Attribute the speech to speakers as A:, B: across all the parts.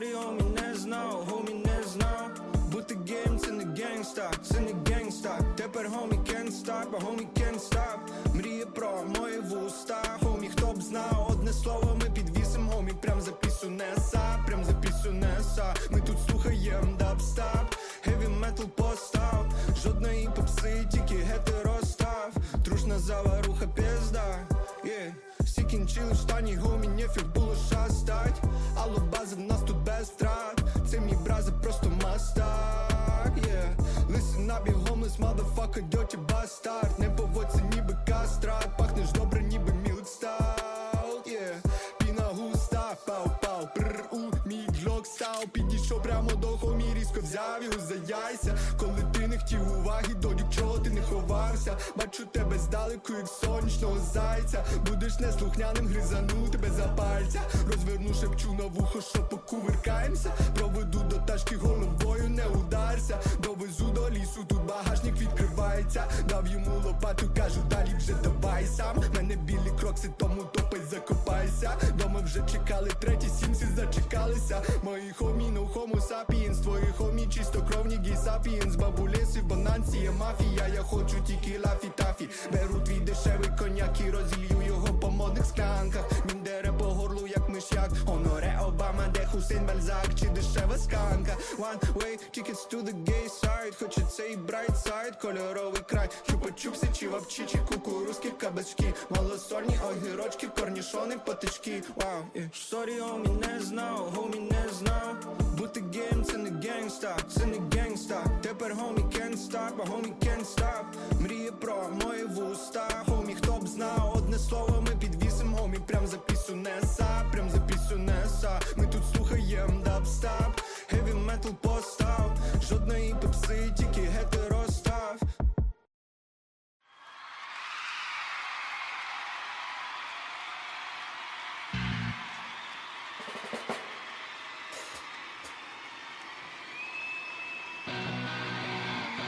A: Sorry, homie, не знав, homie, не знав Бути геєм це не gangsta, це не gangsta Тепер homie can't stop, а homie can't stop motherfucker, dirty bastard До хомі, різко взяв його за яйця. Коли ти не хотів уваги, до чого ти не ховався. Бачу тебе здалеку, як сонячного зайця. Будеш неслухняним, гризану тебе за пальця. Розверну, шепчу на вухо, що покувиркаємося. Проведу до тачки головою, не ударся. Довезу до лісу, тут багажник відкривається. Дав йому лопату, кажу, далі вже давай сам Мене білі крокси, тому топай, закопайся. Дома вже чекали, треті сімсі зачекалися. Мої хомі, ну хомо сапієнс Твої хомі, чистокровні гей сапієнс. Бабулеси, бананці, є мафія Я хочу тільки лафі-тафі. Беру твій дешевий коняк і розілью його по модних склянках. Він дере як? Оноре Обама, де Хусейн Бальзак Чи дешева сканка? One way tickets to the gay side. Хоче цей bright side, кольоровий край. Чупа-чупси, чи вапчі, чи кукурузки, кабачки. Малосольні огірочки, корнішони, патички Вау, sorry, homie, не знав, homie, не знав. Бути геєм це не gangsta, це не gangsta. Тепер homie can't stop, а homie can't stop. Мріє про мої вуста, homie, хто б знав Одне слово прям за пісю неса Прям за пісю неса Ми тут слухаєм dubstep Heavy metal постав. Жодної пепси, тільки гетеростав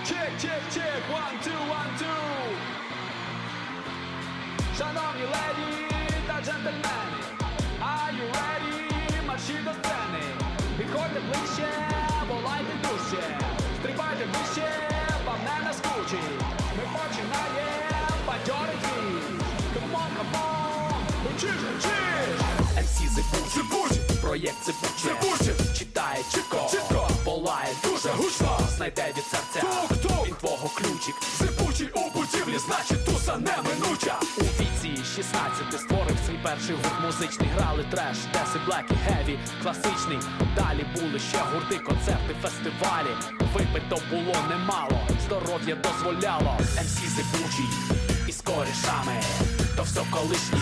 B: Чек, чек, чек, one, two, one, two. Шановні леді джентльмени, are you ready? Марші до сцени. Підходьте ближче, волайте дужче. Стрибайте вище, вам не наскучить. Ми починаємо бадьорий твій. Come on, come on, мчиш, мчиш.
C: МС Зибучі, проєкт Зибучі, читає чітко,
B: Чітко.
C: волає дуже гучно, знайде від серця
B: Тук-тук.
C: він твого ключик.
B: Зипучий у будівлі, значить туса неминуча.
C: У віці 16 створив свій перший гурт музичний. Грали треш, деси, і геві, класичний. Далі були ще гурти, концерти, фестивалі. Випито було немало, здоров'я дозволяло. МС Зибучий із корішами, то все колишній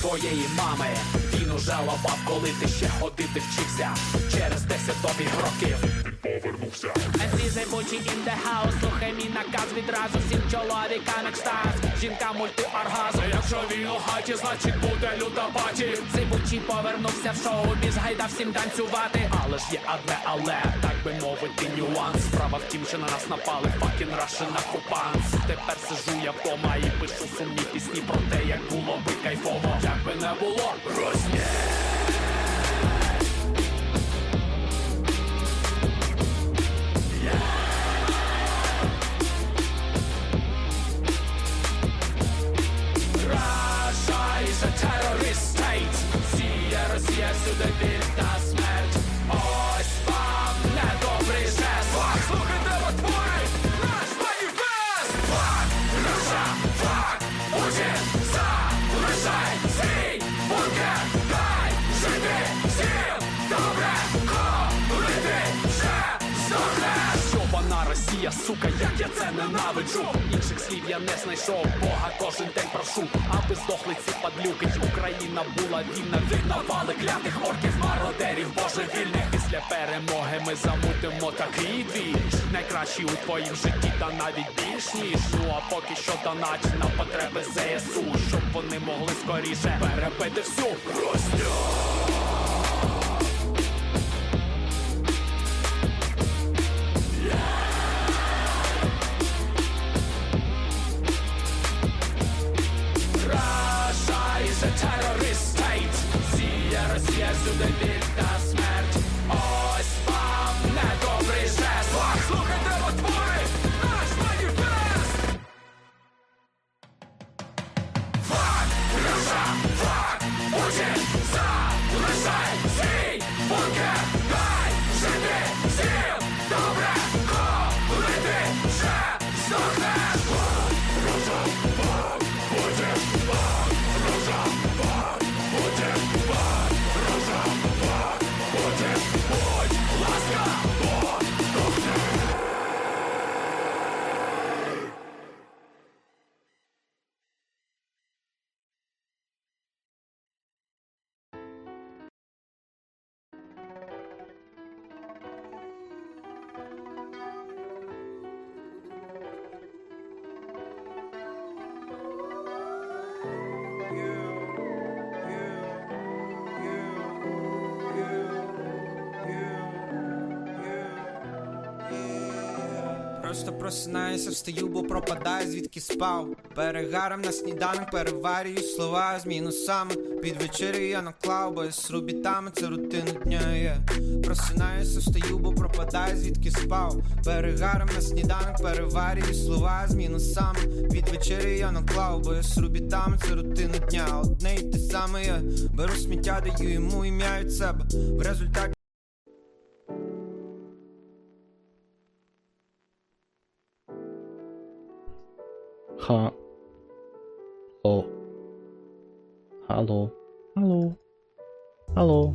C: твоєї мами. Він уже лапав, коли ти ще ходити вчився. Через 10 років повернувся. МС Зибучий in the house, слухай мій наказ відразу всім чоловікам екстаз. Жінка мультиоргазм.
B: Якщо він у хаті, значить буде люта паті.
C: Зибучий повернувся в шоу, біз гайда всім танцювати. Але ж є одне але, так би мовити, нюанс. Справа в тім, що на нас напали fucking Russian окупанс. Тепер сижу я вдома і пишу сумні пісні про те, як було би кайфово. Як би не було, розні. Is a terrorist state. Росія, Росія сюди вільна смерть. Росія, сука, як я це ненавиджу. Інших слів я не знайшов, Бога кожен день прошу, аби здохли ці падлюки. Україна була вільна, вигнавали клятих орків, мародерів божевільних. Після перемоги ми замутимо такий двіж Найкращий у твоїм житті, та навіть більш ніж. Ну а поки що донач на потреби ЗСУ, щоб вони могли скоріше перебити всю Росню. Is a terrorist state Росія, Росія, сюди вільна смерть
D: просинаюся, встаю, бо пропадаю, звідки спав. Перегаром на сніданок, переварюю слова з мінусами. Під вечерю я наклав, бо з рубітами, це рутина дня є. Просинаюся, встаю, бо пропадаю, звідки спав. Перегаром на сніданок, переварюю слова з мінусами. Під вечерю я наклав, бо з рубітами, це рутина дня. Одне й те саме я беру сміття, даю йому ім'я від себе. В результаті.
E: Oh. Hello. Hello. Hello.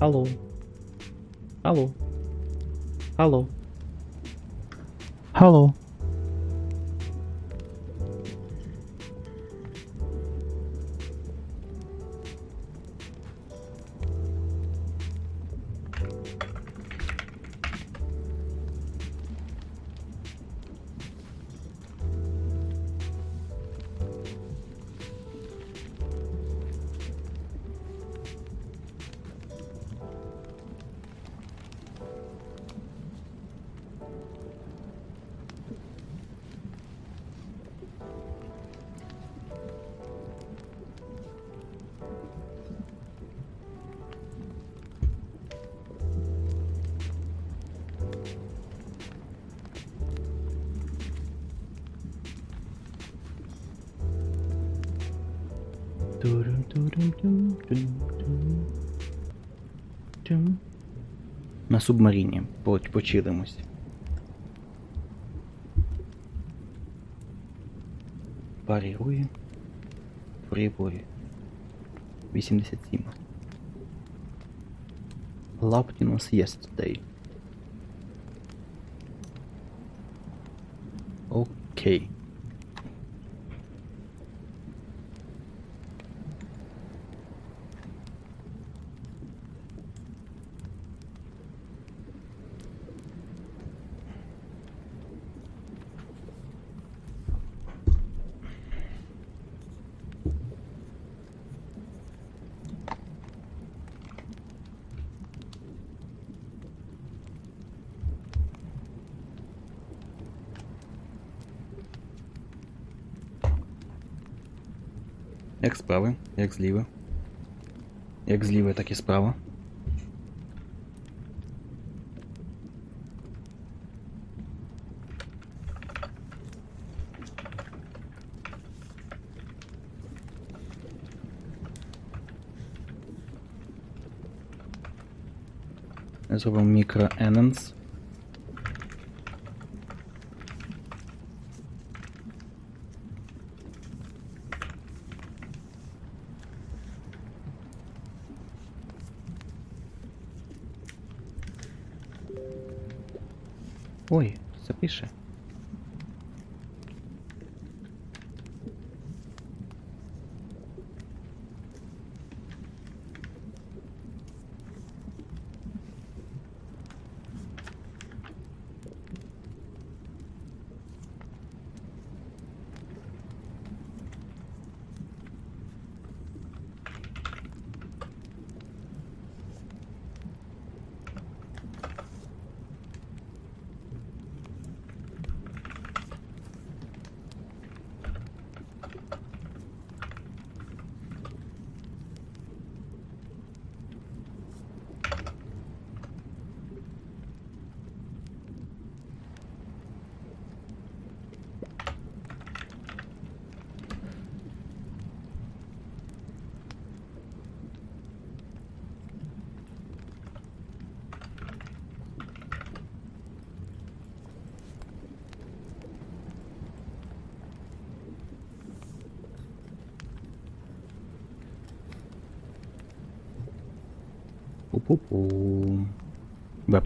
E: Hello. Hello. Hello. Hello. Почилимось. Парірує. Приборі. 87. Лаптінус yesterday. Окей. Як справи, як зліва. Як зліва, так і справа. Зробимо мікро ененс. Ой,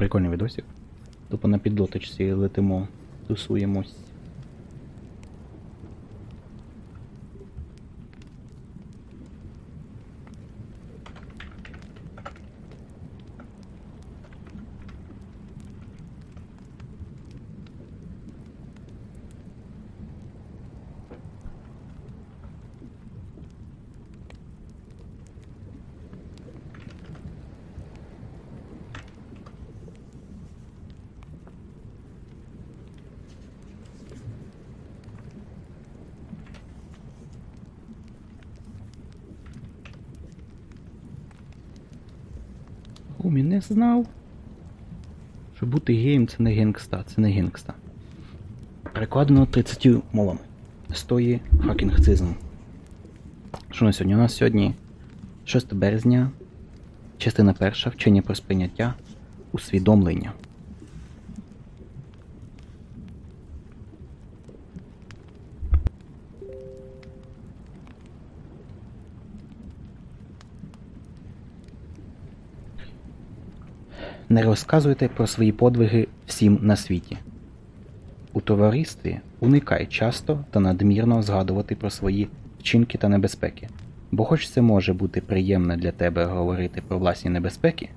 E: прикольний відосик. Тупо на підлоточці летимо, тусуємось. Хумі не знав. Що бути геєм це не генгста, це не генгста. Перекладено 30 мовами. Стої хакінгцизм. Що на сьогодні? У нас сьогодні 6 березня, частина перша, вчення про сприйняття, усвідомлення. Не розказуйте про свої подвиги всім на світі. У товаристві уникай часто та надмірно згадувати про свої вчинки та небезпеки, бо хоч це може бути приємно для тебе говорити про власні небезпеки,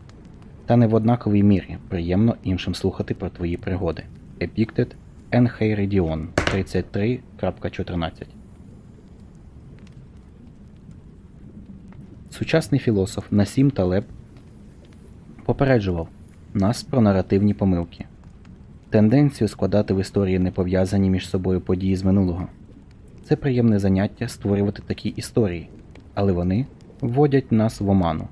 E: та не в однаковій мірі приємно іншим слухати про твої пригоди. Epictet Enchiridion 33.14 Сучасний філософ Насім Талеб попереджував нас про наративні помилки, тенденцію складати в історії непов'язані між собою події з минулого. Це приємне заняття створювати такі історії, але вони вводять нас в оману.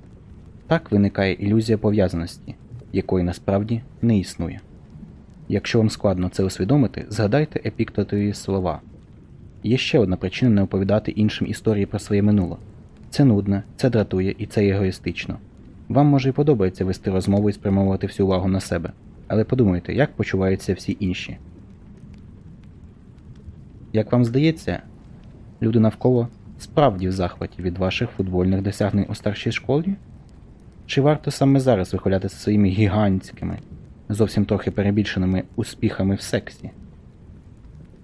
E: Так виникає ілюзія пов'язаності, якої насправді не існує. Якщо вам складно це усвідомити, згадайте епіктотові слова. Є ще одна причина не оповідати іншим історії про своє минуле. Це нудно, це дратує і це егоїстично. Вам може і подобається вести розмову і спрямовувати всю увагу на себе, але подумайте, як почуваються всі інші. Як вам здається, люди навколо справді в захваті від ваших футбольних досягнень у старшій школі? Чи варто саме зараз вихвалятися своїми гігантськими, зовсім трохи перебільшеними успіхами в сексі?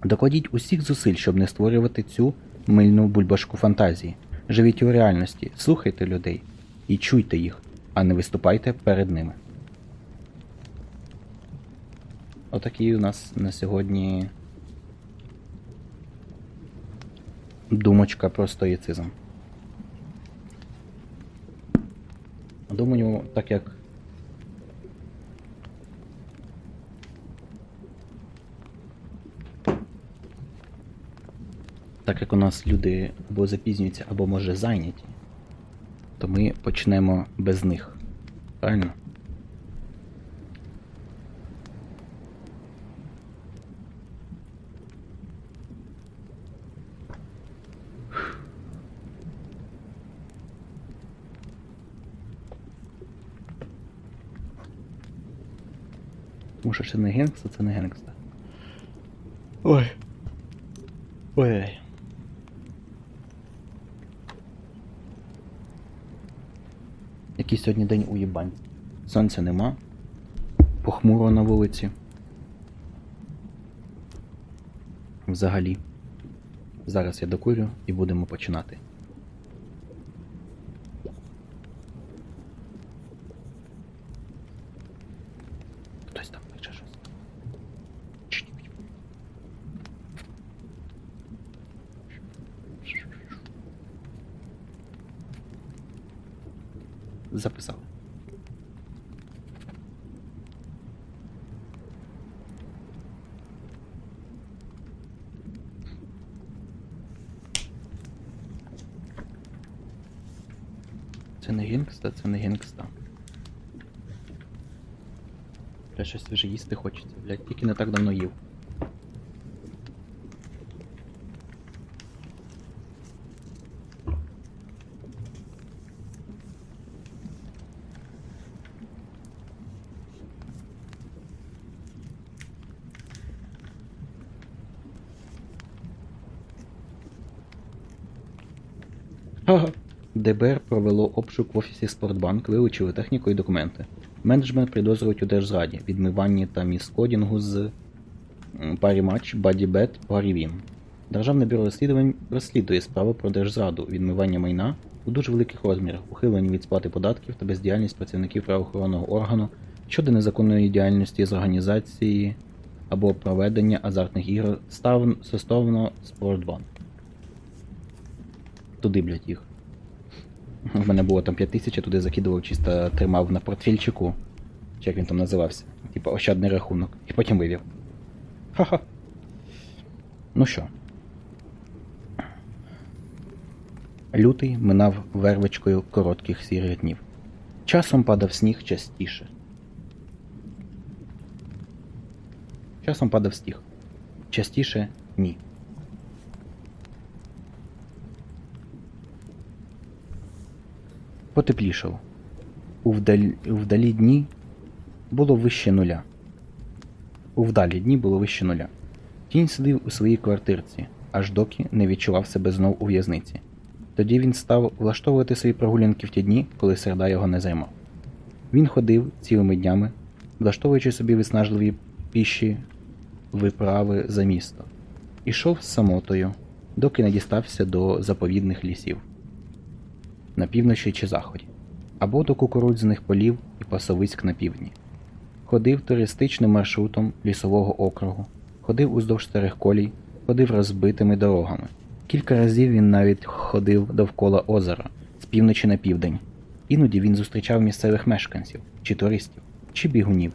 E: Докладіть усіх зусиль, щоб не створювати цю мильну бульбашку фантазії. Живіть у реальності, слухайте людей і чуйте їх, а не виступайте перед ними. Отакий у нас на сьогодні думочка про стоїцизм. Думаю, так як так як у нас люди або запізнюються, або може зайняті, то ми почнемо без них. Правильно? Тому що це не генгста, це не генгста. Ой. Ой. Який сьогодні день уїбань. Сонця нема. Похмуро на вулиці. Взагалі. Зараз я докурю і будемо починати. Хтось там пише щось. Чш. Записали. Це не гінгста, це не гінгста. Бля, щось вже їсти хочеться, блядь, тільки не так давно їв. Ага. ДБР провело обшук в офісі Спортбанк, вилучили техніку і документи. Менеджмент підозрюють у держзраді, відмиванні та miscoding у з парі матч Бадібет Парівін. Державне бюро розслідувань розслідує справу про держзраду, відмивання майна у дуже великих розмірах, ухилення від сплати податків та бездіяльність працівників правоохоронного органу щодо незаконної діяльності з організації або проведення азартних ігор стосовно Спортбанк. Туди, блядь, їх. У мене було там 5 тисяч, я туди закидував, чисто тримав на портфельчику. Чи як він там називався? Типа ощадний рахунок. І потім вивів. Ха-ха. Ну що. Лютий минав вервичкою коротких сірих днів. Часом падав сніг частіше. Часом падав сніг. Частіше ні. Потеплішало. У вдалі, у вдалі дні було вище нуля. У вдалі дні було вище нуля. Тінь сидів у своїй квартирці, аж доки не відчував себе знов у в'язниці. Тоді він став влаштовувати свої прогулянки в ті дні, коли середа його не займав. Він ходив цілими днями, влаштовуючи собі виснажливі піші виправи за місто, ішов самотою, доки не дістався до заповідних лісів на півночі чи заході, або до кукурудзяних полів і пасовиськ на півдні. Ходив туристичним маршрутом лісового округу, ходив уздовж старих колій, ходив розбитими дорогами. Кілька разів він навіть ходив довкола озера з півночі на південь. Іноді він зустрічав місцевих мешканців, чи туристів, чи бігунів.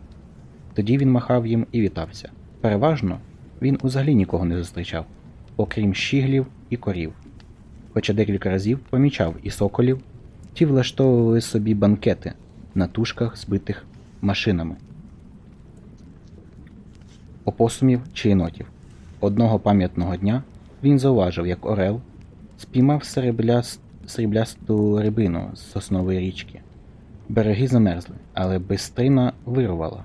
E: Тоді він махав їм і вітався. Переважно він узагалі нікого не зустрічав, окрім щіглів і корів. Хоча декілька разів помічав і соколів, ті влаштовували собі банкети на тушках, збитих машинами, опосумів чи єнотів. Одного пам'ятного дня він зауважив, як Орел спіймав серебляс... сріблясту рибину з соснової річки. Береги замерзли, але бистрина вирвала.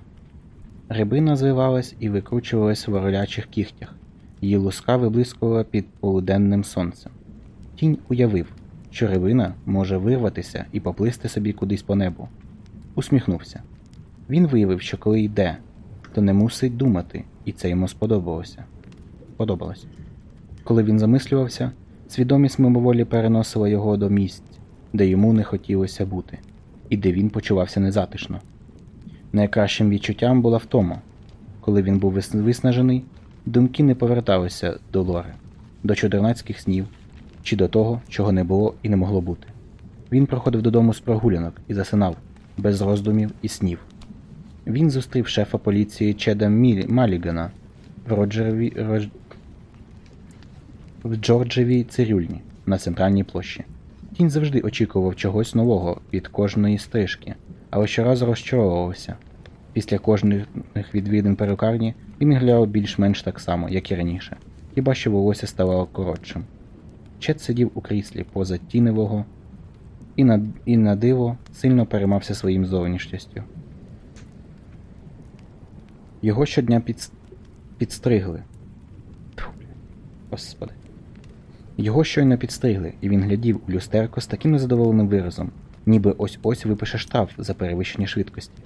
E: Рибина звивалась і викручувалась в оролячих кігтях. Її луска виблискувала під полуденним сонцем. Тінь уявив, що рибина може вирватися і поплисти собі кудись по небу. Усміхнувся. Він виявив, що коли йде, то не мусить думати, і це йому сподобалося. Подобалось. Коли він замислювався, свідомість мимоволі переносила його до місць, де йому не хотілося бути, і де він почувався незатишно. Найкращим відчуттям була втома. Коли він був виснажений, думки не поверталися до лори, до чудернацьких снів чи до того, чого не було і не могло бути. Він проходив додому з прогулянок і засинав, без роздумів і снів. Він зустрів шефа поліції Чеда Мілі... Малігана в Роджерові... Рож... в Джорджевій цирюльні на центральній площі. Тінь завжди очікував чогось нового від кожної стрижки, але щоразу розчаровувався. Після кожних відвідин перукарні він глядав більш-менш так само, як і раніше, хіба що волосся ставало коротшим. Чет сидів у кріслі поза тіневого і на, і на диво сильно переймався своїм зовнішністю. Його щодня під, підстригли. Господи. Його щойно підстригли, і він глядів у люстерко з таким незадоволеним виразом, ніби ось-ось випише штраф за перевищення швидкості.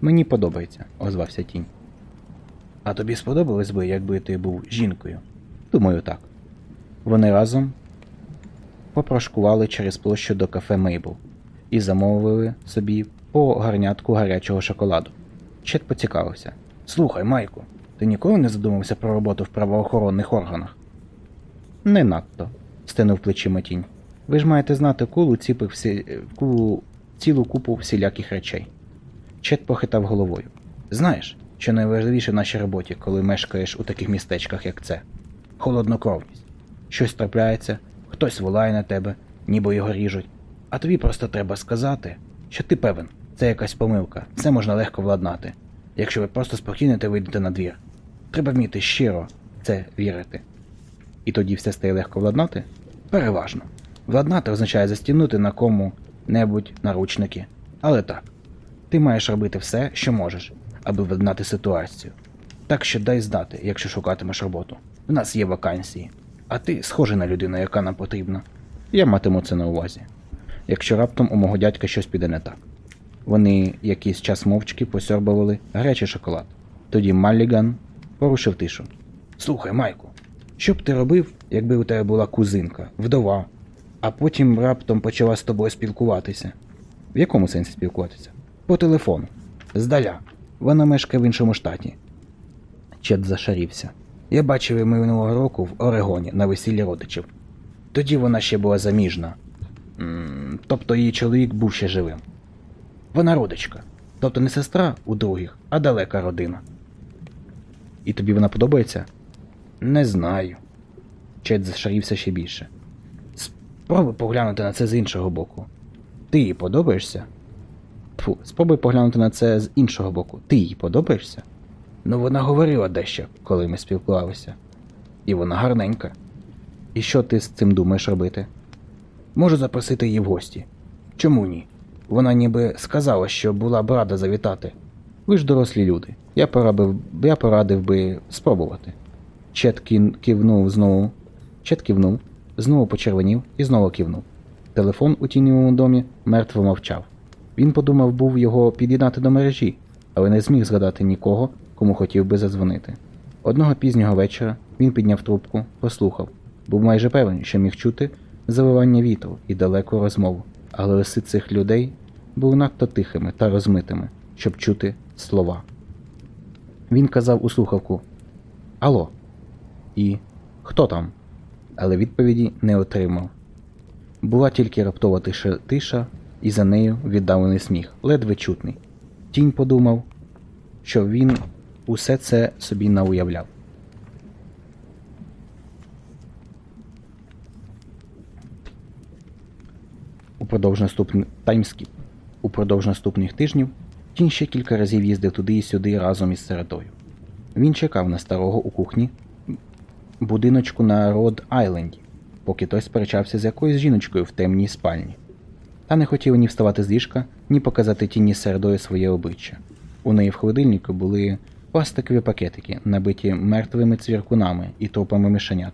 E: Мені подобається, озвався тінь. А тобі сподобалось би, якби ти був жінкою? Думаю, так. Вони разом попрошкували через площу до кафе Мейбл і замовили собі по гарнятку гарячого шоколаду. Чет поцікавився. Слухай, Майку, ти ніколи не задумався про роботу в правоохоронних органах? Не надто, стенув плечима тінь. Ви ж маєте знати кулу, ціпи всі... кулу... цілу купу всіляких речей. Чет похитав головою. Знаєш, що найважливіше в нашій роботі, коли мешкаєш у таких містечках, як це? Холоднокровність. Щось трапляється, хтось волає на тебе, ніби його ріжуть. А тобі просто треба сказати, що ти певен, це якась помилка, це можна легко владнати, якщо ви просто спокійно те вийдете на двір. Треба вміти щиро в це вірити. І тоді все стає легко владнати? Переважно. Владнати означає застігнути на кому-небудь наручники. Але так, ти маєш робити все, що можеш, аби владнати ситуацію. Так що дай здати, якщо шукатимеш роботу. В нас є вакансії. А ти схожий на людину, яка нам потрібна. Я матиму це на увазі. Якщо раптом у мого дядька щось піде не так. Вони якийсь час мовчки посьорбували гарячий шоколад. Тоді Малліган порушив тишу. Слухай, Майку, що б ти робив, якби у тебе була кузинка, вдова, а потім раптом почала з тобою спілкуватися? В якому сенсі спілкуватися? По телефону. Здаля. Вона мешкає в іншому штаті. Чет зашарівся. Я бачив її минулого року в Орегоні на весіллі родичів. Тоді вона ще була заміжна. Тобто її чоловік був ще живим. Вона родичка. Тобто не сестра у других, а далека родина. І тобі вона подобається? Не знаю. Чет зашарівся ще більше. Спробуй поглянути на це з іншого боку. Ти їй подобаєшся? Тфу, спробуй поглянути на це з іншого боку. Ти їй подобаєшся? Ну, вона говорила дещо, коли ми спілкувалися. І вона гарненька. І що ти з цим думаєш робити? Можу запросити її в гості. Чому ні? Вона ніби сказала, що була б рада завітати. Ви ж дорослі люди. Я порадив, я порадив би спробувати. Чет кивнув знову. Чет кивнув, знову почервонів і знову кивнув. Телефон у тіньовому домі мертво мовчав. Він подумав, був його під'єднати до мережі, але не зміг згадати нікого, кому хотів би задзвонити. Одного пізнього вечора він підняв трубку, послухав. Був майже певен, що міг чути завивання вітру і далеку розмову, але лиси цих людей були надто тихими та розмитими, щоб чути слова. Він казав у слухавку Алло. І хто там? Але відповіді не отримав. Була тільки раптова тиша, тиша і за нею віддалений сміх, ледве чутний. Тінь подумав, що він усе це собі науявляв. Упродовж наступних timeskip. Упродовж наступних тижнів тінь ще кілька разів їздив туди і сюди разом із середою. Він чекав на старого у кухні будиночку на Род Айленді, поки той сперечався з якоюсь жіночкою в темній спальні. Та не хотів ні вставати з ліжка, ні показати тіні середою своє обличчя. У неї в холодильнику були пластикові пакетики, набиті мертвими цвіркунами і трупами мишенят.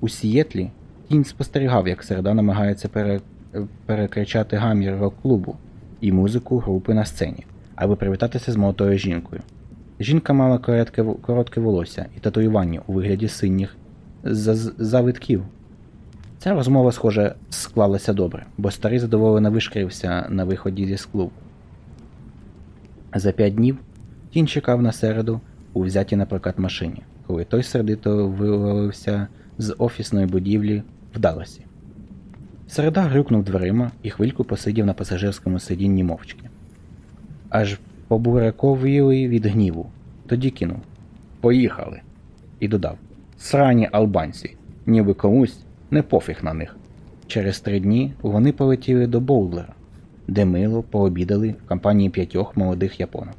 E: У Сієтлі тінь спостерігав, як середа намагається пере... перекричати гамір рок-клубу і музику групи на сцені, аби привітатися з молодою жінкою. Жінка мала коротке, коротке волосся і татуювання у вигляді синіх завитків. Ця розмова, схоже, склалася добре, бо старий задоволено вишкірився на виході зі клубу. За п'ять днів тінь чекав на середу у взятій на прокат машині, коли той сердито вивалився з офісної будівлі в Далласі. Середа грюкнув дверима і хвильку посидів на пасажирському сидінні мовчки. Аж побураковіли від гніву. Тоді кинув Поїхали. І додав Срані албанці, ніби комусь не пофіг на них. Через три дні вони полетіли до Боулдера, де мило пообідали в компанії п'ятьох молодих японок.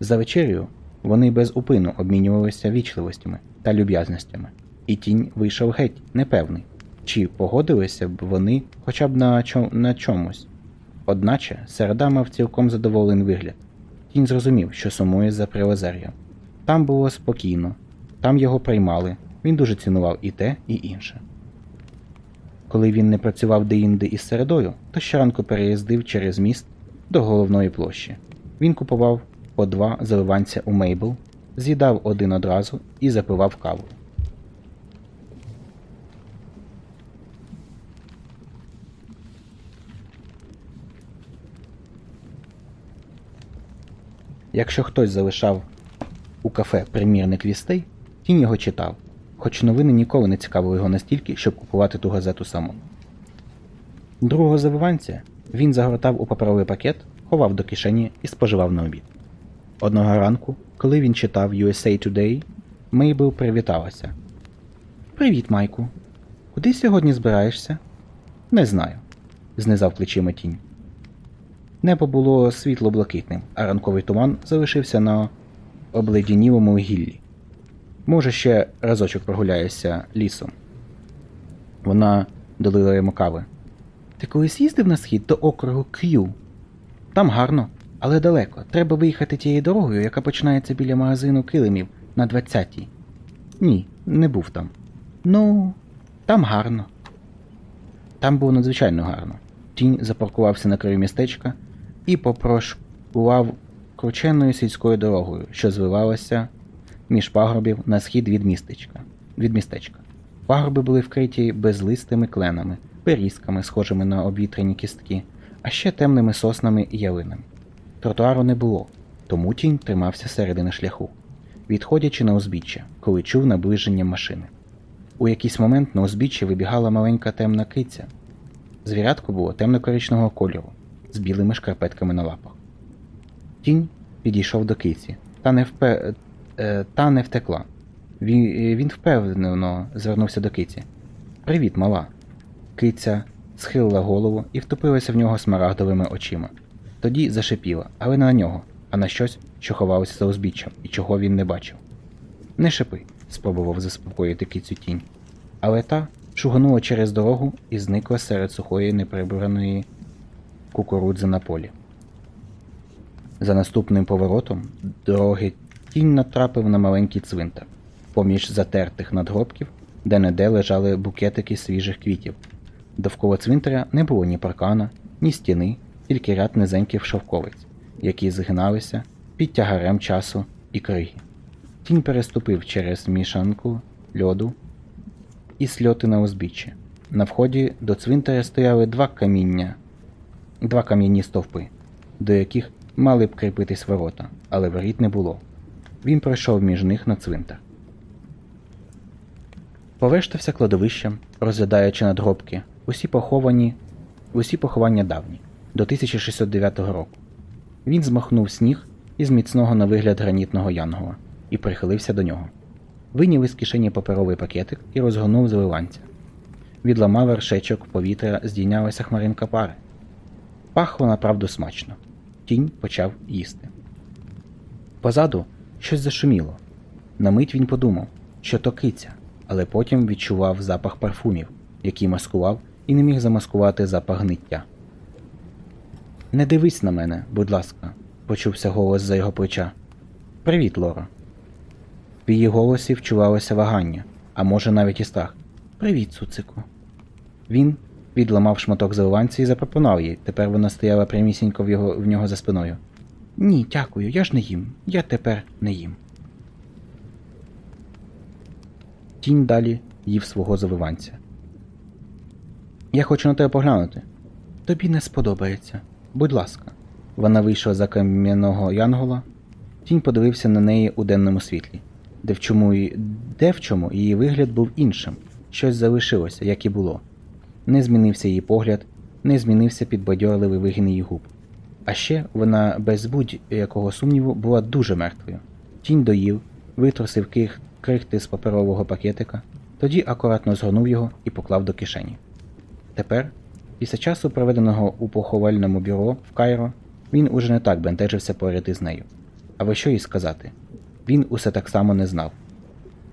E: За вечерю вони без упину обмінювалися вічливостями та люб'язностями, і тінь вийшов геть непевний, чи погодилися б вони хоча б на, чо- на чомусь. Одначе середа мав цілком задоволений вигляд. Тінь зрозумів, що сумує за Привозер'ям. Там було спокійно, там його приймали, він дуже цінував і те, і інше. Коли він не працював деінде із середою, то щоранку переїздив через міст до головної площі. Він купував по два заливанця у Мейбл, з'їдав один одразу і запивав каву. Якщо хтось залишав у кафе примірник вістей, тінь його читав, хоч новини ніколи не цікавили його настільки, щоб купувати ту газету самому. Другого завиванця він загортав у паперовий пакет, ховав до кишені і споживав на обід. Одного ранку, коли він читав USA Today, Мейбл привіталася. Привіт, Майку. Куди сьогодні збираєшся? Не знаю, знизав плечима тінь. Небо було світло-блакитним, а ранковий туман залишився на обледянілому гіллі. Може, ще разочок прогуляєшся лісом. Вона долила йому кави. Ти колись їздив на схід до округу К'ю? Там гарно, але далеко. Треба виїхати тією дорогою, яка починається біля магазину килимів на 20-й. Ні, не був там. Ну, там гарно. Там було надзвичайно гарно. Тінь запаркувався на краю містечка і попрошкував крученною сільською дорогою, що звивалася між пагорбів на схід від містечка. Від містечка. Пагорби були вкриті безлистими кленами, берізками, схожими на обвітряні кістки, а ще темними соснами і ялинами. Тротуару не було, тому тінь тримався середини шляху, відходячи на узбіччя, коли чув наближення машини. У якийсь момент на узбіччі вибігала маленька темна киця. Звірятко було темно-коричневого кольору, з білими шкарпетками на лапах. Тінь підійшов до киці, та не, впе... е, та не втекла. Він впевнено звернувся до киці. Привіт, мала. Киця схилила голову і втопилася в нього смарагдовими очима. Тоді зашипіла, але не на нього, а на щось, що ховалося за узбіччям і чого він не бачив. Не шипи, спробував заспокоїти кицю тінь. Але та шуганула через дорогу і зникла серед сухої неприбраної кукурудзи на полі. За наступним поворотом дороги тінь натрапив на маленький цвинтар, поміж затертих надгробків, де неде лежали букетики свіжих квітів. Довкола цвинтаря не було ні паркана, ні стіни, тільки ряд низеньких шовковиць, які згиналися під тягарем часу і криги. Тінь переступив через мішанку льоду і сльоти на узбіччі. На вході до цвинтаря стояли два каміння, два кам'яні стовпи, до яких мали б кріпитись ворота, але воріт не було. Він пройшов між них на цвинтар. Повештався кладовищем, розглядаючи надгробки, усі поховані, усі поховання давні, до 1609 року. Він змахнув сніг із міцного на вигляд гранітного янгола і прихилився до нього. Вийняв із кишені паперовий пакетик і розгорнув заливанця. Відламав вершечок повітря, здійнялася хмаринка пари. Пахло направду смачно. Тінь почав їсти. Позаду щось зашуміло. На мить він подумав, що то киця, але потім відчував запах парфумів, який маскував і не міг замаскувати запах гниття. Не дивись на мене, будь ласка, почувся голос за його плеча. Привіт, Лора. В її голосі вчувалося вагання, а може навіть і страх. Привіт, цуцику. Він відламав шматок заливанця і запропонував їй. Тепер вона стояла прямісінько в, його, в нього за спиною. Ні, дякую, я ж не їм. Я тепер не їм. Тінь далі їв свого заливанця. Я хочу на тебе поглянути. Тобі не сподобається. Будь ласка. Вона вийшла за кам'яного янгола. Тінь подивився на неї у денному світлі, де в чому, де в чому її вигляд був іншим, щось залишилося, як і було. Не змінився її погляд, не змінився підбадьорливий вигін її губ. А ще вона без будь-якого сумніву була дуже мертвою. Тінь доїв, витрусив крихти з паперового пакетика, тоді акуратно згорнув його і поклав до кишені. Тепер, після часу, проведеного у поховальному бюро в Кайро, він уже не так бентежився поряд із нею. Але що їй сказати? Він усе так само не знав.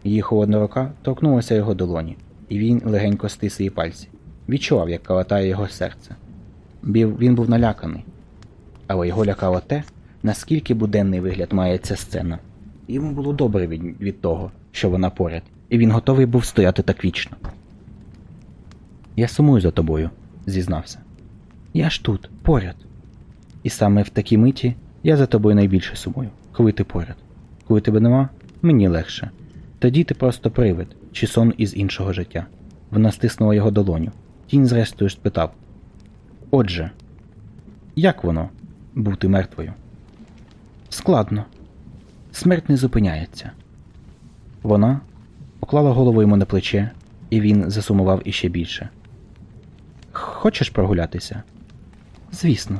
E: Її холодна рука торкнулася його долоні, і він легенько стис її пальці. Відчував, як калатає його серце. Він був наляканий, але його лякало те, наскільки буденний вигляд має ця сцена. Йому було добре від, від того, що вона поряд, і він готовий був стояти так вічно. Я сумую за тобою, зізнався. Я ж тут, поряд. І саме в такій миті я за тобою найбільше сумую, коли ти поряд. Коли тебе нема, мені легше. Тоді ти просто привид чи сон із іншого життя. Вона стиснула його долоню. Тінь зрештою спитав: Отже, як воно бути мертвою? Складно. Смерть не зупиняється. Вона поклала голову йому на плече, і він засумував іще більше. Хочеш прогулятися? Звісно.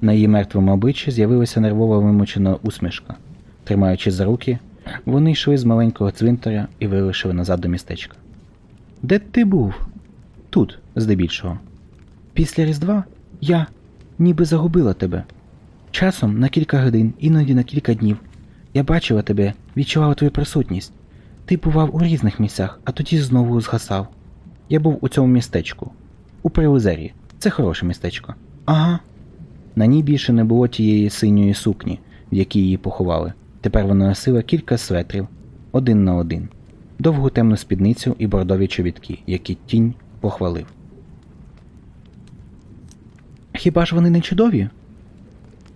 E: На її мертвому обличчі з'явилася нервова вимучена усмішка. Тримаючи за руки, вони йшли з маленького цвинтаря і вирушили назад до містечка. Де ти був? Тут, здебільшого. Після Різдва я ніби загубила тебе. Часом на кілька годин, іноді на кілька днів. Я бачила тебе, відчувала твою присутність. Ти бував у різних місцях, а тоді знову згасав. Я був у цьому містечку. У Привозері. Це хороше містечко. Ага. На ній більше не було тієї синьої сукні, в якій її поховали. Тепер вона носила кілька светрів, один на один, довгу темну спідницю і бордові чобітки, які тінь похвалив. Хіба ж вони не чудові?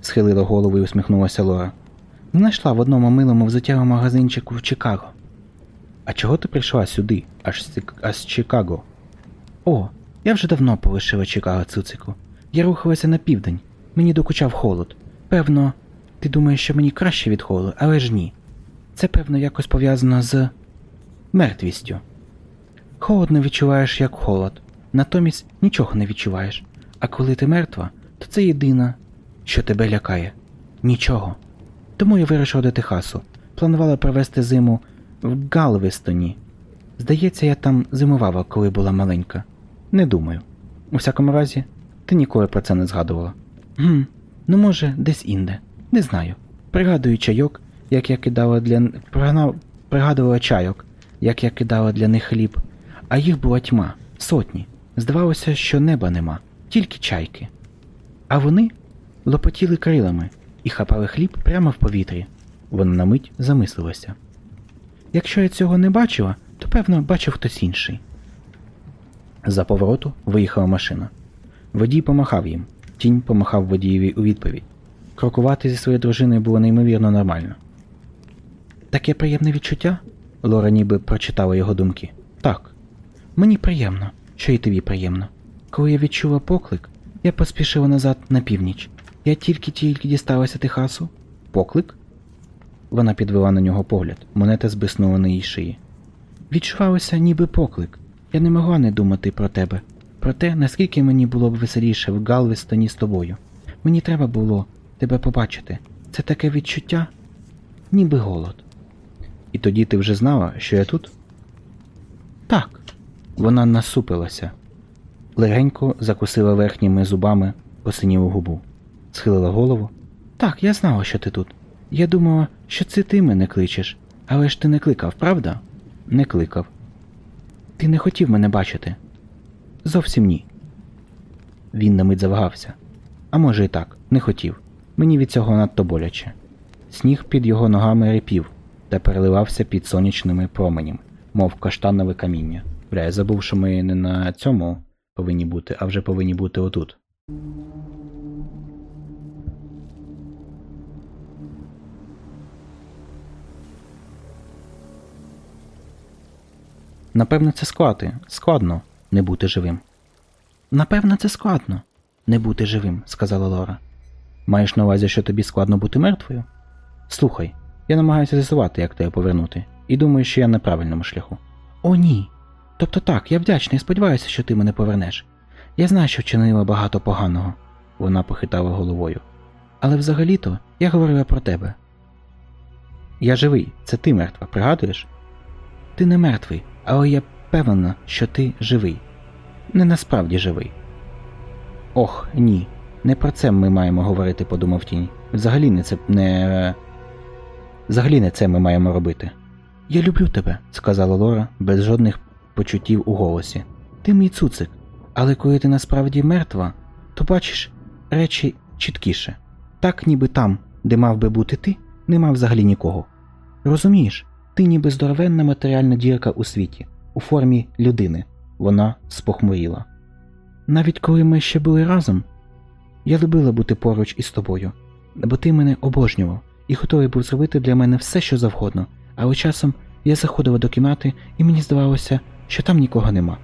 E: схилила голову і усміхнулася Лора. Знайшла в одному милому взуттєвому магазинчику в Чикаго. А чого ти прийшла сюди, аж з, аж з Чикаго? О, я вже давно полишила Чикаго, цуцику. Я рухалася на південь. Мені докучав холод. Певно, ти думаєш, що мені краще від холоду, але ж ні. Це, певно, якось пов'язано з мертвістю. Холод не відчуваєш як холод, натомість нічого не відчуваєш. А коли ти мертва, то це єдине, що тебе лякає. Нічого. Тому я вирішила до Техасу. Планувала провести зиму в Галвестоні. Здається, я там зимувала, коли була маленька. Не думаю. У всякому разі, ти ніколи про це не згадувала. Гм, Ну, може, десь інде. Не знаю. Пригадую чайок, як я кидала для н- пригадувала чайок, як я кидала для них хліб. А їх була тьма, сотні. Здавалося, що неба нема, тільки чайки. А вони лопотіли крилами і хапали хліб прямо в повітрі. Вона на мить замислилася. Якщо я цього не бачила, то певно бачив хтось інший. За повороту виїхала машина. Водій помахав їм, тінь помахав водієві у відповідь. Крокувати зі своєю дружиною було неймовірно нормально. Таке приємне відчуття? Лора ніби прочитала його думки. Так. Мені приємно, що і тобі приємно. Коли я відчула поклик, я поспішила назад на північ. Я тільки-тільки дісталася Техасу. Поклик? Вона підвела на нього погляд, монета збиснула на її шиї. Відчувалося ніби поклик. Я не могла не думати про тебе, про те, наскільки мені було б веселіше в Галвестоні з тобою. Мені треба було тебе побачити. Це таке відчуття, ніби голод. І тоді ти вже знала, що я тут? Так. Вона насупилася. Легенько закусила верхніми зубами посинілу губу. Схилила голову. Так, я знала, що ти тут. Я думала, що це ти мене кличеш. Але ж ти не кликав, правда? Не кликав. Ти не хотів мене бачити. Зовсім ні. Він на мить завагався. А може і так, не хотів. Мені від цього надто боляче. Сніг під його ногами рипів та переливався під сонячними променями, мов каштанове каміння. Бля, я забув, що ми не на цьому повинні бути, а вже повинні бути отут. Напевно, це склади. Складно не бути живим. Напевно, це складно не бути живим, сказала Лора. Маєш на увазі, що тобі складно бути мертвою? Слухай, я намагаюся з'ясувати, як тебе повернути, і думаю, що я на правильному шляху. О, ні. Тобто так, я вдячна і сподіваюся, що ти мене повернеш. Я знаю, що вчинила багато поганого, вона похитала головою. Але взагалі-то я говорила про тебе. Я живий, це ти мертва, пригадуєш? Ти не мертвий, але я певна, що ти живий. Не насправді живий. Ох, ні. Не про це ми маємо говорити, подумав тінь. Взагалі не це не. Взагалі не це ми маємо робити. Я люблю тебе, сказала Лора без жодних почуттів у голосі. Ти мій цуцик, але коли ти насправді мертва, то бачиш речі чіткіше. Так, ніби там, де мав би бути ти, нема взагалі нікого. Розумієш, ти ніби здоровенна матеріальна дірка у світі, у формі людини. Вона спохмуріла. Навіть коли ми ще були разом, я любила бути поруч із тобою, бо ти мене обожнював і готовий був зробити для мене все, що завгодно, але часом я заходила до кімнати, і мені здавалося, що там нікого нема.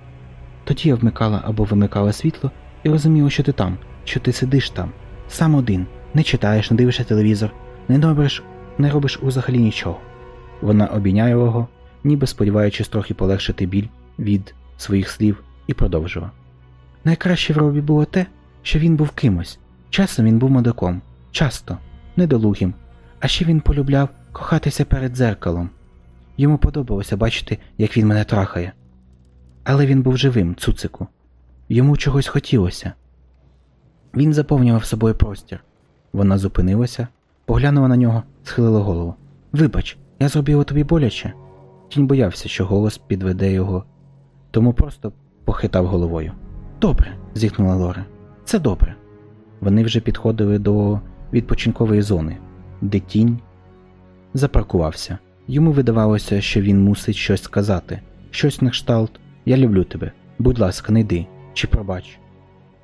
E: Тоді я вмикала або вимикала світло і розуміла, що ти там, що ти сидиш там, сам один, не читаєш, не дивишся телевізор, не робиш, не робиш взагалі нічого. Вона обійняє його, ніби сподіваючись трохи полегшити біль від своїх слів, і продовжила. Найкраще в Робі було те, що він був кимось. Часом він був мудаком, часто, недолугим, а ще він полюбляв кохатися перед дзеркалом. Йому подобалося бачити, як він мене трахає. Але він був живим, цуцику. Йому чогось хотілося. Він заповнював собою простір. Вона зупинилася, поглянула на нього, схилила голову. Вибач, я зробила тобі боляче. Тінь боявся, що голос підведе його, тому просто похитав головою. Добре, зітхнула Лора. Це добре. Вони вже підходили до відпочинкової зони, де тінь запаркувався. Йому видавалося, що він мусить щось сказати, щось на кшталт Я люблю тебе. Будь ласка, не йди чи пробач.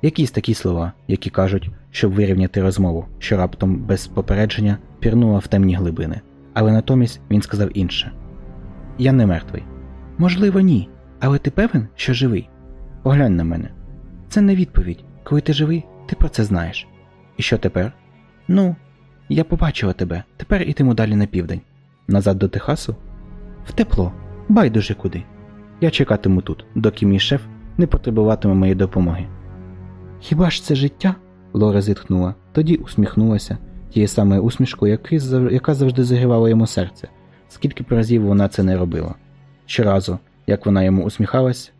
E: Якісь такі слова, які кажуть, щоб вирівняти розмову, що раптом без попередження пірнула в темні глибини, але натомість він сказав інше: Я не мертвий. Можливо, ні, але ти певен, що живий? Поглянь на мене. Це не відповідь. Коли ти живий, ти про це знаєш. І що тепер? Ну, я побачила тебе. Тепер ітиму далі на південь. Назад до Техасу? В тепло. Байдуже куди. Я чекатиму тут, доки мій шеф не потребуватиме моєї допомоги. Хіба ж це життя? Лора зітхнула, тоді усміхнулася тією самою усмішкою, яка завжди загрівала йому серце, скільки б разів вона це не робила. Щоразу, як вона йому усміхалась,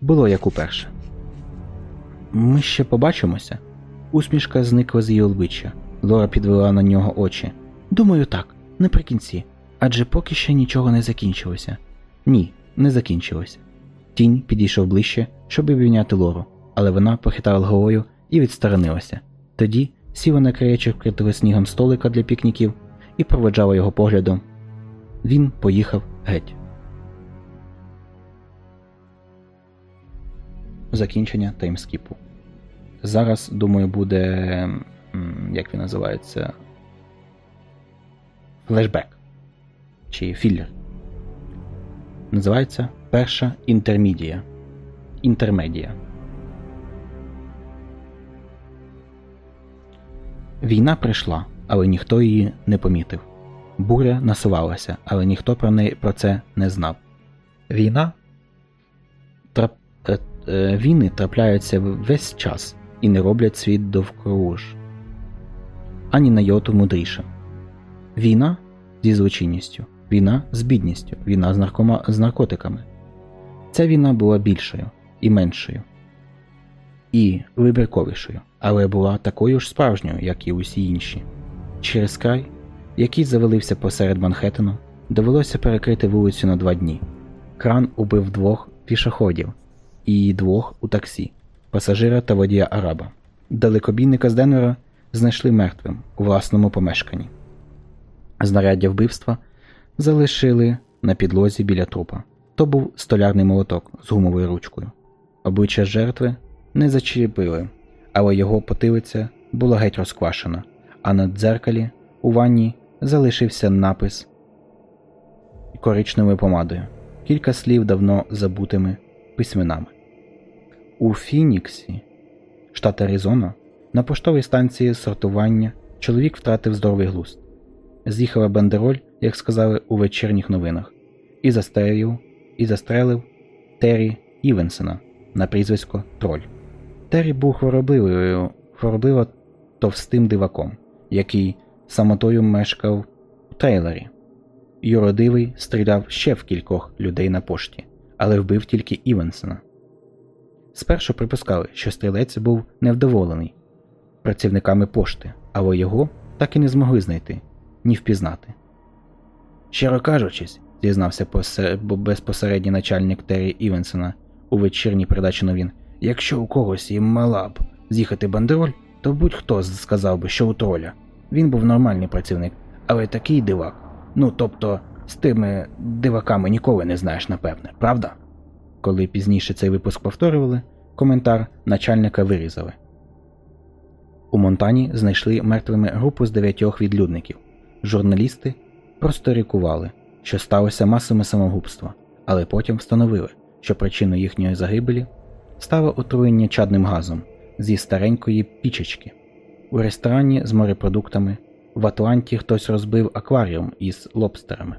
E: було як уперше. Ми ще побачимося. Усмішка зникла з її обличчя. Лора підвела на нього очі. Думаю, так, наприкінці. Адже поки ще нічого не закінчилося. Ні, не закінчилося. Тінь підійшов ближче, щоб обійняти Лору, але вона похитала головою і відсторонилася. Тоді сіла на краєчок вкритого снігом столика для пікніків і проведжала його поглядом. Він поїхав геть. Закінчення таймскіпу. Зараз, думаю, буде. як він називається. Флешбек. Чи філлер. Називається Перша інтермідія. Інтермедія. Війна прийшла, але ніхто її не помітив. Буря насувалася, але ніхто про неї про це не знав.
F: Війна?
E: Трап... е, е, Війни трапляються весь час і не роблять світ довкруж. Ані на йоту мудрішим. Війна зі злочинністю, війна з бідністю, війна з, наркома... з наркотиками. Ця війна була більшою і меншою, і вибірковішою, але була такою ж справжньою, як і усі інші. Через край, який завалився посеред Манхеттену, довелося перекрити вулицю на два дні. Кран убив двох пішоходів і двох у таксі, пасажира та водія араба. Далекобійника з Денвера знайшли мертвим у власному помешканні. Знаряддя вбивства залишили на підлозі біля трупа. То був столярний молоток з гумовою ручкою. Обличчя жертви не зачепили, але його потилиця була геть розквашена, а на дзеркалі у ванні залишився напис коричневою помадою, кілька слів давно забутими письменами. У Фініксі, штат Аризона, на поштовій станції сортування чоловік втратив здоровий глузд. З'їхала бандероль, як сказали у вечірніх новинах, і застрелив, і застрелив Террі Івенсена на прізвисько Троль. Террі був хворобливою, хворобливо товстим диваком, який самотою мешкав у трейлері. Юродивий стріляв ще в кількох людей на пошті, але вбив тільки Івенсена. Спершу припускали, що стрілець був невдоволений працівниками пошти, але його так і не змогли знайти ні впізнати. Щиро кажучись, зізнався посе- безпосередній начальник Террі Івенсона у вечірній передачі новин, якщо у когось і мала б з'їхати бандероль, то будь-хто сказав би, що у троля. Він був нормальний працівник, але такий дивак. Ну тобто, з тими диваками ніколи не знаєш, напевне, правда? Коли пізніше цей випуск повторювали, коментар начальника вирізали. У Монтані знайшли мертвими групу з дев'ятьох відлюдників. Журналісти просто рікували, що сталося масове самогубство, але потім встановили, що причиною їхньої загибелі стало отруєння чадним газом зі старенької пічечки. У ресторані з морепродуктами в Атланті хтось розбив акваріум із лобстерами.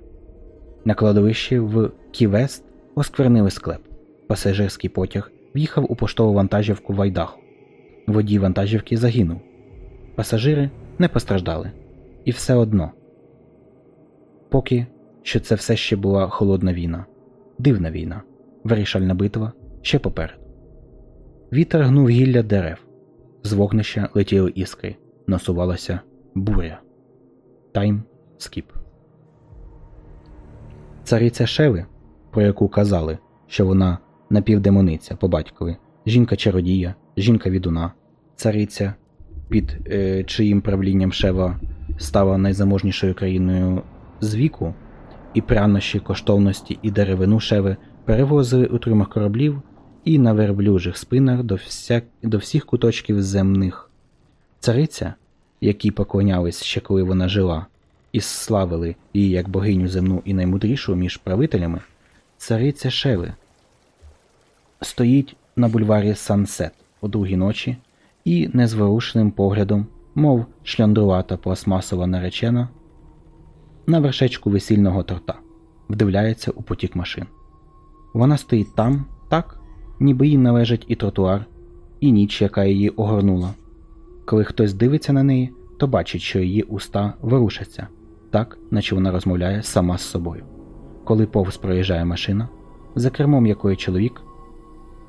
E: На кладовищі в Ківест осквернили склеп. Пасажирський потяг в'їхав у поштову вантажівку в Айдахо. Водій вантажівки загинув. Пасажири не постраждали. І все одно. Поки що це все ще була холодна війна, дивна війна, вирішальна битва ще попереду. Вітер гнув гілля дерев, з вогнища летіли іскри, насувалася буря. Тайм скіп. Цариця Шеви, про яку казали, що вона напівдемониця по батькові, жінка чародія, жінка відуна, цариця, під е, чиїм правлінням Шева стала найзаможнішою країною з віку, і прянощі, коштовності і деревину Шеви перевозили у трюмах кораблів і на верблюжих спинах до, вся... до всіх куточків земних. Цариця, якій поклонялись ще коли вона жила, і славили її як богиню земну і наймудрішу між правителями, цариця Шеви стоїть на бульварі Сансет о другій ночі і незворушним поглядом, мов шляндрувата пластмасова наречена, на вершечку весільного торта, вдивляється у потік машин. Вона стоїть там, так, ніби їй належить і тротуар, і ніч, яка її огорнула. Коли хтось дивиться на неї, то бачить, що її уста ворушаться, так, наче вона розмовляє сама з собою. Коли повз проїжджає машина, за кермом якої чоловік,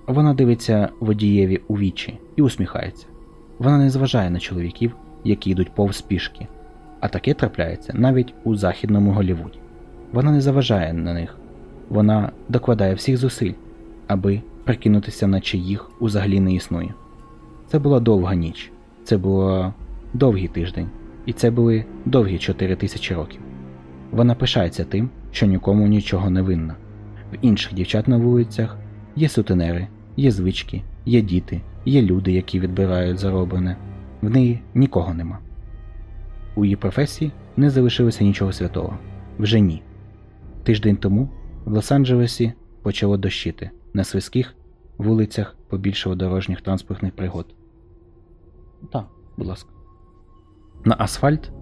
E: вона дивиться водієві у вічі і усміхається. Вона не зважає на чоловіків, які йдуть повз пішки, а таке трапляється навіть у західному Голлівуді. Вона не заважає на них, вона докладає всіх зусиль, аби прикинутися, наче їх взагалі не існує. Це була довга ніч, це було довгий тиждень, і це були довгі чотири тисячі років. Вона пишається тим, що нікому нічого не винна. В інших дівчат на вулицях є сутенери, є звички, є діти, є люди, які відбирають зароблене. В неї нікого нема. У її професії не залишилося нічого святого. Вже ні. Тиждень тому в Лос-Анджелесі почало дощити. На свиских вулицях побільшало дорожніх транспортних пригод. Так, будь ласка. На асфальт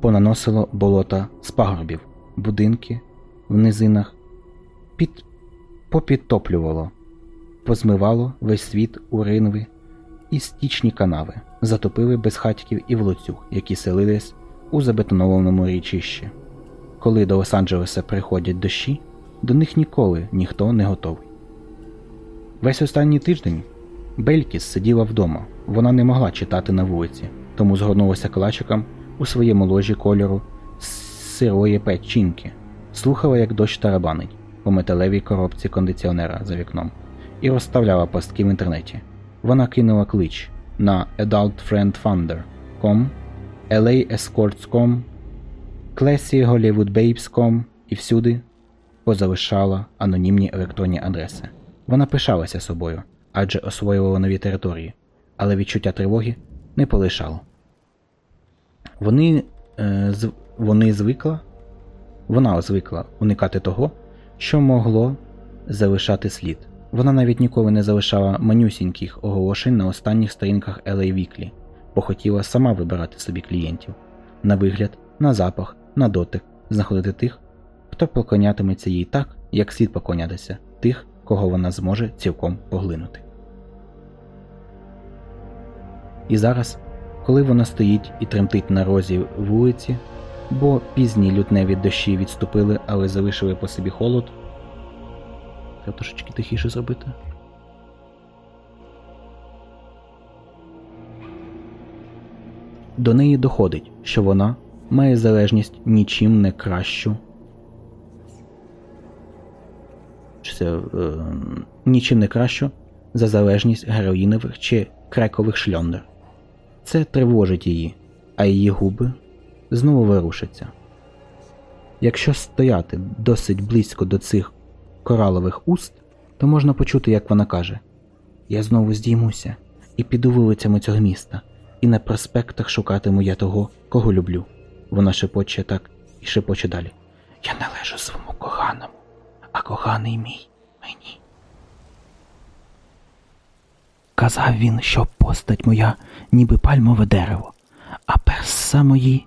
E: понаносило болота з пагорбів, будинки в низинах під... попідтоплювало, позмивало весь світ у ринви і стічні канави, затопили безхатьків і влоцюг, які селились у забетонованому річищі. Коли до Лос-Анджелеса приходять дощі, до них ніколи ніхто не готовий. Весь останній тиждень Белькіс сиділа вдома, вона не могла читати на вулиці, тому згорнулася калачиком у своєму ложі кольору з сирої печінки, слухала, як дощ тарабанить по металевій коробці кондиціонера за вікном, і розставляла пастки в інтернеті. Вона кинула клич на adultfriendfunder.com, laescorts.com, classyhollywoodbabes.com і всюди позалишала анонімні електронні адреси. Вона пишалася собою, адже освоювала нові території, але відчуття тривоги не полишало. Вони, е, з, вони звикла, вона звикла уникати того, що могло залишати слід. Вона навіть ніколи не залишала манюсіньких оголошень на останніх сторінках LA Weekly, бо хотіла сама вибирати собі клієнтів на вигляд, на запах, на дотик, знаходити тих, хто поклонятиметься їй так, як слід поклонятися, тих, кого вона зможе цілком поглинути. І зараз, коли вона стоїть і тремтить на розі вулиці, бо пізні лютневі дощі відступили, але залишили по собі холод. Треба трошечки тихіше зробити. До неї доходить, що вона має залежність нічим не кращу. Е, нічим не кращу за залежність героїнових чи крекових шльондер. Це тривожить її, а її губи знову вирушаться. Якщо стояти досить близько до цих коралових уст, то можна почути, як вона каже: Я знову здіймуся і піду вулицями цього міста, і на проспектах шукатиму я того, кого люблю. Вона шепоче так і шепоче далі. Я належу своєму коханому, а коханий мій мені. Казав він, що постать моя, ніби пальмове дерево, а перса мої,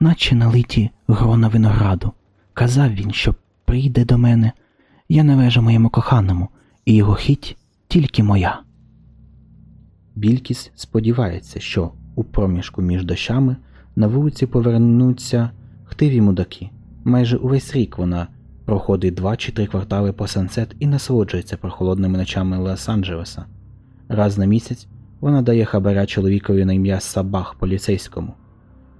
E: наче налиті грона винограду. Казав він, що прийде до мене, я належу моєму коханому, і його хіть тільки моя. Бількіс сподівається, що у проміжку між дощами на вулиці повернуться хтиві мудаки. Майже увесь рік вона проходить два чи три квартали по сансет і насолоджується прохолодними ночами Лос-Анджелеса. Раз на місяць вона дає хабаря чоловікові на ім'я Сабах поліцейському.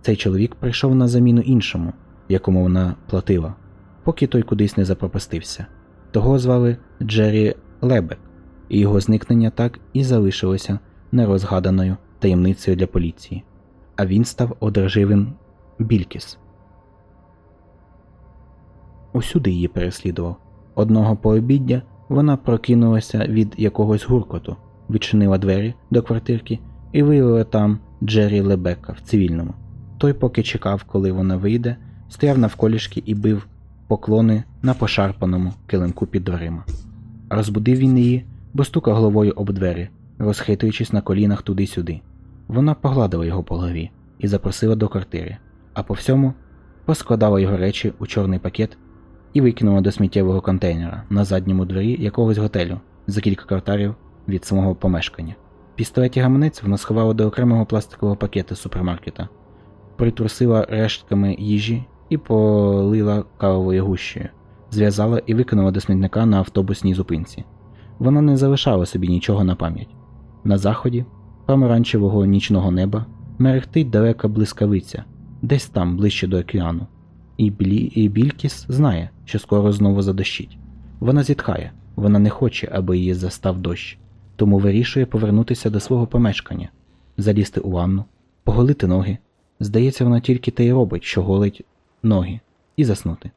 E: Цей чоловік прийшов на заміну іншому, якому вона платила, поки той кудись не запропастився. Того звали Джері Лебек, і його зникнення так і залишилося нерозгаданою таємницею для поліції, а він став одерживим Бількіс. Усюди її переслідував. Одного пообіддя вона прокинулася від якогось гуркоту, відчинила двері до квартирки і виявила там Джері Лебека в цивільному. Той, поки чекав, коли вона вийде, стояв навколішки і бив поклони на пошарпаному килимку під дверима. Розбудив він її, бо стукав головою об двері, розхитуючись на колінах туди-сюди. Вона погладила його по голові і запросила до квартири, а по всьому поскладала його речі у чорний пакет і викинула до сміттєвого контейнера на задньому двері якогось готелю за кілька кварталів від самого помешкання. Пістолет і гаманець вона сховала до окремого пластикового пакета супермаркета, притрусила рештками їжі і полила кавовою гущею, зв'язала і викинула до смітника на автобусній зупинці. Вона не залишала собі нічого на пам'ять. На заході помаранчевого нічного неба мерехтить далека блискавиця, десь там, ближче до океану. І, Білі, і Бількіс знає, що скоро знову задощить. Вона зітхає, вона не хоче, аби її застав дощ, тому вирішує повернутися до свого помешкання, залізти у ванну, поголити ноги. Здається, вона тільки те й робить, що голить ноги, і заснути.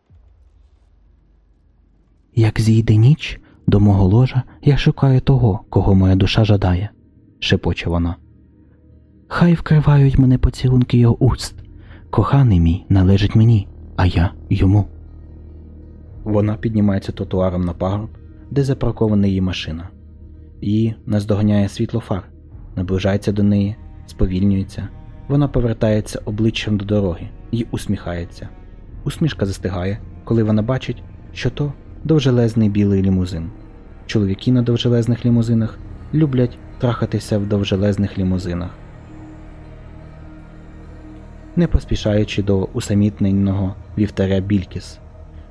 E: Як зійде ніч, до мого ложа я шукаю того, кого моя душа жадає, шепоче вона. Хай вкривають мене поцілунки його уст. Коханий мій належить мені, а я йому. Вона піднімається тротуаром на пагорб, де запаркована її машина. Її наздоганяє світло фар, наближається до неї, сповільнюється. Вона повертається обличчям до дороги і усміхається. Усмішка застигає, коли вона бачить, що то довжелезний білий лімузин. Чоловіки на довжелезних лімузинах люблять трахатися в довжелезних лімузинах. Не поспішаючи до усамітненого вівтаря Бількіс.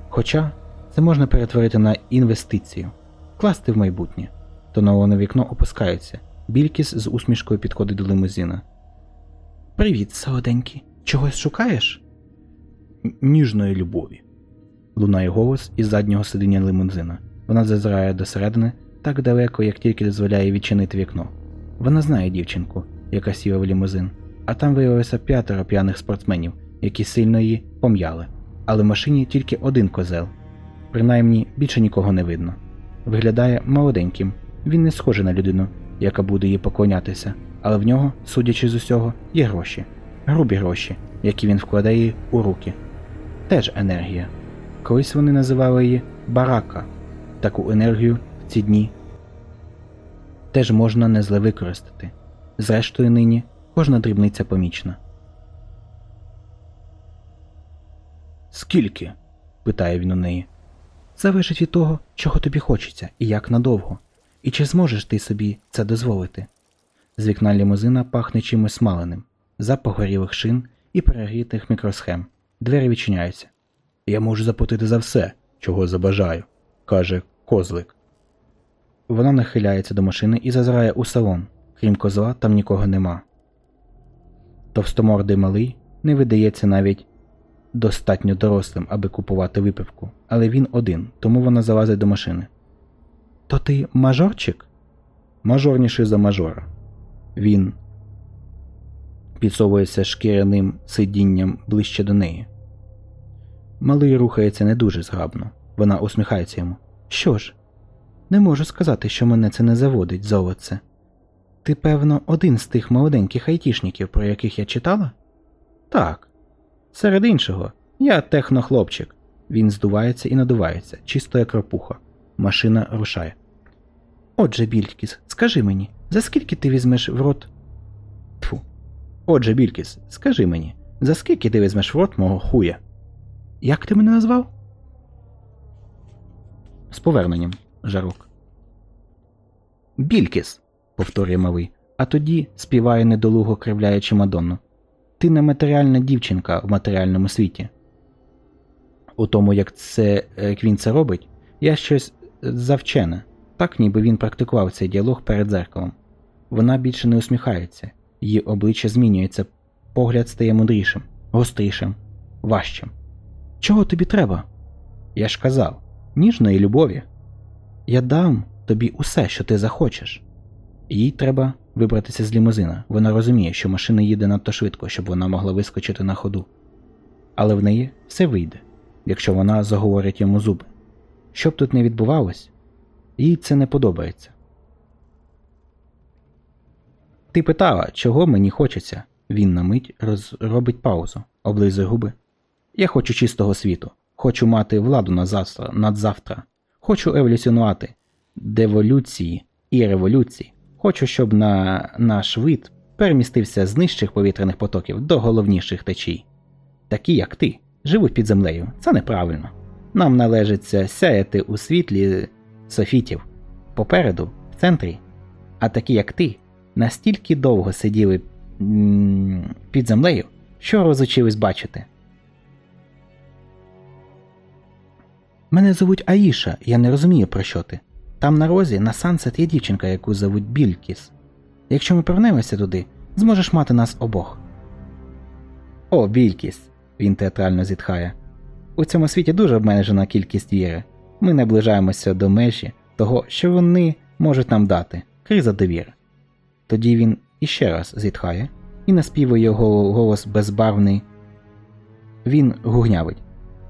E: Хоча це можна перетворити на інвестицію, класти в майбутнє. Тоноване вікно опускається. Бількіс з усмішкою підходить до лимузина. Привіт, солоденький. Чогось шукаєш? Ніжної любові. Лунає голос із заднього сидіння лимузина. Вона зазирає до середини так далеко, як тільки дозволяє відчинити вікно. Вона знає дівчинку, яка сіла в лімузин, а там виявилося п'ятеро п'яних спортсменів, які сильно її пом'яли. Але в машині тільки один козел. Принаймні більше нікого не видно. Виглядає молоденьким. Він не схожий на людину, яка буде їй поклонятися, але в нього, судячи з усього, є гроші. Грубі гроші, які він вкладає у руки. Теж енергія. Колись вони називали її барака. Таку енергію в ці дні теж можна не зле використати. Зрештою, нині кожна дрібниця помічна. Скільки? питає він у неї. Залежить від того, чого тобі хочеться і як надовго. І чи зможеш ти собі це дозволити? З вікна лімузина пахне чимось смаленим, запах горілих шин і перегрітих мікросхем. Двері відчиняються. Я можу заплатити за все, чого забажаю, каже козлик. Вона нахиляється до машини і зазирає у салон. Крім козла, там нікого нема. Товстомордий малий не видається навіть достатньо дорослим, аби купувати випивку, але він один, тому вона залазить до машини. То ти мажорчик? Мажорніший за мажора. Він підсовується шкіряним сидінням ближче до неї. Малий рухається не дуже зграбно. Вона усміхається йому. Що ж, не можу сказати, що мене це не заводить, золоце. Ти, певно, один з тих молоденьких айтішників, про яких я читала? Так. Серед іншого, я технохлопчик. Він здувається і надувається, чисто як ропуха. Машина рушає. Отже, Бількіс, скажи мені, за скільки ти візьмеш в рот. Тфу. Отже, Бількіс, скажи мені, за скільки ти візьмеш в рот мого хуя? Як ти мене назвав? З поверненням, жарок. Бількіс, повторює малий, а тоді співає недолуго кривляючи Мадонну. Ти не матеріальна дівчинка в матеріальному світі. У тому, як це як він це робить, я щось завчене, так ніби він практикував цей діалог перед дзеркалом. Вона більше не усміхається, її обличчя змінюється, погляд стає мудрішим, гострішим, важчим. Чого тобі треба? Я ж казав, ніжної любові. Я дам тобі усе, що ти захочеш. Їй треба вибратися з лімузина. Вона розуміє, що машина їде надто швидко, щоб вона могла вискочити на ходу. Але в неї все вийде, якщо вона заговорить йому зуби. Що б тут не відбувалось, їй це не подобається. Ти питала, чого мені хочеться. Він на мить роз... робить паузу, облизує губи. Я хочу чистого світу. Хочу мати владу на завтра, надзавтра. Хочу еволюціонувати деволюції і революції. Хочу, щоб на наш вид перемістився з нижчих повітряних потоків до головніших течій. Такі, як ти, живуть під землею. Це неправильно. Нам належиться сяяти у світлі софітів попереду, в центрі. А такі, як ти, настільки довго сиділи під землею, що розучились бачити. Мене звуть Аїша, я не розумію, про що ти. Там на розі на Сансет є дівчинка, яку зовуть Бількіс. Якщо ми повернемося туди, зможеш мати нас обох. О, бійкість. Він театрально зітхає. У цьому світі дуже обмежена кількість віри. Ми наближаємося до межі того, що вони можуть нам дати. Криза довіри. Тоді він іще раз зітхає і наспівує його голос безбарвний. Він гугнявить.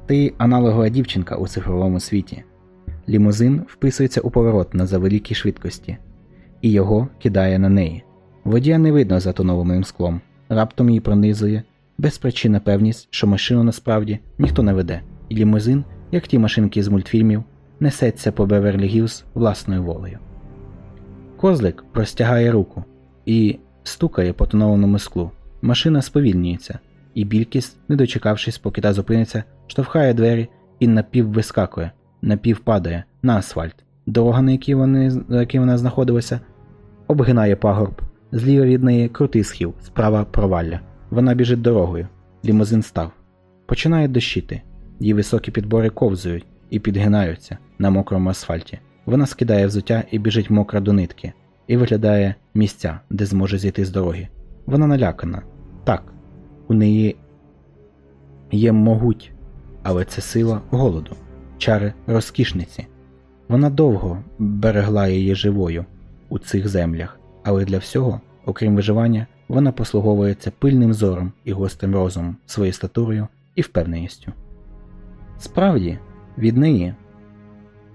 E: Ти аналогова дівчинка у цифровому світі. Лімузин вписується у поворот на завеликій швидкості, і його кидає на неї. Водія не видно за тонованим склом. Раптом її пронизує безпричинна певність, що машину насправді ніхто не веде, і лімузин, як ті машинки з мультфільмів, несеться по Беверлі Гілз власною волею. Козлик простягає руку і стукає по тонованому склу. Машина сповільнюється, і Білкіс, не дочекавшись, поки та зупиниться, штовхає двері і напіввискакує, напівпадає на асфальт. Дорога, на якій, вони, на якій вона знаходилася, обгинає пагорб. Зліва від неї крутий схил, справа провалля. Вона біжить дорогою. Лімузин став. Починає дощити. Її високі підбори ковзують і підгинаються на мокрому асфальті. Вона скидає взуття і біжить мокра до нитки, і виглядає місця, де зможе зійти з дороги. Вона налякана. Так, у неї є могуть, але це сила голоду, чари розкішниці. Вона довго берегла її живою у цих землях, але для всього, окрім виживання, вона послуговується пильним зором і гострим розумом, своєю статурою і впевненістю. Справді, від неї,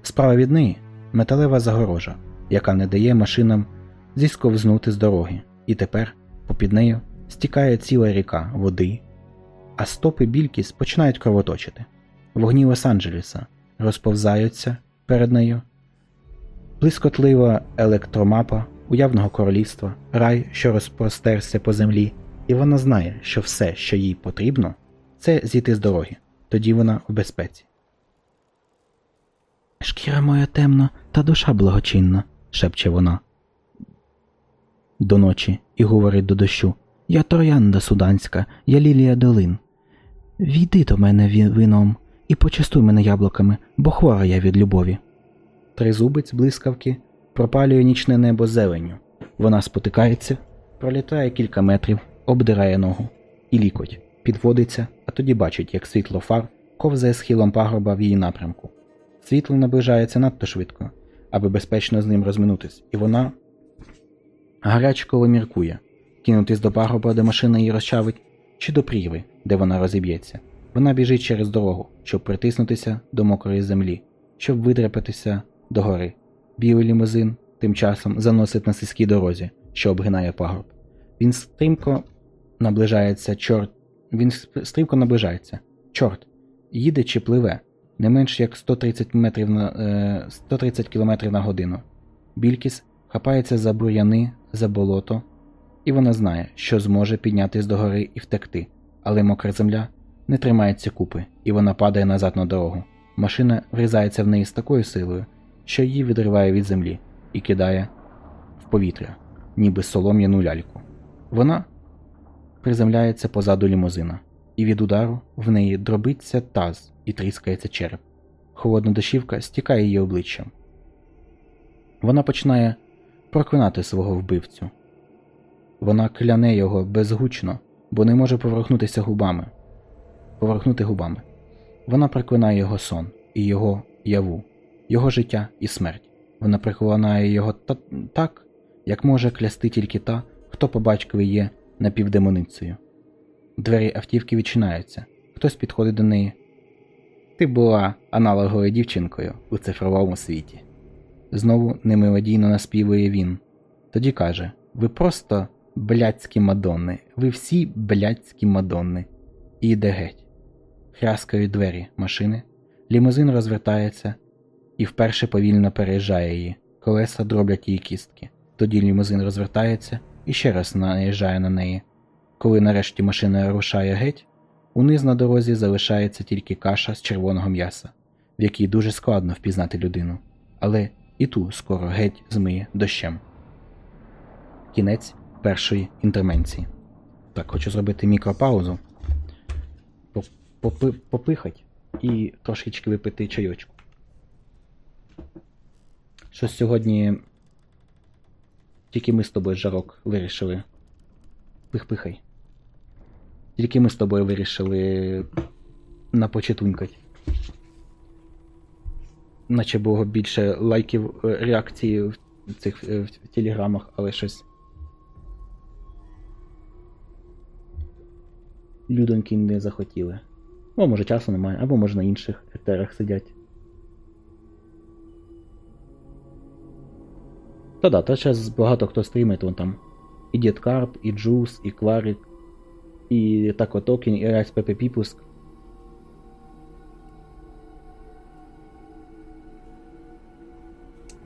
E: справа від неї металева загорожа, яка не дає машинам зісковзнути з дороги, і тепер попід нею стікає ціла ріка води, а стопи бількіс починають кровоточити. Вогні Лос-Анджелеса розповзаються перед нею. Блискотлива електромапа уявного королівства, рай, що розпростерся по землі, і вона знає, що все, що їй потрібно, це зійти з дороги. Тоді вона в безпеці. Шкіра моя темна, та душа благочинна, шепче вона. До ночі і говорить до дощу. Я троянда суданська, я лілія долин. Війди до мене вином і почастуй мене яблуками, бо хвора я від любові. Тризубець блискавки пропалює нічне небо зеленню. Вона спотикається, пролітає кілька метрів, обдирає ногу і лікоть, підводиться, а тоді бачить, як світло фар ковзає схилом пагорба в її напрямку. Світло наближається надто швидко, аби безпечно з ним розминутись, і вона гарячково міркує кинутись до пагорба, де машина її розчавить, чи до прірви, де вона розіб'ється. Вона біжить через дорогу, щоб притиснутися до мокрої землі, щоб видряпатися до гори. Білий лімузин тим часом заносить на сільській дорозі, що обгинає пагорб. Він стрімко наближається, чорт. Він стрімко наближається. Чорт. Їде чи пливе не менш як 130 метрів на е, 130 км на годину. Бількіс хапається за бур'яни, за болото, і вона знає, що зможе піднятись до гори і втекти, але мокра земля не тримається купи, і вона падає назад на дорогу. Машина врізається в неї з такою силою, що її відриває від землі і кидає в повітря, ніби солом'яну ляльку. Вона приземляється позаду лімузина, і від удару в неї дробиться таз і тріскається череп. Холодна дощівка стікає її обличчям. Вона починає проклинати свого вбивцю. Вона кляне його безгучно, бо не може поворухнутися губами. Поворухнути губами. Вона проклинає його сон і його яву, його життя і смерть. Вона проклинає його та- так, як може клясти тільки та, хто по є напівдемоницею. Двері автівки відчиняються. Хтось підходить до неї. Ти була аналоговою дівчинкою у цифровому світі. Знову немилодійно наспівує він. Тоді каже: Ви просто блядські мадонни, ви всі блядські мадонни. І йде геть. Хряскають двері машини, лімузин розвертається і вперше повільно переїжджає її. Колеса дроблять її кістки. Тоді лімузин розвертається і ще раз наїжджає на неї. Коли нарешті машина рушає геть, униз на дорозі залишається тільки каша з червоного м'яса, в якій дуже складно впізнати людину, але і ту скоро геть змиє дощем. Кінець першої інтерменції. Так, хочу зробити мікропаузу, поп- попи- попихать і трошечки випити чайочку. Щось сьогодні Тільки ми з тобою, жарок, вирішили. Пих-пихай. Тільки ми з тобою вирішили напочетунькать. Наче було більше лайків е, реакції в цих е, в телеграмах, але щось. Людоньки не захотіли. Або може часу немає, або може на інших етерах сидять. Та да, та зараз багато хто стрімить, вон там. І Дід Карп, і Джус, і Кварик, і Тако Токен, і Райс Пепе Піпуск.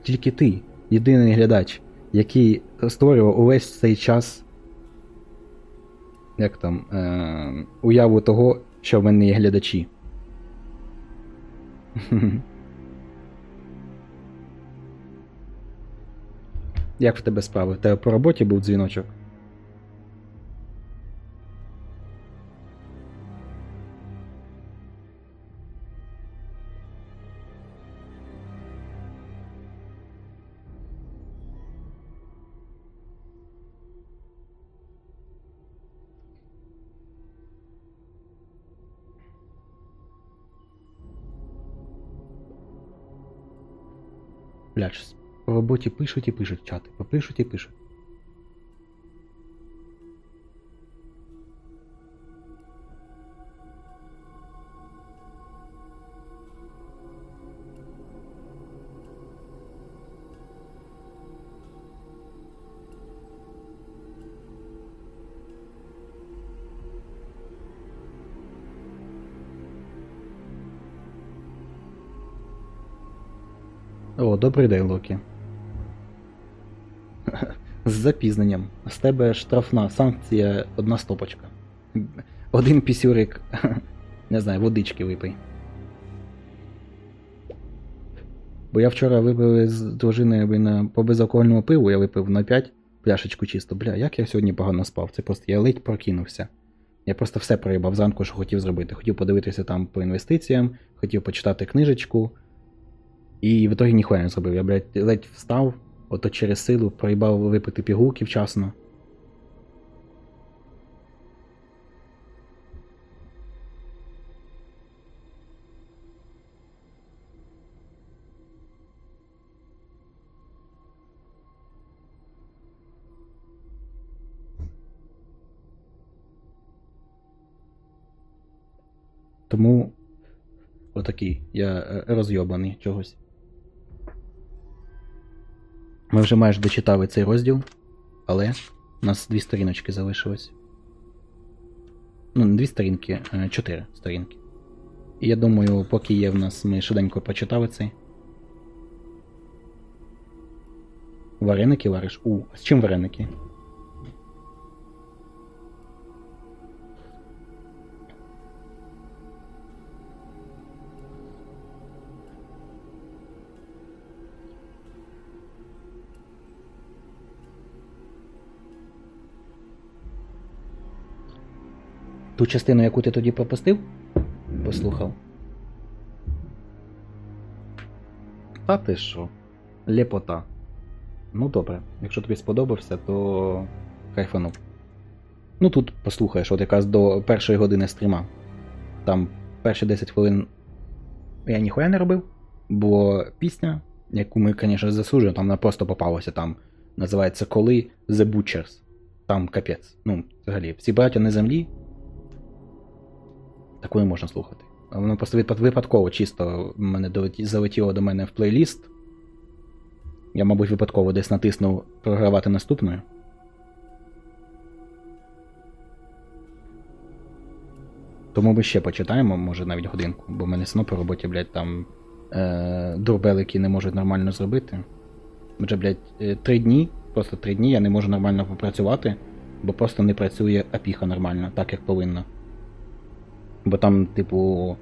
E: Тільки ти, єдиний глядач, який створював увесь цей час. Як там. Е- уяву того, що в мене є глядачі. Як в тебе справи? Тебе по роботі був дзвіночок? Бля, щось по роботі пишуть і пишуть чати, попишуть і пишуть. Добрий день, Локі. З запізненням. З тебе штрафна санкція одна стопочка. Один пісюрик. Не знаю, водички випий. Бо я вчора випив з дружиною по безалкогольному пиву, я випив на 5 пляшечку чисто. Бля, як я сьогодні погано спав. Це просто я ледь прокинувся. Я просто все проїбав зранку, що хотів зробити. Хотів подивитися там по інвестиціям, хотів почитати книжечку. І в итоге ніхуя не зробив. Я, блядь, ледь встав, ото через силу проїбав випити пігулки вчасно. Тому отакий, я е, розйобаний чогось. Ми вже майже дочитали цей розділ, але у нас дві сторіночки залишилось. Ну, не дві сторінки, чотири сторінки. І я думаю, поки є в нас, ми швиденько почитали цей. Вареники вариш? У, з чим вареники? Ту частину, яку ти тоді пропустив? Послухав. Та ти що? Лепота. Ну добре, якщо тобі сподобався, то кайфанув. Ну тут послухаєш, от якраз до першої години стріма. Там перші 10 хвилин я ніхуя не робив, бо пісня, яку ми, звісно, засуджуємо, там вона просто попалася, там називається Коли The Butchers. Там капець. Ну, взагалі, всі браття на землі. Таку не можна слухати. Воно просто випадково чисто мене залетіло до мене в плейліст. Я, мабуть, випадково десь натиснув програвати наступною. Тому ми ще почитаємо, може навіть годинку, бо в мене сно по роботі, блядь, там е- дурбелики не можуть нормально зробити. Вже, блядь, е, три дні, просто три дні я не можу нормально попрацювати, бо просто не працює апіха нормально, так як повинно. Бо там, типу,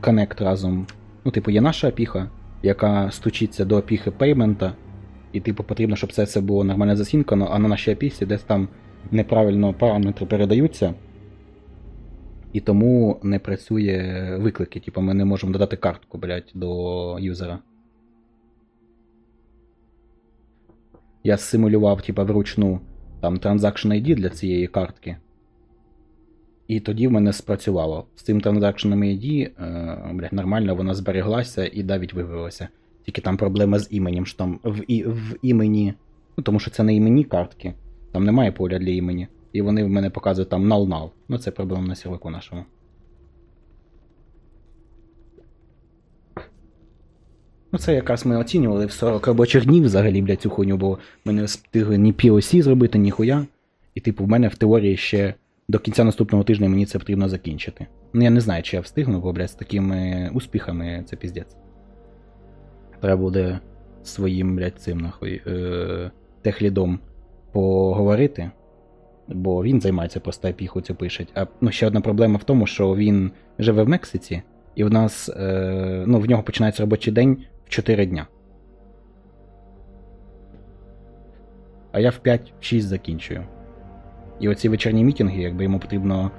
E: connect разом. Ну, типу, є наша апіха, яка стучиться до апіхи payment а, і, типу, потрібно, щоб це все було нормально засінкано, а на нашій апісі десь там неправильно параметри передаються. І тому не працює виклики. Типу, ми не можемо додати картку, блядь, до юзера. Я симулював, типа, вручну там Transaction ID для цієї картки. І тоді в мене спрацювало. З цим Transaction ID, е, нормально вона збереглася і навіть вивелася. Тільки там проблема з іменем, що там в, і, в імені. Ну, тому що це не імені картки. Там немає поля для імені. І вони в мене показують там null-null. Ну це проблема на серваку нашому. Ну, це якраз ми оцінювали в 40 робочих днів взагалі, блядь, цю хуйню, бо ми не встигли ні POC зробити, ні хуя. І, типу, в мене в теорії ще до кінця наступного тижня мені це потрібно закінчити. Ну, я не знаю, чи я встигну, бо, блядь, з такими успіхами це піздець. Треба буде своїм, блядь, цим нахуй, е- техлідом поговорити, бо він займається просто епіху цю пишеть. А ну, ще одна проблема в тому, що він живе в Мексиці, і в нас, е- ну, в нього починається робочий день в 4 дня. А я в 5-6 закінчую. І оці вечірні мітинги, якби йому потрібно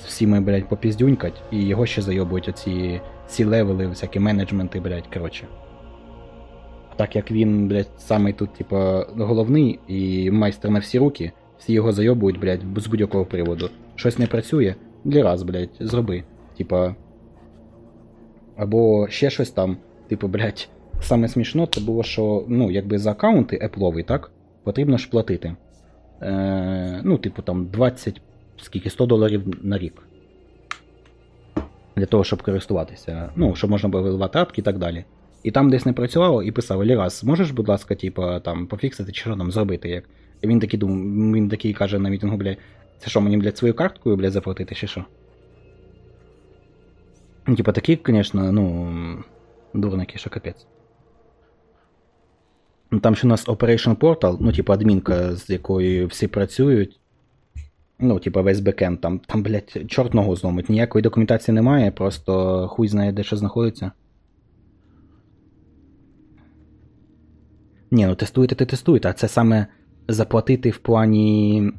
E: з всіми, блядь, попіздюнькать, і його ще зайобують оці ці левели, всякі менеджменти, блядь, коротше. Так як він, блядь, самий тут, типа, головний і майстер на всі руки, всі його зайобують, блядь, з будь-якого приводу. Щось не працює, для раз, блядь, зроби. Типа. Або ще щось там. Типу, блядь, саме смішно, це було, що, ну, якби за аккаунти Apple, так? Потрібно ж платити. Е, ну, типу, там 20, скільки 100 доларів на рік. Для того, щоб користуватися. Ну, щоб можна було виливати апки і так далі. І там десь не працювало, і писав Лірас, можеш, будь ласка, типу, там, пофіксити, чи що там зробити як. І він такий дум, він такий каже на мітингу, блядь, це що, мені, блядь, свою карткою, блядь, заплатити, чи що? Ну, Типа такі, звісно, ну, дурники, що капець. Ну, Там ще у нас Operation Portal, ну, типу, адмінка, з якою всі працюють. Ну, типа весь бекенд, там, там, блядь, чорт ногу зломить. Ніякої документації немає, просто хуй знає, де що знаходиться. Ні, ну тестуєте, ти тестуєте, а це саме заплатити в плані.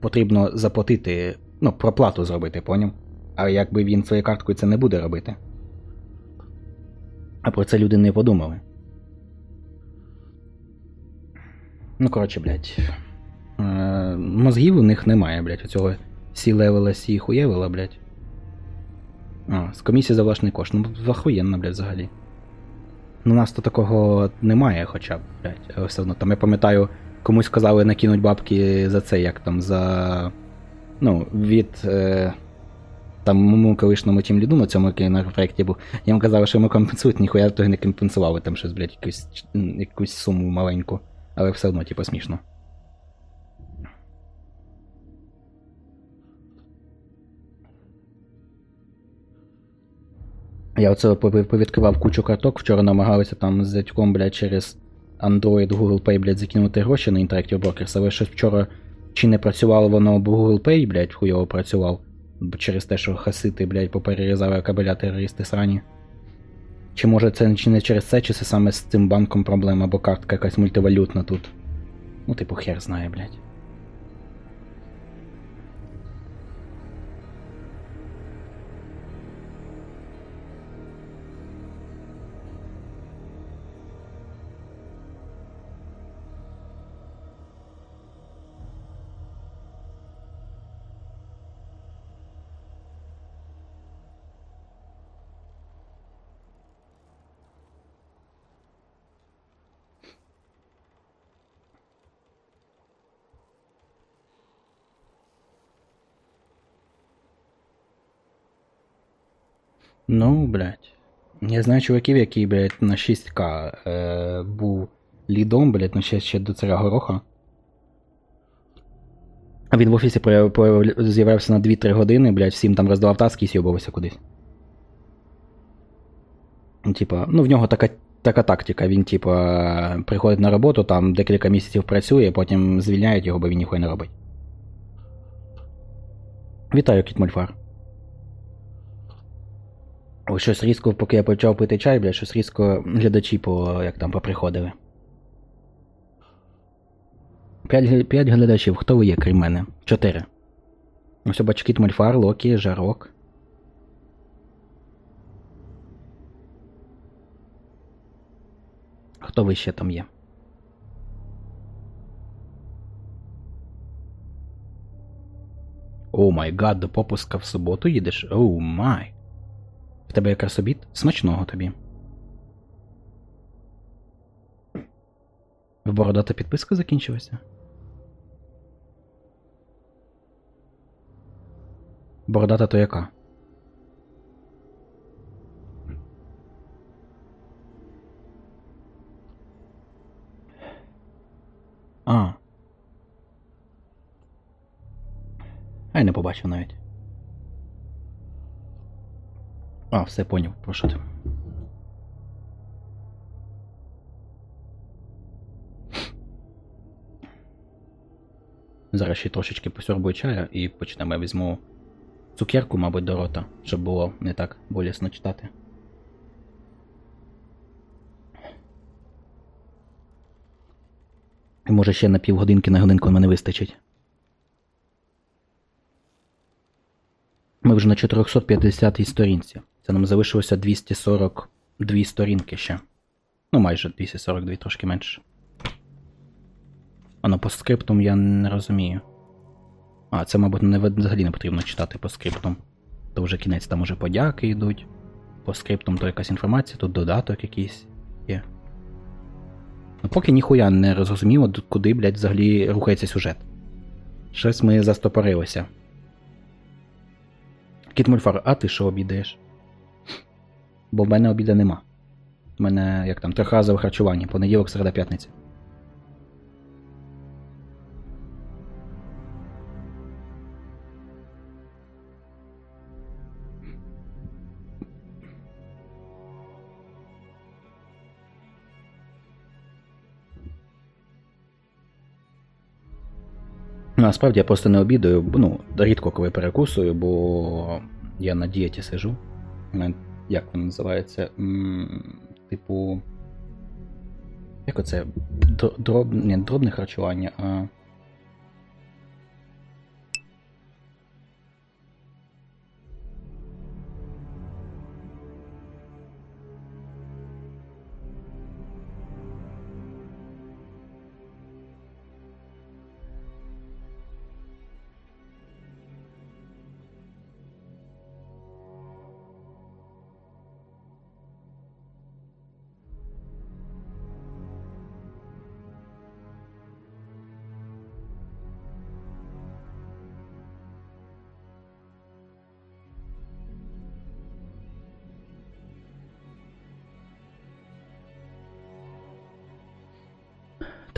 E: Потрібно заплатити, ну, проплату зробити, поняв? А якби він своєю карткою це не буде робити. А про це люди не подумали. Ну, коротше, блядь. Е, мозгів у них немає, блядь, оцього сі левела, сі хуєвела, блядь. А, з комісії за власний кошт. Ну, захуєнно, блядь, взагалі. Ну, у нас то такого немає, хоча б, блядь. Все одно. Там я пам'ятаю, комусь казали накинуть бабки за це, як там, за. Ну, від. Е, там моєму колишньому тім ліду на цьому який на проєкті був. Я йому казав, що йому компенсують, ніхуя того не компенсували там щось, блядь, якусь, якусь суму маленьку. Але все одно, типу, смішно. Я оце пові- повідкривав кучу карток, вчора намагалися там з дядьком, блядь, через Android, Google Pay, блядь, закинути гроші на Interactive Brokers, але щось вчора чи не працювало воно, бо Google Pay, блядь, хуйово працював. Через те, що хасити, блядь, поперерізали кабеля терористи срані. Чи може це не через це, чи це саме з цим банком проблема, бо картка якась мультивалютна тут. Ну, типу, хер знає, блядь. Ну, блядь. Я знаю чуваків, які, блядь, на 6К е, був лідом, блядь, ну ще, ще до царя гороха. А він в офісі з'являвся на 2-3 години, блядь, всім там роздавав таски і сьобувався кудись. Ну, Типа, ну в нього така, така тактика. Він, типа, приходить на роботу, там декілька місяців працює, потім звільняють його, бо він ніхуя не робить. Вітаю, Кіт Мольфар. Ось щось різко, поки я почав пити чай, бля, щось різко глядачі по як там поприходили. П'ять п'ять глядачів, хто ви є, крім мене? Чотири. Ось бачки Мольфар, Локі, Жарок. Хто ви ще там є? Oh my God, до попуска в суботу їдеш? Oh my. Тебе якраз обід? Смачного тобі. Бородата підписка закінчилася? Бородата то яка? А. А не побачив навіть. А, все поняв, про що ти. Зараз ще трошечки посьорбую чая і почнемо. Я візьму цукерку, мабуть, до рота, щоб було не так болісно читати. І може ще на півгодинки на годинку мене вистачить. Ми вже на 450 сторінці. Це нам залишилося 242 сторінки ще. Ну, майже 242, трошки менше. А на постскриптум я не розумію. А, це, мабуть, не взагалі не потрібно читати по скриптум. То вже кінець там уже подяки йдуть. По скриптум то якась інформація, тут додаток якийсь є. Ну поки ніхуя не розуміло, куди, блядь, взагалі рухається сюжет. Щось ми застопорилися. Кіт Мульфар, а ти що обідаєш? Бо в мене обіда нема. У мене як там трьохразове харчування, понеділок, середа, п'ятниця. Насправді я просто не обідаю, ну, рідко коли перекусую, бо я на дієті сижу. Як воно називається? Типу. Як оце? Дро- Дроб... Ні, дробне харчування, а.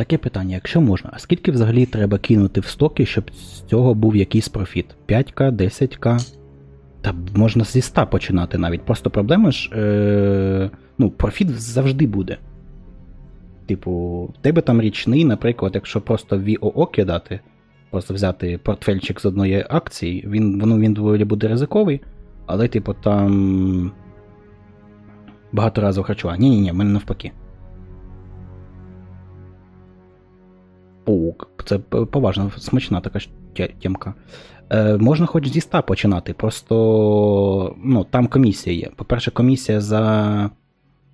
E: Таке питання, якщо можна, а скільки взагалі треба кинути в стоки, щоб з цього був якийсь профіт? 5к, 10к? Та можна зі 100 починати навіть. Просто проблема ж. Е- ну, профіт завжди буде. Типу, в тебе там річний, наприклад, якщо просто в VOO кидати, просто взяти портфельчик з одної акції, він, воно, він доволі буде ризиковий, але, типу, там. Багаторазово харчування. Ні-ні, ні, в мене навпаки. Паук. Це п- поважна, смачна така тємка. Е, можна хоч зі 100 починати, просто ну, там комісія є. По-перше, комісія за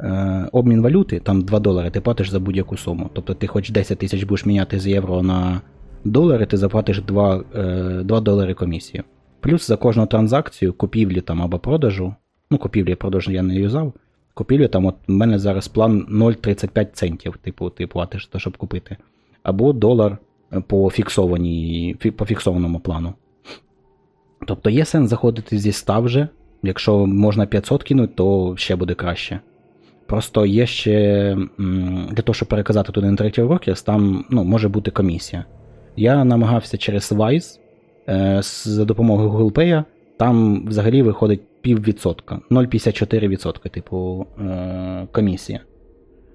E: е, обмін валюти, там 2 долари, ти платиш за будь-яку суму. Тобто ти хоч 10 тисяч будеш міняти з євро на долари, ти заплатиш 2, е, 2 долари комісію. Плюс за кожну транзакцію, купівлі там або продажу, ну купівлі продажу я не юзав. Купівлі там, от в мене зараз план 0,35 центів, типу, ти платиш, щоб купити або долар по, фіксованій, по фіксованому плану. Тобто є сенс заходити зі 100 вже. Якщо можна 500 кинути, то ще буде краще. Просто є ще для того, щоб переказати туди на третій Workers, там ну, може бути комісія. Я намагався через Wise е, за допомогою Google Pay, там взагалі виходить піввідсотка, 0,54%, типу е, комісія.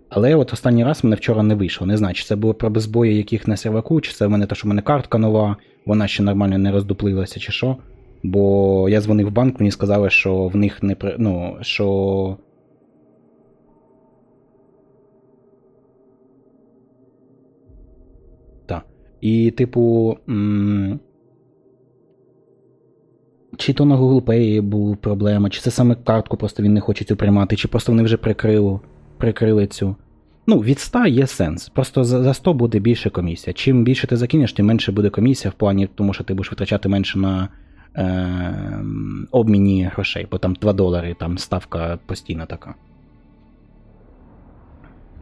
E: Але от останній раз мене вчора не вийшло. Не знаю, чи це було про безбої, яких на серваку, чи це в мене те, що в мене картка нова, вона ще нормально не роздуплилася, чи що. Бо я дзвонив в банк, мені сказали, що в них не ну, що. Так. І, типу. М- чи то на Google Pay була проблема, чи це саме картку просто він не хоче цю приймати, чи просто вони вже прикрили, прикрили цю. Ну, від 100 є сенс. Просто за, за 100 буде більше комісія. Чим більше ти закинеш, тим менше буде комісія в плані, тому що ти будеш витрачати менше на е, обміні грошей, бо там 2 долари, там ставка постійна така.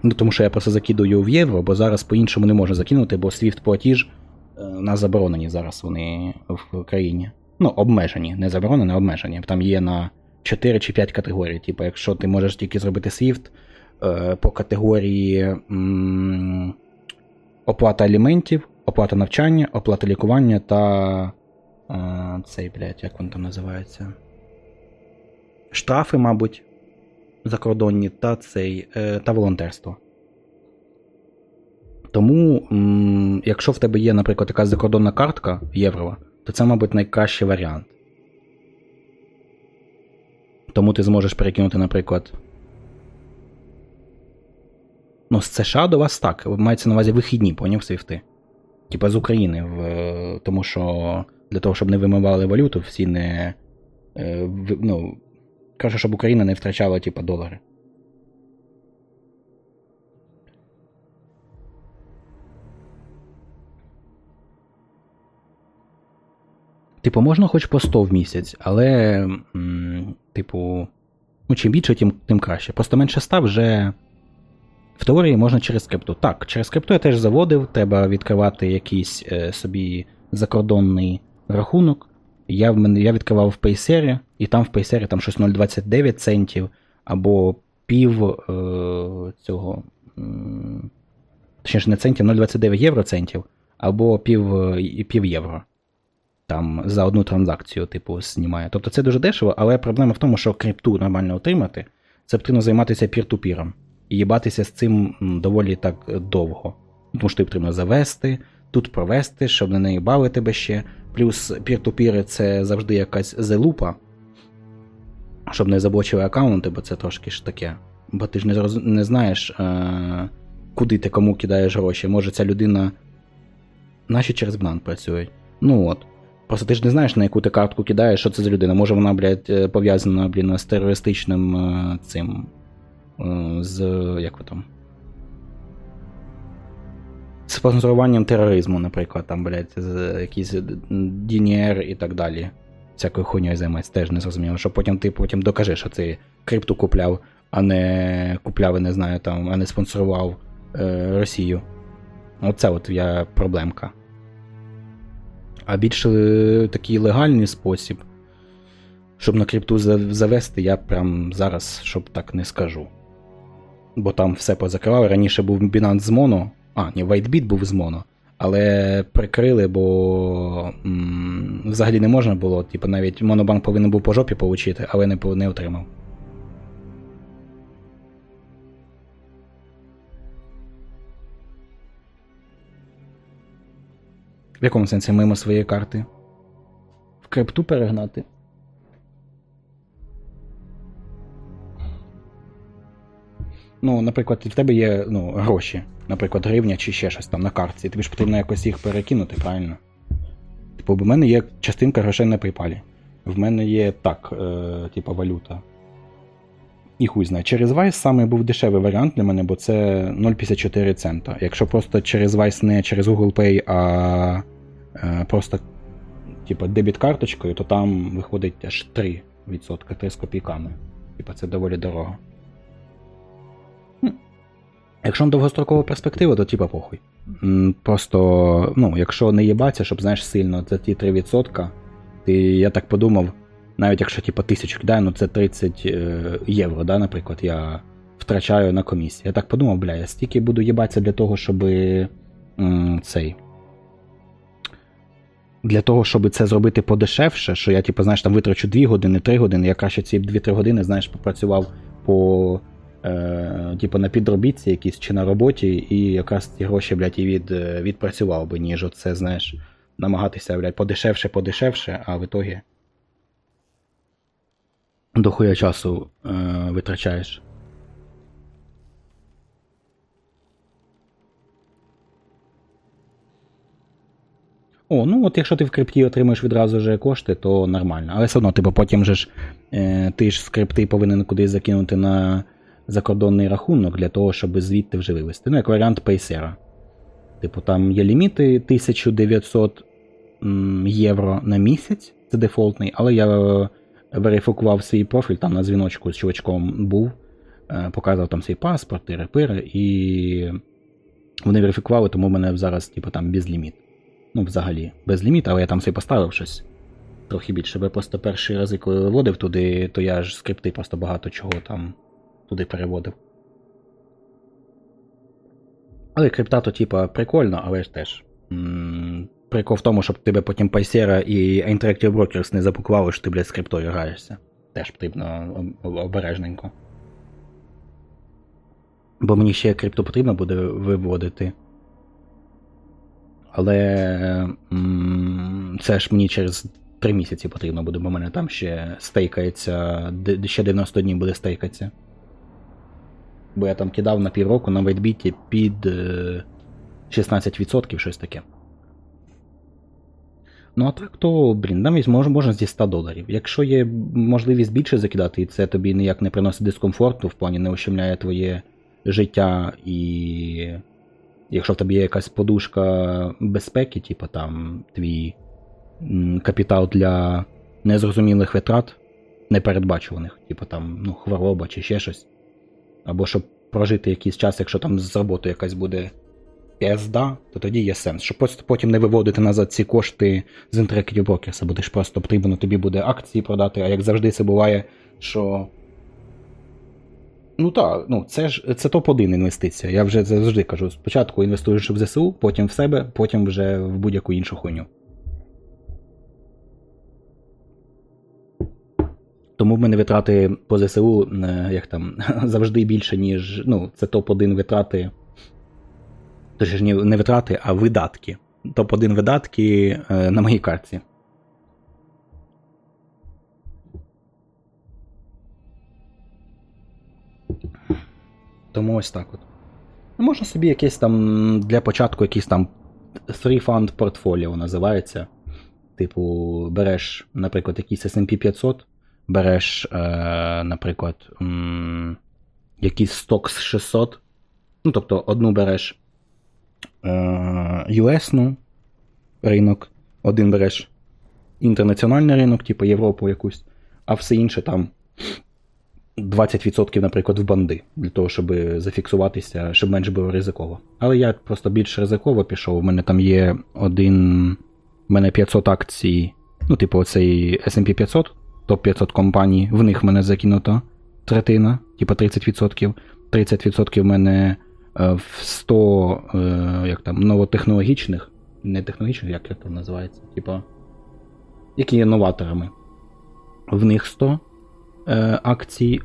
E: Ну, тому що я просто закидую в євро, бо зараз по-іншому не можу закинути, бо SWIFT платіж е, у нас заборонені зараз вони в країні. Ну, обмежені, не заборонені, а обмежені. Там є на 4 чи 5 категорій. Типу, якщо ти можеш тільки зробити SWIFT по категорії оплата аліментів, оплата навчання, оплата лікування та. Е, цей, блядь, як він там називається? Штрафи, мабуть, закордонні та цей, е, та волонтерство. Тому, якщо в тебе є, наприклад, така закордонна картка єврова, то це, мабуть, найкращий варіант. Тому ти зможеш перекинути, наприклад. Ну, з США до вас так. Мається на увазі вихідні, поняв свифти. Типа з України. В, Тому що для того, щоб не вимивали валюту, всі не. е, в- Ну, каже, щоб Україна не втрачала, типа, долари. Типу, можна хоч по 100 в місяць, але, м, типу, ну, чим більше, тим, тим краще. Просто менше 100 вже в теорії можна через крипту. Так, через крипту я теж заводив, треба відкривати якийсь е, собі закордонний рахунок. Я, в мене, я відкривав в Payseri, і там в Payseri там щось 0,29 центів або пів е, цього. Точніше, не центів, 0,29 євроцентів, або пів, пів євро там за одну транзакцію, типу, знімає. Тобто це дуже дешево, але проблема в тому, що крипту нормально отримати, це потрібно займатися пір-ту-піром. Їбатися з цим доволі так е, довго. Тому що тобі потрібно завести, тут провести, щоб не наїбали тебе ще. Плюс пір-ту-піри це завжди якась залупа, щоб не заблочили аккаунти, бо це трошки ж таке. Бо ти ж не, зроз... не знаєш, е... куди ти кому кидаєш гроші. Може ця людина. Наші через банан працюють. Ну от. Просто ти ж не знаєш, на яку ти картку кидаєш, що це за людина. Може вона, блядь, е, пов'язана, блін, з терористичним е, цим. Е, З. як ви там? Спонсоруванням тероризму, наприклад, там, блядь, якісь DNR і так далі. Всякою хуйньою займається, теж не зрозуміло. Що потім ти потім докажеш, що ти крипту купляв, а не купляв, не знаю, там, а не спонсорував е, Росію. Оце от я проблемка. А більш е, такий легальний спосіб, щоб на крипту завести, я прям зараз, щоб так не скажу. Бо там все позакривали. Раніше був Binance з Mono, а, ні, WhiteBit був з Mono, але прикрили, бо м, взагалі не можна було. Типу, навіть Монобанк повинен був по жопі отримати, але не, не отримав. В якому сенсі мимо своєї карти? В крипту перегнати. Ну, наприклад, в тебе є ну, гроші, наприклад, гривня чи ще щось там на картці. Тобі ж потрібно якось їх перекинути, правильно? Типу, в мене є частинка грошей на PayPal. В мене є так, е, типу, валюта. І хуй знає. Через Vice саме був дешевий варіант для мене, бо це 0,54 цента. Якщо просто через Vice не через Google Pay, а е, просто типу, дебіт-карточкою, то там виходить аж 3%, 3 з копійками. Типа це доволі дорого. Якщо на довгострокову перспективу, то типа похуй. Просто, ну, якщо не їбаться, щоб знаєш сильно, це ті 3%, ти, я так подумав, навіть якщо типа тисячу кидаю, ну це 30 е, євро, да, наприклад, я втрачаю на комісії. Я так подумав, бля, я стільки буду їбатися для того, щоб цей. Для того, щоб це зробити подешевше, що я, типу, знаєш, там витрачу 2 години, 3 години, я краще ці 2-3 години, знаєш, попрацював по, е, типу, на підробітці якійсь чи на роботі, і якраз ці гроші, блядь, і від, е, відпрацював би, ніж оце, знаєш, намагатися, блядь, подешевше, подешевше, а в ітогі дохуя часу е, витрачаєш. О, ну от якщо ти в крипті отримаєш відразу же кошти, то нормально. Але все одно, типу, потім же ж е, ти ж з крипти повинен кудись закинути на закордонний рахунок для того, щоб звідти вже вивести. Ну, як варіант Paysera. Типу, там є ліміти 1900 євро на місяць, це дефолтний, але я е, верифікував свій профіль, там на дзвіночку з чувачком був, е, показував там свій паспорт, і репири, і вони верифікували, тому в мене зараз, типу, там безліміт. Ну, взагалі, безліміт, але я там собі поставив щось трохи більше. Бо просто перші рази, коли виводив туди, то я ж скрипти просто багато чого там туди переводив. Але крипта то, типа, прикольно, але ж теж. Прикол в тому, щоб тебе потім Пайсера і Interactive Brokers не запакували, що ти, блядь, з криптою граєшся. Теж потрібно обережненько. Бо мені ще крипту потрібно буде виводити. Але це ж мені через 3 місяці потрібно буде, бо в мене там ще стейкається. Ще 90 днів буде стейкатися. Бо я там кидав на півроку на вайтбіті під е, 16% щось таке. Ну а так, то, блін, навіть можна, можна зі 100 доларів. Якщо є можливість більше закидати, і це тобі ніяк не приносить дискомфорту, в плані не ущемляє твоє життя, і якщо в тебе є якась подушка безпеки, типу там твій капітал для незрозумілих витрат, непередбачуваних, типу там ну, хвороба чи ще щось. Або щоб прожити якийсь час, якщо там з роботи якась буде пізда, то тоді є сенс. Щоб просто потім не виводити назад ці кошти з Interactive Brokers, бо ти ж просто потрібно тобі буде акції продати, а як завжди це буває, що. Ну так, ну це ж це топ-1 інвестиція. Я вже завжди кажу: спочатку інвестуєш в ЗСУ, потім в себе, потім вже в будь-яку іншу хуйню. Тому в мене витрати по ЗСУ е, як там, завжди більше, ніж. Ну, це топ-1 витрати. Точніше, не витрати, а видатки. Топ-1 видатки е, на моїй картці. Тому ось так от. Ну, Можна собі якесь там для початку якийсь там Free Fund Portfolio називається. Типу, береш, наприклад, якийсь SP 500, береш, е, наприклад, якийсь Stocks 600. Ну, тобто, одну береш е, US-ну ринок, один береш інтернаціональний ринок, типу Європу якусь, а все інше там 20%, наприклад, в банди, для того, щоб зафіксуватися, щоб менше було ризиково. Але я просто більш ризиково пішов. У мене там є один. У мене 500 акцій, ну, типу, оцей SP 500, топ-500 компаній, в них мене закинуто третина, типу 30%. 30% в мене е, в 100 е, як там, новотехнологічних, не технологічних, як це називається, типу, які є новаторами. В них 100 е, акцій,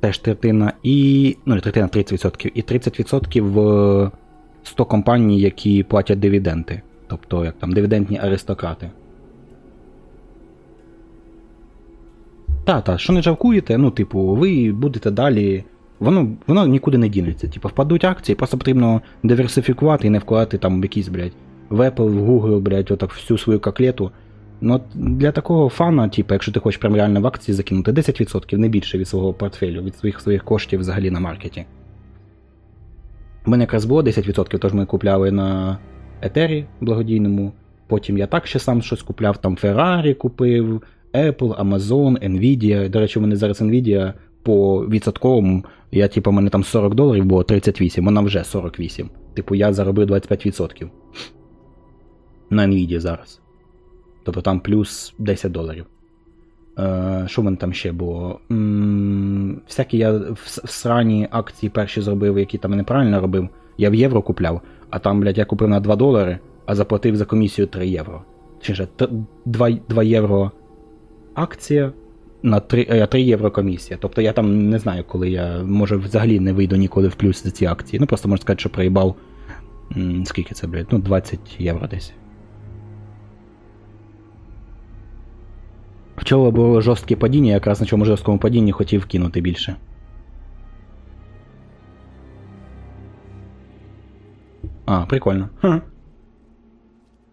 E: теж третина, і. Ну, не третина 30%, і 30% в 100 компаній, які платять дивіденди. Тобто, як там, дивідендні аристократи. Та, та, що не жалкуєте, ну, типу, ви будете далі. Воно воно нікуди не дінеться. Типу, впадуть акції, просто потрібно диверсифікувати і не вкладати там якісь, блядь, в Apple, в Google, блядь, отак всю свою коклету. Ну, для такого фана, типу, якщо ти хочеш прям реально в акції закинути 10%, не більше від свого портфелю, від своїх своїх коштів взагалі на маркеті. У мене якраз було 10%, тож ми купляли на Етері благодійному. Потім я так ще сам щось купляв, там Ferrari купив, Apple, Amazon, Nvidia. До речі, мене зараз Nvidia по відсотковому, я, типу, у мене там 40 доларів було 38, вона вже 48. Типу, я заробив 25% на Nvidia зараз. Тобто там плюс 10 доларів. Е, що в мене там ще було? Всякі я в, в срані акції перші зробив, які там неправильно робив. Я в євро купляв, а там, блядь, я купив на 2 долари, а заплатив за комісію 3 євро. Точніше, 2, 2 євро акція на 3, 3 євро комісія. Тобто я там не знаю, коли я може взагалі не вийду ніколи в плюс за ці акції. Ну просто можна сказати, що проїбав. Скільки це, блядь? Ну, 20 євро десь. Вчора було жорстке падіння, якраз на цьому жорсткому падінні хотів кинути більше. А, прикольно. Ха.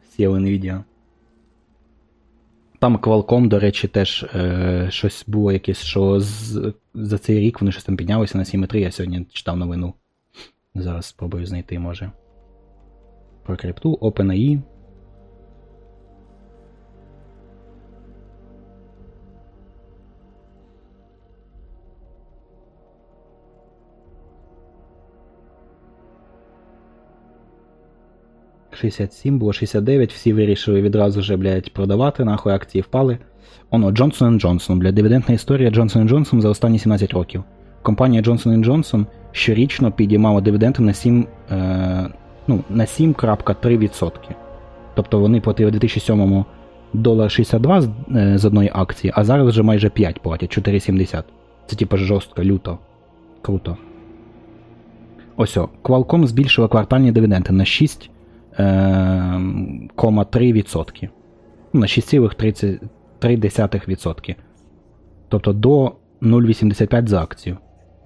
E: Сів Nvidia. Там Qualcomm, до речі, теж е, щось було якесь, що з, за цей рік вони щось там піднялися на 7,3. Я сьогодні читав новину. Зараз спробую знайти, може. Про крипту, OpenAI. 67, було 69, всі вирішили відразу же, блядь, продавати, нахуй акції впали. Оно, Johnson Johnson, блядь, дивідендна історія Johnson Johnson за останні 17 років. Компанія Johnson Johnson щорічно підіймала дивіденди на 7, е, ну, на 7,3%. Тобто вони платили в 2007 долар 62 з, е, з одної акції, а зараз вже майже 5 платять, 4,70. Це типу жорстко, люто. Круто. Ось, о, Qualcomm збільшила квартальні дивіденди на 6 Ем, 0,3%. Ну, на 6,3%. Тобто до 0,85 за акцію.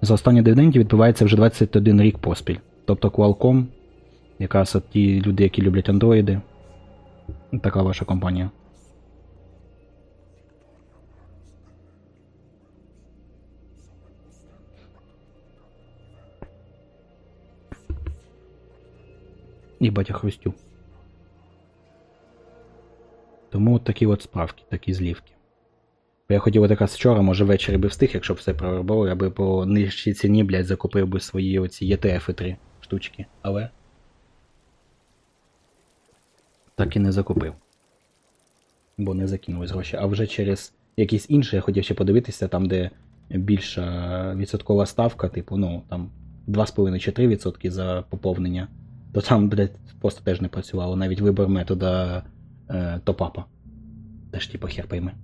E: За останні дивиденді відбувається вже 21 рік поспіль. Тобто Qualcomm, якраз от ті люди, які люблять андроїди. Така ваша компанія. І батя хрустю. Тому от такі от справки, такі злівки. Бо я хотів от якраз вчора, може ввечері би встиг, якщо б все проробив, я би по нижчій ціні, блядь, закупив би свої оці ETF 3 штучки. Але. Так і не закупив. Бо не закинулись гроші. А вже через якийсь інший я хотів ще подивитися, там, де більша відсоткова ставка, типу, ну, там 2,5 чи 3% за поповнення, то там, блядь, просто теж не працювало. Навіть вибор метода е, топапа. Теж типу хер пойме.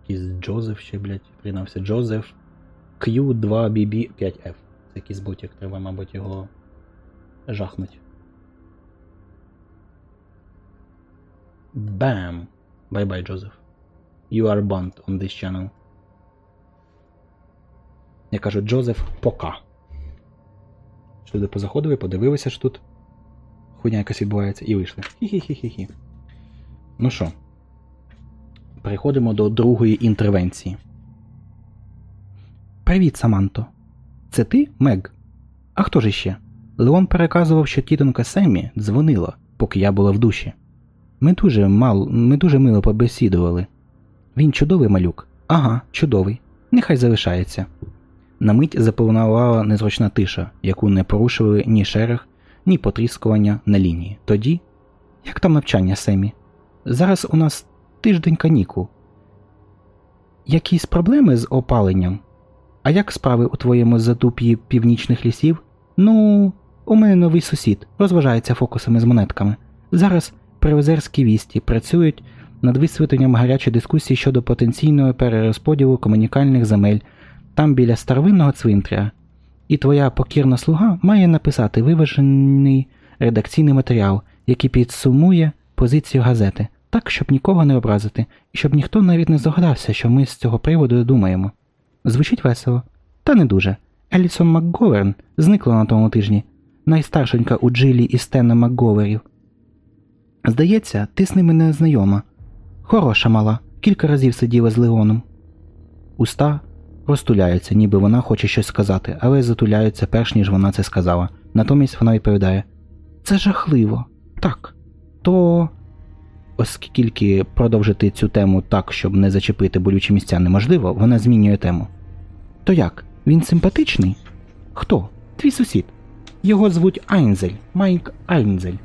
E: Якийсь Джозеф ще, блядь, прийнався. Джозеф Q2BB5F. Це якийсь ботик, треба, мабуть, його жахнуть. Бам! Bye-bye, Джозеф. You are banned on this channel. Я кажу, Джозеф, пока. Сюди позаходили, подивилися ж тут. Хуйня якась відбувається, і вийшли. Хі-хі-хі-хі. Ну що, переходимо до другої інтервенції. Привіт, Саманто. Це ти, Мег? А хто ж іще? Леон переказував, що тітонька Семмі дзвонила, поки я була в душі. Ми дуже мал, ми дуже мило побесідували. Він чудовий малюк. Ага, чудовий. Нехай залишається. На мить запанувала незручна тиша, яку не порушили ні шерех, ні потріскування на лінії. Тоді. Як там навчання, Семі? Зараз у нас тиждень канікул. Якісь проблеми з опаленням? А як справи у твоєму затуп'ї північних лісів? Ну, у мене новий сусід, розважається фокусами з монетками. Зараз привозерські вісті працюють над висвітленням гарячої дискусії щодо потенційного перерозподілу комунікальних земель там біля старовинного цвинтря. І твоя покірна слуга має написати виважений редакційний матеріал, який підсумує позицію газети, так, щоб нікого не образити, і щоб ніхто навіть не здогадався, що ми з цього приводу думаємо. Звучить весело, та не дуже. Елісон МакГоверн зникла на тому тижні, найстаршенька у Джилі і Стена МакГоверів. Здається, ти з ними не знайома. Хороша мала, кілька разів сиділа з Леоном. Уста розтуляються, ніби вона хоче щось сказати, але затуляються перш ніж вона це сказала. Натомість вона відповідає: Це жахливо. Так. То. Оскільки продовжити цю тему так, щоб не зачепити болючі місця неможливо, вона змінює тему. То як? Він симпатичний? Хто? Твій сусід. Його звуть Айнзель, Майк Айнзель.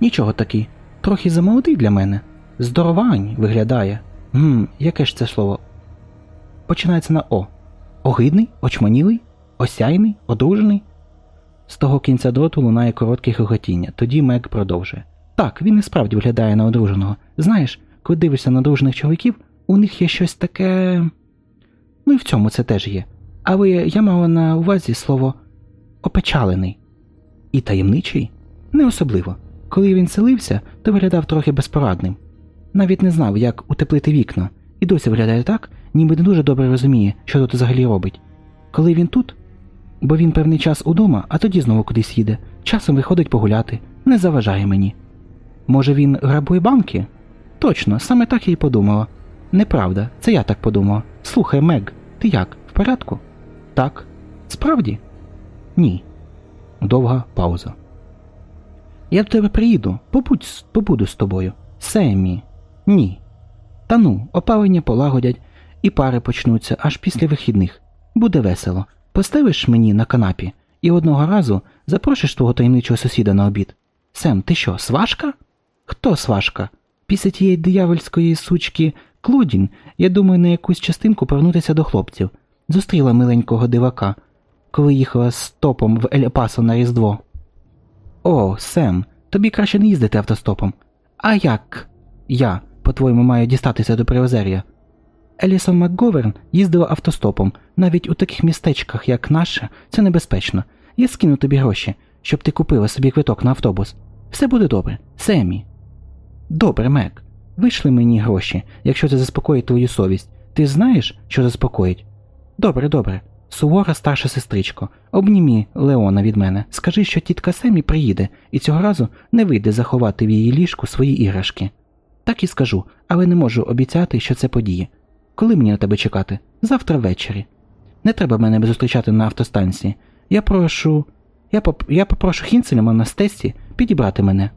E: Нічого такий. Трохи замолодий для мене. Здоровань виглядає. Гм, яке ж це слово? Починається на О. Огидний, очманілий, осяйний, одружений. З того кінця дроту лунає коротке хохотіння. Тоді Мек продовжує. Так, він і справді виглядає на одруженого. Знаєш, коли дивишся на одружених чоловіків, у них є щось таке. Ну і в цьому це теж є. Але я мала на увазі слово опечалений. І таємничий? Не особливо. Коли він селився, то виглядав трохи безпорадним. Навіть не знав, як утеплити вікна, і досі виглядає так, ніби не дуже добре розуміє, що тут взагалі робить. Коли він тут, Бо він певний час удома, а тоді знову кудись їде. Часом виходить погуляти, не заважає мені. Може, він грабує банки? Точно, саме так я й подумала. Неправда, це я так подумала. Слухай, Мег, ти як? В порядку? Так. Справді? Ні. Довга пауза. Я до тебе приїду, побудь, побуду з тобою. Семі. Ні. Та ну, опалення полагодять, і пари почнуться аж після вихідних. Буде весело. Поставиш мені на канапі і одного разу запрошиш твого таємничого сусіда на обід. Сем, ти що, сважка? Хто сважка? Після тієї диявольської сучки Клодін, я думаю, на якусь частинку повернутися до хлопців. Зустріла миленького дивака, коли їхала з топом в Ель-Пасо на Різдво. О, Сем, тобі краще не їздити автостопом. А як я, по-твоєму, маю дістатися до Приозер'я? Елісон МакГоверн їздила автостопом. Навіть у таких містечках, як наше, це небезпечно. Я скину тобі гроші, щоб ти купила собі квиток на автобус. Все буде добре, Семі. Добре, Мек. Вийшли мені гроші, якщо це заспокоїть твою совість. Ти знаєш, що заспокоїть? Добре, добре. Сувора старша сестричко, обнімі Леона від мене. Скажи, що тітка Семі приїде, і цього разу не вийде заховати в її ліжку свої іграшки. Так і скажу, але не можу обіцяти, що це подіє. Коли мені на тебе чекати? Завтра ввечері. Не треба мене зустрічати на автостанції. Я прошу. Я, поп... я попрошу Хінцельма на стесі підібрати мене.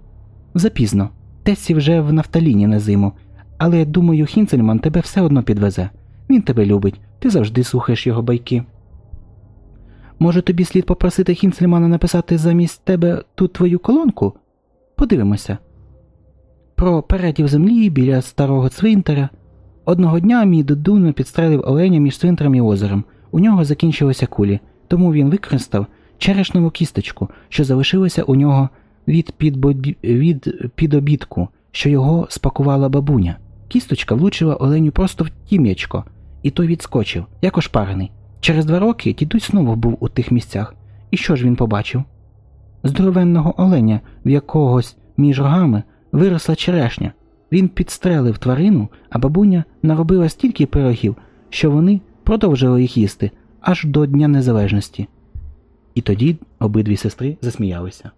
E: Запізно. Тесі вже в нафталіні на зиму, але думаю, Хінцельман тебе все одно підвезе. Він тебе любить, ти завжди слухаєш його байки. Може, тобі слід попросити Хінцельмана написати замість тебе тут твою колонку? Подивимося. Про передів землі біля старого цвинтаря. Одного дня мій додуно підстрелив оленя між цвинтарем і озером. У нього закінчилися кулі, тому він використав черешневу кісточку, що залишилася у нього від, підбобі... від підобідку, що його спакувала бабуня. Кісточка влучила оленю просто в тім'ячко, і той відскочив, як ошпарений. Через два роки дідусь знову був у тих місцях. І що ж він побачив? Здоровенного оленя, в якогось між рогами виросла черешня. Він підстрелив тварину, а бабуня наробила стільки пирогів, що вони продовжили їх їсти аж до Дня Незалежності. І тоді обидві сестри засміялися.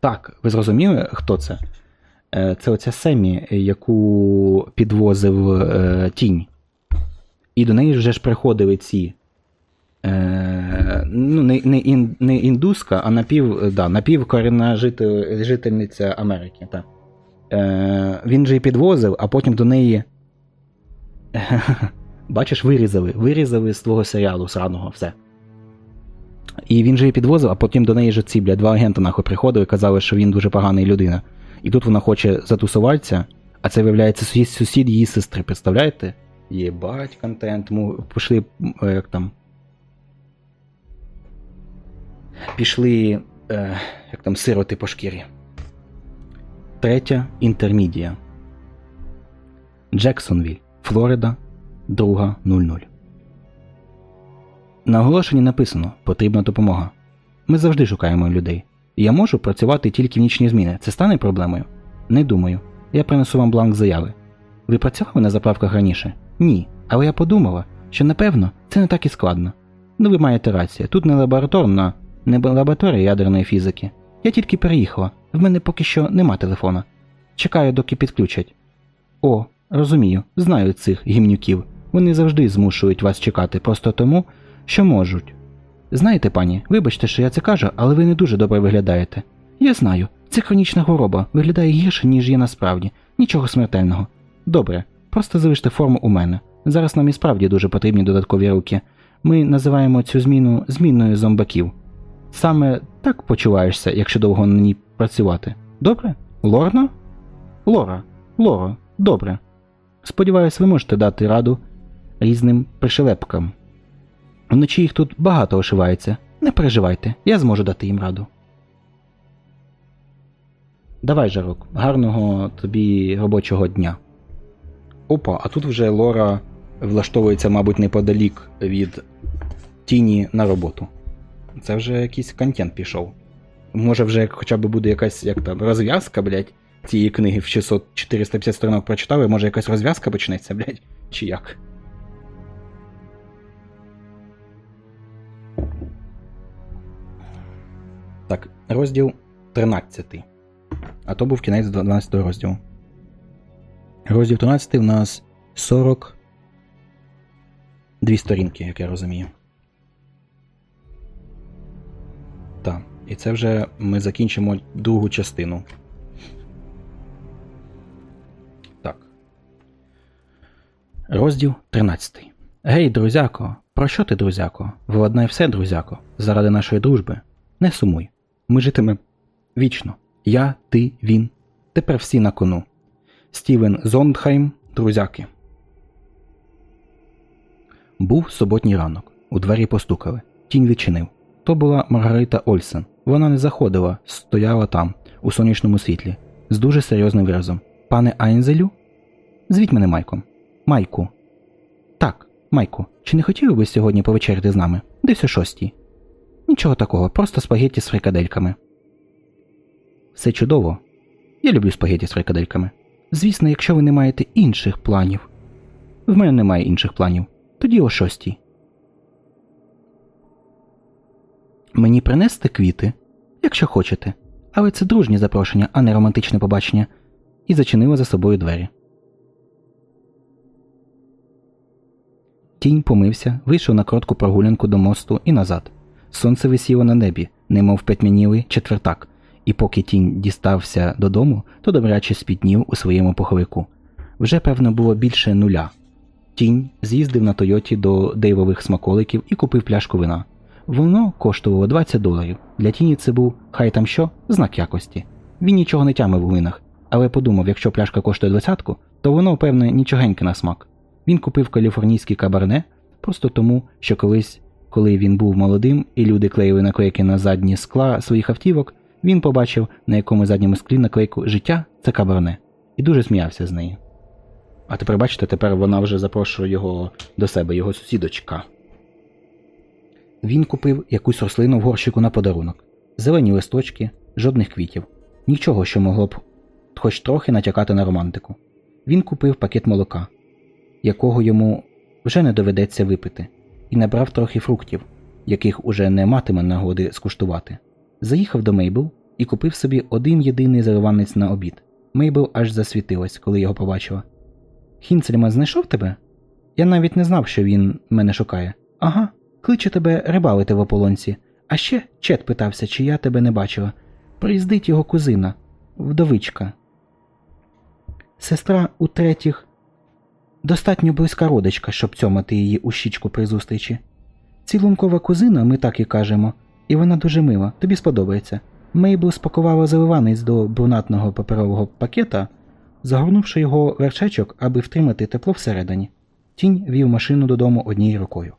E: Так, ви зрозуміли, хто це? Е, Це оця Семі, яку підвозив е, тінь. І до неї вже ж приходили ці. Е, ну, не, не, ін, не індуска, а напів, да, напівкорінна житель, жительниця Америки. Так. Е, він же її підвозив, а потім до неї. Бачиш, вирізали. Вирізали з твого серіалу сраного, все. І він же її підвозив, а потім до неї же ці, бля, два агента нахуй приходили і казали, що він дуже поганий людина. І тут вона хоче затусуватися, а це виявляється сусід, сусід її сестри, представляєте? Єбать контент, му пішли, е, як там. Пішли, е, як там, сироти по шкірі. Третя інтермідія. Джексонвіль, Флорида, 2.00. На оголошенні написано Потрібна допомога. Ми завжди шукаємо людей. Я можу працювати тільки в нічні зміни. Це стане проблемою? Не думаю. Я принесу вам бланк заяви. Ви працювали на заправках раніше? Ні. Але я подумала, що напевно це не так і складно. Ну, ви маєте рацію. Тут не лабораторна, не лабораторія ядерної фізики. Я тільки переїхала. В мене поки що нема телефона. Чекаю, доки підключать. О, розумію, знаю цих гімнюків. Вони завжди змушують вас чекати просто тому, що можуть. Знаєте, пані, вибачте, що я це кажу, але ви не дуже добре виглядаєте. Я знаю, це хронічна хвороба, виглядає гірше, ніж є насправді. Нічого смертельного. Добре, просто залиште форму у мене. Зараз нам і справді дуже потрібні додаткові руки. Ми називаємо цю зміну зміною зомбаків. Саме так почуваєшся, якщо довго на ній працювати. Добре? Лорна? Лора, Лоро, добре. Сподіваюсь, ви можете дати раду різним пришелепкам. Вночі їх тут багато ошивається. Не переживайте, я зможу дати їм раду. Давай, Жарок, гарного тобі робочого дня. Опа, а тут вже Лора влаштовується, мабуть, неподалік від тіні на роботу. Це вже якийсь контент пішов. Може, вже хоча б буде якась як там розв'язка, блядь, цієї книги в 600 450 сторонок прочитав, і може якась розв'язка почнеться, блядь, чи як. Так, розділ 13. А то був кінець 12 розділу. Розділ 13 у нас 40. Дві сторінки, як я розумію. Так. І це вже ми закінчимо другу частину. Так. Розділ 13. Гей, друзяко, про що ти, друзяко? Владнай все, друзяко, заради нашої дружби. Не сумуй. Ми житиме вічно. Я, ти, він. Тепер всі на кону. Стівен Зондхайм, друзяки. Був суботній ранок. У двері постукали. Тінь відчинив. То була Маргарита Ольсен. Вона не заходила, стояла там, у сонячному світлі, з дуже серйозним виразом. Пане Айнзелю? Звіть мене Майком. Майку. Так, Майку, чи не хотіли ви сьогодні повечеряти з нами? Десь о шостій. Нічого такого, просто спагетті з фрикадельками. Все чудово. Я люблю спагетті з фрикадельками. Звісно, якщо ви не маєте інших планів. В мене немає інших планів. Тоді о шостій. Мені принести квіти, якщо хочете. Але це дружнє запрошення, а не романтичне побачення. І зачинила за собою двері. Тінь помився, вийшов на коротку прогулянку до мосту і назад. Сонце висіло на небі, немов п'ятьмянілий четвертак, і поки тінь дістався додому, то добряче спітнів у своєму пуховику. Вже, певно, було більше нуля. Тінь з'їздив на Тойоті до дейвових смаколиків і купив пляшку вина. Воно коштувало 20 доларів. Для тіні це був, хай там що, знак якості. Він нічого не тямив у винах, але подумав, якщо пляшка коштує двадцятку, то воно, певне, нічогеньке на смак. Він купив каліфорнійський кабарне просто тому, що колись, коли він був молодим і люди клеїли наклейки на задні скла своїх автівок, він побачив на якому задньому склі наклейку Життя це кабарне і дуже сміявся з неї. А тепер бачите, тепер вона вже запрошує його до себе, його сусідочка. Він купив якусь рослину в горщику на подарунок. Зелені листочки, жодних квітів, нічого, що могло б хоч трохи натякати на романтику. Він купив пакет молока, якого йому вже не доведеться випити, і набрав трохи фруктів, яких уже не матиме нагоди скуштувати. Заїхав до Мейбл і купив собі один єдиний заливанець на обід. Мейбл аж засвітилась, коли його побачила. Хінцельман знайшов тебе? Я навіть не знав, що він мене шукає. Ага, кличе тебе рибалити в ополонці. А ще Чет питався, чи я тебе не бачила. Приїздить його кузина, вдовичка. Сестра у третіх достатньо близька родичка, щоб цьомати її у щічку при зустрічі. Цілункова кузина, ми так і кажемо, і вона дуже мила, тобі сподобається. Мейбл спакувала заливанець до брунатного паперового пакета, загорнувши його вершечок, аби втримати тепло всередині. Тінь вів машину додому однією рукою,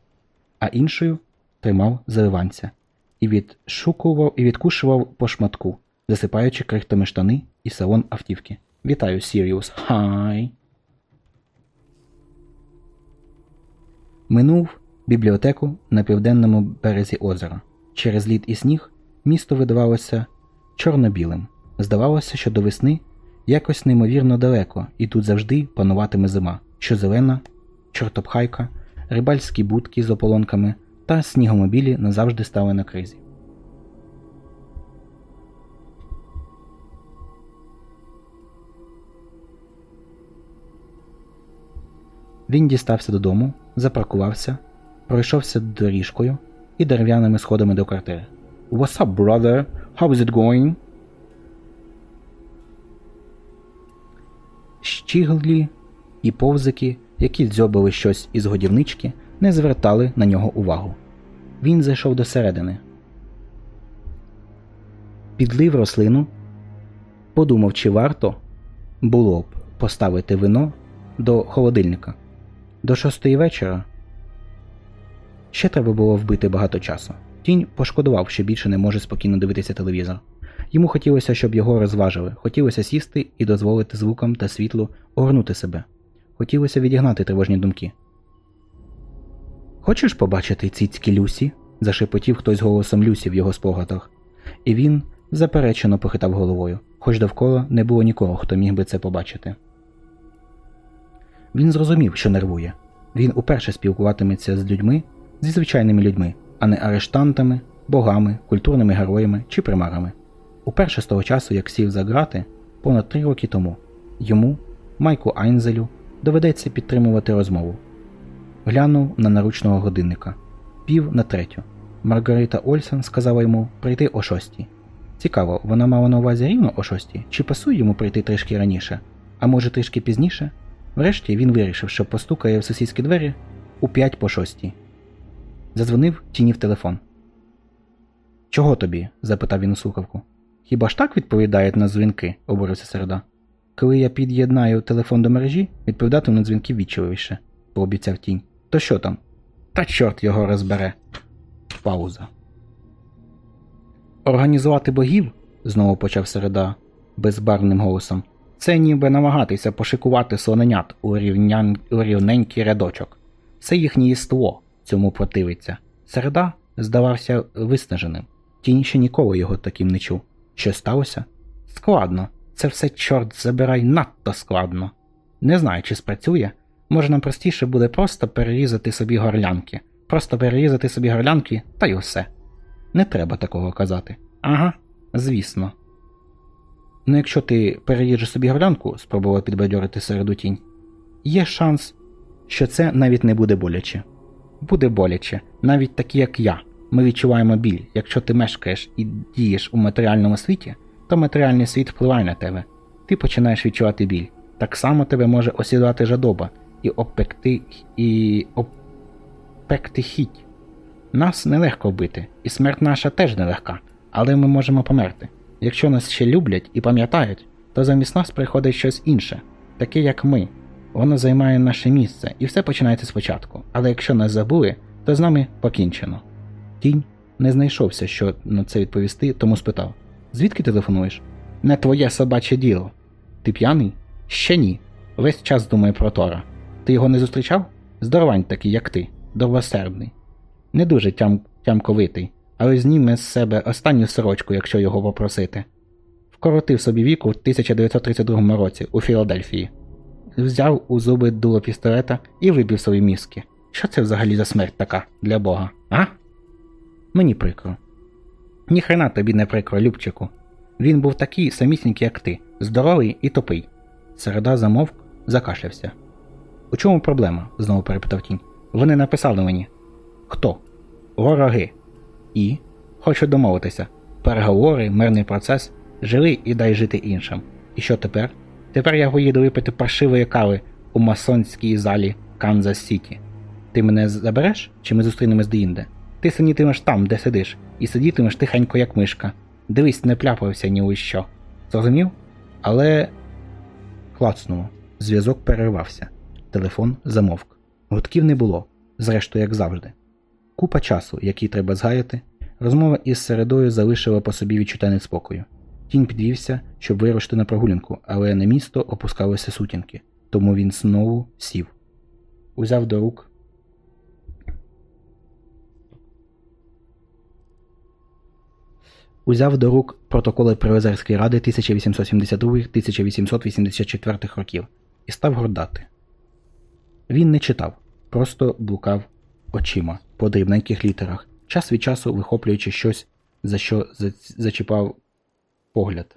E: а іншою тримав заливанця і відшукував і відкушував по шматку, засипаючи крихтами штани і салон автівки. Вітаю, Сіріус. Хай. Минув бібліотеку на південному березі озера. Через лід і сніг місто видавалося чорно-білим. Здавалося, що до весни якось неймовірно далеко, і тут завжди пануватиме зима, що зелена, чортопхайка, рибальські будки з ополонками та снігомобілі назавжди стали на кризі. Він дістався додому, запаркувався, пройшовся доріжкою і дерев'яними сходами до квартири. What's up, brother? How is it going? Щіглі і повзики, які дзьобали щось із годівнички, не звертали на нього увагу. Він зайшов до середини. Підлив рослину, подумав, чи варто було б поставити вино до холодильника. До шостої вечора ще треба було вбити багато часу. Тінь пошкодував, що більше не може спокійно дивитися телевізор. Йому хотілося, щоб його розважили, хотілося сісти і дозволити звукам та світлу огорнути себе. Хотілося відігнати тривожні думки. Хочеш побачити цицьки Люсі? зашепотів хтось голосом Люсі в його спогадах, і він заперечено похитав головою, хоч довкола не було нікого, хто міг би це побачити. Він зрозумів, що нервує. Він уперше спілкуватиметься з людьми, зі звичайними людьми, а не арештантами богами, культурними героями чи примарами. Уперше з того часу, як сів за грати, понад три роки тому, йому, Майку Айнзелю, доведеться підтримувати розмову. Глянув на наручного годинника. Пів на третю. Маргарита Ольсен сказала йому прийти о шостій. Цікаво, вона мала на увазі рівно о шостій, чи пасує йому прийти трішки раніше, а може трішки пізніше? Врешті він вирішив, що постукає в сусідські двері у п'ять по шостій. Задзвонив тіні в телефон. Чого тобі? запитав він у слухавку. Хіба ж так відповідають на дзвінки, обурився середа. Коли я під'єднаю телефон до мережі, відповідатиму на дзвінки вічливіше, пообіцяв тінь. То що там? Та чорт його розбере. Пауза. Організувати богів, знову почав середа безбарвним голосом. Це ніби намагатися пошикувати слоненят у, рівнян... у рівненький рядочок. Все їхнє єство цьому противиться. Середа здавався виснаженим. Тінь ще ніколи його таким не чув. Що сталося? Складно. Це все, чорт забирай, надто складно. Не знаю, чи спрацює. Може нам простіше буде просто перерізати собі горлянки. Просто перерізати собі горлянки, та й усе. Не треба такого казати. Ага, звісно. Ну, якщо ти переріжеш собі горлянку, спробував підбадьорити середу тінь, є шанс, що це навіть не буде боляче. Буде боляче, навіть такі, як я. Ми відчуваємо біль. Якщо ти мешкаєш і дієш у матеріальному світі, то матеріальний світ впливає на тебе. Ти починаєш відчувати біль. Так само тебе може осідати жадоба і обпекти і обпекти хіть. Нас нелегко вбити, і смерть наша теж нелегка, але ми можемо померти. Якщо нас ще люблять і пам'ятають, то замість нас приходить щось інше, таке як ми. Воно займає наше місце, і все починається спочатку. Але якщо нас забули, то з нами покінчено. Тінь не знайшовся, що на це відповісти, тому спитав: Звідки телефонуєш? Не твоє собаче діло. Ти п'яний? Ще ні. Весь час думаю про Тора. Ти його не зустрічав? Здоровань такий, як ти, довгосердний. Не дуже тям... тямковитий, але зніме з себе останню сорочку, якщо його попросити. Вкоротив собі віку в 1932 році у Філадельфії. Взяв у зуби дуло пістолета і вибив свої мізки. Що це взагалі за смерть така для Бога, а? Мені прикро. Ніхрена тобі не прикро, Любчику. Він був такий самісінький, як ти, здоровий і тупий. Середа замовк, закашлявся. У чому проблема? знову перепитав тінь. Вони написали мені. Хто? Вороги. І? Хочу домовитися. Переговори, мирний процес. Жили і дай жити іншим. І що тепер? Тепер я поїду випити паршивої кави у масонській залі Канзас Сіті. Ти мене забереш, чи ми зустрінемось деінде? Ти сидітимеш там, де сидиш, і сидітимеш тихенько, як мишка. Дивись, не пляпався ні у що. Зрозумів? Але. Клацнуло. Зв'язок перервався. Телефон замовк. Гудків не було, зрештою, як завжди. Купа часу, який треба згаяти, розмова із середою залишила по собі відчуття неспокою. Тінь підвівся, щоб вирушити на прогулянку, але на місто опускалися сутінки, тому він знову сів. Узяв до рук. Узяв до рук протоколи Приозерської ради 1872-1884 років і став гордати. Він не читав, просто блукав очима по дрібненьких літерах, час від часу вихоплюючи щось, за що зачіпав погляд.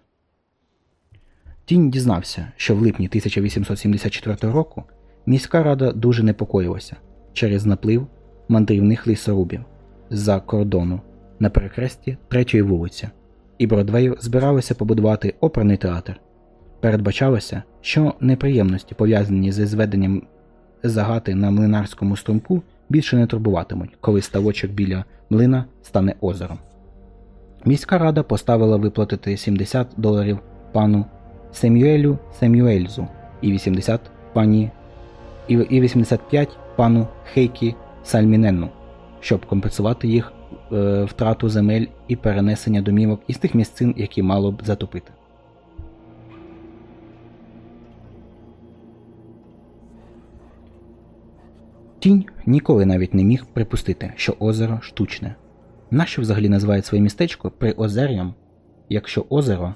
E: Тінь дізнався, що в липні 1874 року міська рада дуже непокоїлася через наплив мандрівних лісорубів з-за кордону на перехресті третьої вулиці, і Бродвею збиралися побудувати оперний театр. Передбачалося, що неприємності, пов'язані зі зведенням загати на млинарському струмку, більше не турбуватимуть, коли ставочок біля млина стане озером. Міська рада поставила виплатити 70 доларів пану Семюелю Семюельзу і 80 пані і 85 пану Хейкі Сальміненну, щоб компенсувати їх е, втрату земель і перенесення домівок із тих місцин, які мало б затопити. Тінь ніколи навіть не міг припустити, що озеро штучне. Нащо взагалі називають своє містечко приозер'ям, якщо озеро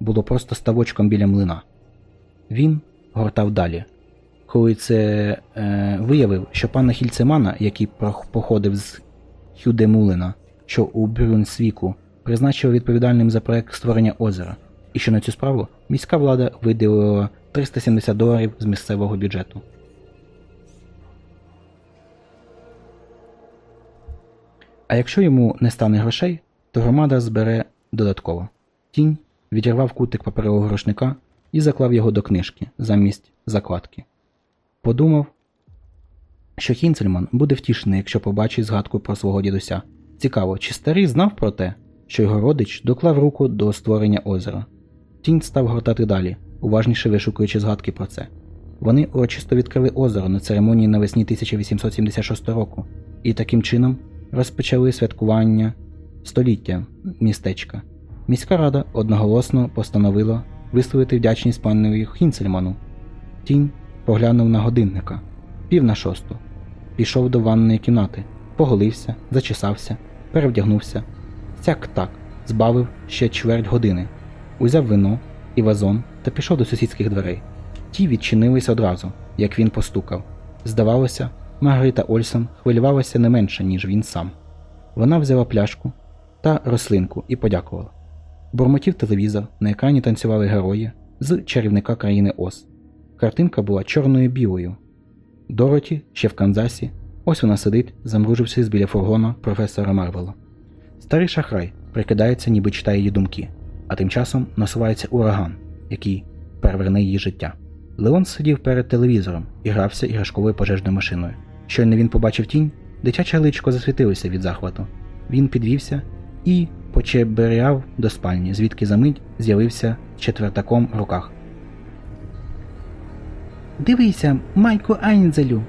E: було просто ставочком біля млина? Він гортав далі. Коли це е, виявив, що пана Хільцемана, який походив з Хюдемулина, що у Брюнсвіку призначив відповідальним за проект створення озера, і що на цю справу міська влада виділила 370 доларів з місцевого бюджету. А якщо йому не стане грошей, то громада збере додатково. Тінь відірвав кутик паперового рушника і заклав його до книжки замість закладки. Подумав, що Хінцельман буде втішений, якщо побачить згадку про свого дідуся. Цікаво, чи старий знав про те, що його родич доклав руку до створення озера. Тінь став гортати далі, уважніше вишукуючи згадки про це. Вони урочисто відкрили озеро на церемонії навесні 1876 року і таким чином розпочали святкування століття містечка. Міська рада одноголосно постановила висловити вдячність панові Хінцельману. Тінь поглянув на годинника пів на шосту. Пішов до ванної кімнати, поголився, зачесався, перевдягнувся. Сяк так, збавив ще чверть години, узяв вино і вазон та пішов до сусідських дверей. Ті відчинилися одразу, як він постукав. Здавалося, Маргарита Ольсон хвилювалася не менше, ніж він сам. Вона взяла пляшку та рослинку і подякувала. Бурмотів телевізор, на екрані танцювали герої з чарівника країни Оз. Картинка була чорною білою. Дороті ще в Канзасі. Ось вона сидить, замружившись біля фургона професора Марвела. Старий шахрай прикидається, ніби читає її думки, а тим часом насувається ураган, який переверне її життя. Леон сидів перед телевізором і грався іграшковою пожежною машиною. Щойно він побачив тінь, дитяче личко засвітилося від захвату. Він підвівся і почеберяв до спальні, звідки за мить з'явився четвертаком в руках. Дивися, Майку Айнзелю.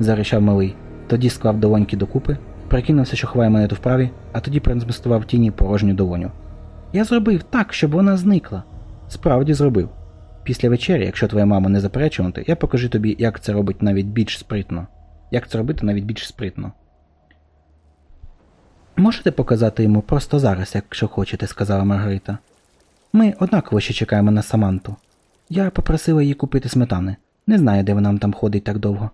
E: заричав малий. Тоді склав долоньки докупи, прикинувся, що ховає монету вправі, а тоді проінвестував тіні порожню долоню. Я зробив так, щоб вона зникла. Справді зробив. Після вечері, якщо твоя мама не заперечувати, я покажу тобі, як це робить навіть більш спритно. Як це робити навіть більш спритно. Можете показати йому просто зараз, якщо хочете, сказала Маргарита. Ми однаково ще чекаємо на Саманту. Я попросила її купити сметани. Не знаю, де вона там ходить так довго.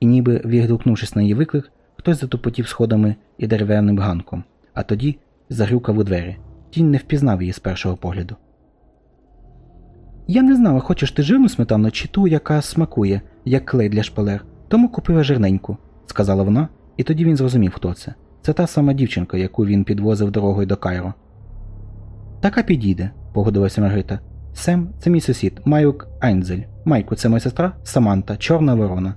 E: І ніби відгукнувшись на її виклик, хтось затупотів сходами і дерев'яним ганком, а тоді загрюкав у двері. Тінь не впізнав її з першого погляду. Я не знала, хочеш ти жирну сметану чи ту, яка смакує, як клей для шпалер, тому купила жирненьку, сказала вона, і тоді він зрозумів, хто це. Це та сама дівчинка, яку він підвозив дорогою до Кайро. Така підійде, погодилася Маргарита. Сем це мій сусід, Майок Айнзель. Майку, це моя сестра Саманта, Чорна ворона.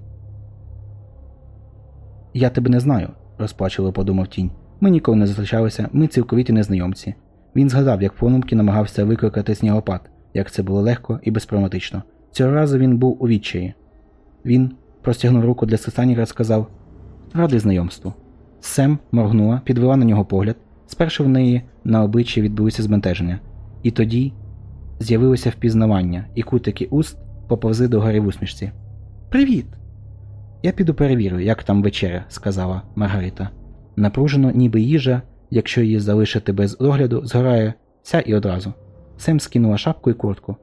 E: Я тебе не знаю, розплачливо подумав тінь. Ми ніколи не зустрічалися, ми цілковіті незнайомці. Він згадав, як подумки намагався викликати снігопад, як це було легко і безпроматично. Цього разу він був у відчаї. Він простягнув руку для стисання і розказав Радий знайомству. Сем моргнула, підвела на нього погляд. Спершу в неї на обличчі відбулося збентеження, і тоді з'явилося впізнавання, і кутики уст поповзи до гори в усмішці. Привіт! Я піду перевірю, як там вечеря, сказала Маргарита. Напружено, ніби їжа, якщо її залишити без догляду, згорає вся і одразу. Сем скинула шапку і куртку.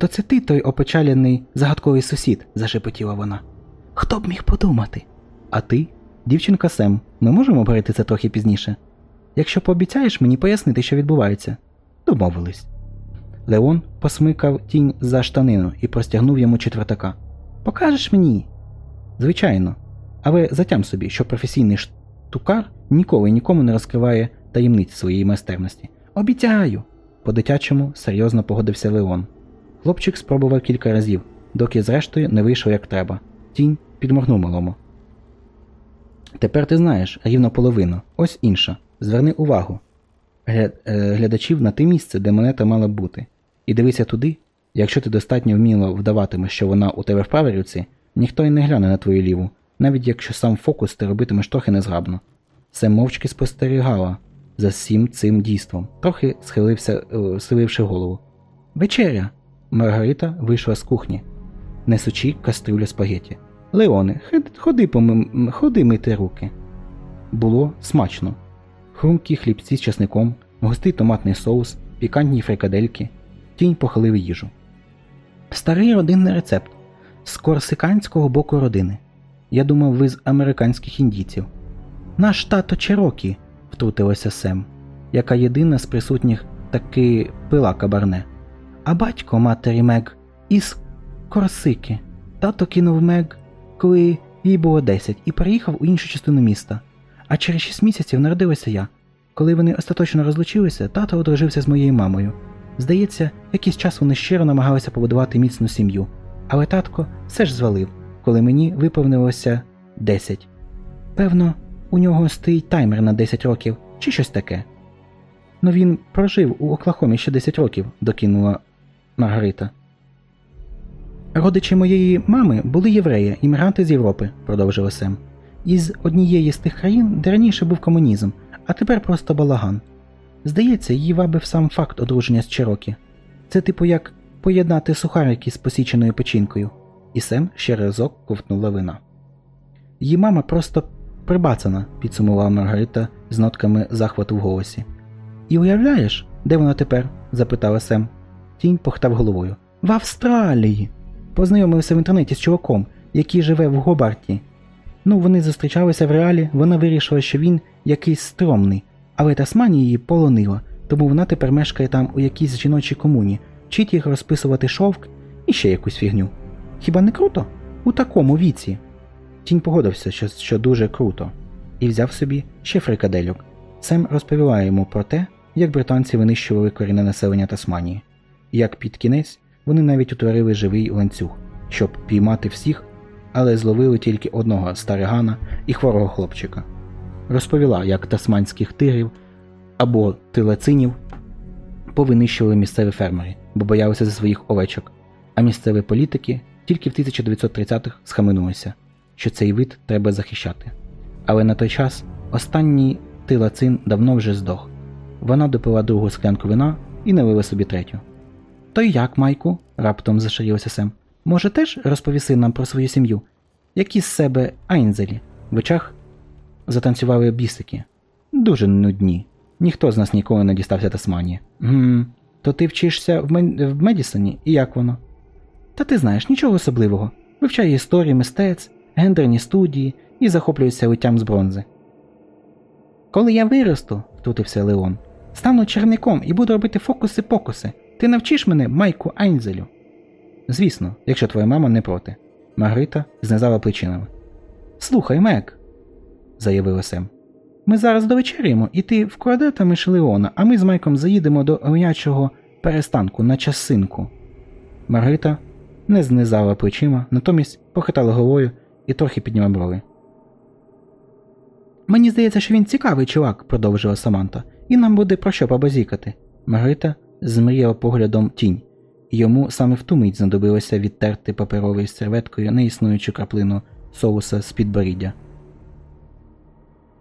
E: То це ти той опечалений загадковий сусід, зашепотіла вона. Хто б міг подумати? А ти, дівчинка Сем, ми можемо говорити це трохи пізніше. Якщо пообіцяєш мені пояснити, що відбувається. Домовились. Леон посмикав тінь за штанину і простягнув йому четвертака. Покажеш мені? Звичайно. Але затям собі, що професійний штукар ніколи нікому не розкриває таємниць своєї майстерності. Обіцяю. По-дитячому серйозно погодився Леон. Хлопчик спробував кілька разів, доки зрештою не вийшов як треба. Тінь підморгнув малому. Тепер ти знаєш рівно половину. Ось інша. Зверни увагу. Е, Глядачів на те місце, де монета мала бути. І дивися туди, якщо ти достатньо вміло вдаватимеш, що вона у тебе в правій руці, ніхто й не гляне на твою ліву, навіть якщо сам фокус ти робитимеш трохи незграбно. Сем мовчки спостерігала за всім цим дійством, трохи схилився, е, схиливши голову. Вечеря. Маргарита вийшла з кухні, несучи кастрюлю спагеті. Леоне, ходи помим... ходи мити руки. Було смачно. Хрумкі хлібці з часником, густий томатний соус, пікантні фрикадельки. Тінь похилив їжу. Старий родинний рецепт з корсиканського боку родини. Я думав, ви з американських індійців. Наш тато Черокі, втрутилася Сем, яка єдина з присутніх таки пила кабарне. А батько матері Мег із Корсики. Тато кинув Мег, коли їй було 10, і переїхав у іншу частину міста. А через 6 місяців народилася я. Коли вони остаточно розлучилися, тато одружився з моєю мамою. Здається, якийсь час вони щиро намагалися побудувати міцну сім'ю, але татко все ж звалив, коли мені виповнилося 10. Певно, у нього стоїть таймер на 10 років чи щось таке. Ну він прожив у Оклахомі ще 10 років, докинула Маргарита. Родичі моєї мами були євреї, іммігранти з Європи, продовжила Сем. Із однієї з тих країн, де раніше був комунізм, а тепер просто балаган. Здається, її вабив сам факт одруження з Чирокі. Це типу як поєднати сухарики з посіченою печінкою. І Сем ще разок ковтнула вина. Її мама просто прибацана, підсумувала Маргарита з нотками захвату в голосі. І уявляєш, де вона тепер? запитала Сем. Тінь похтав головою. В Австралії. Познайомився в інтернеті з чуваком, який живе в Гобарті. Ну, вони зустрічалися в реалі, вона вирішила, що він якийсь стромний, але Тасманія її полонила, тому вона тепер мешкає там у якійсь жіночій комуні, вчить їх розписувати шовк і ще якусь фігню. Хіба не круто? У такому віці. Тінь погодився, що, що дуже круто, і взяв собі ще фрикадельок. Сем розповіла йому про те, як британці винищували корінне населення Тасманії, як під кінець вони навіть утворили живий ланцюг, щоб піймати всіх, але зловили тільки одного старигана і хворого хлопчика. Розповіла, як тасманських тигрів або тилацинів повинищували місцеві фермери, бо боялися за своїх овечок, а місцеві політики тільки в 1930-х схаменулися, що цей вид треба захищати. Але на той час останній тилацин давно вже здох. Вона допила другу склянку вина і налила собі третю. То й як, Майку? раптом зашарівся Сем. Може, теж розповіси нам про свою сім'ю? Які з себе айнзелі? В очах затанцювали бісики. Дуже нудні. Ніхто з нас ніколи не дістався Тасманії. Гм, то ти вчишся в, Мен... в Медісоні і як воно? Та ти знаєш, нічого особливого. Вивчає історії мистецтв, гендерні студії і захоплюється литтям з бронзи. Коли я виросту, втрутився Леон, стану черником і буду робити фокуси-покуси. Ти навчиш мене Майку Айнзелю? Звісно, якщо твоя мама не проти. Маргарита знизала плечинами. Слухай, Мек, заявила Сем. Ми зараз довечеряємо, і ти вкрадатимеш Леона, а ми з Майком заїдемо до оленячого перестанку на часинку. Маргарита не знизала плечима, натомість похитала головою і трохи підняла брови. Мені здається, що він цікавий чувак, продовжила Саманта, і нам буде про що побазікати. Маргарита змріяла поглядом тінь, і йому саме в ту мить знадобилося відтерти паперовою серветкою неіснуючу краплину соуса з підборіддя.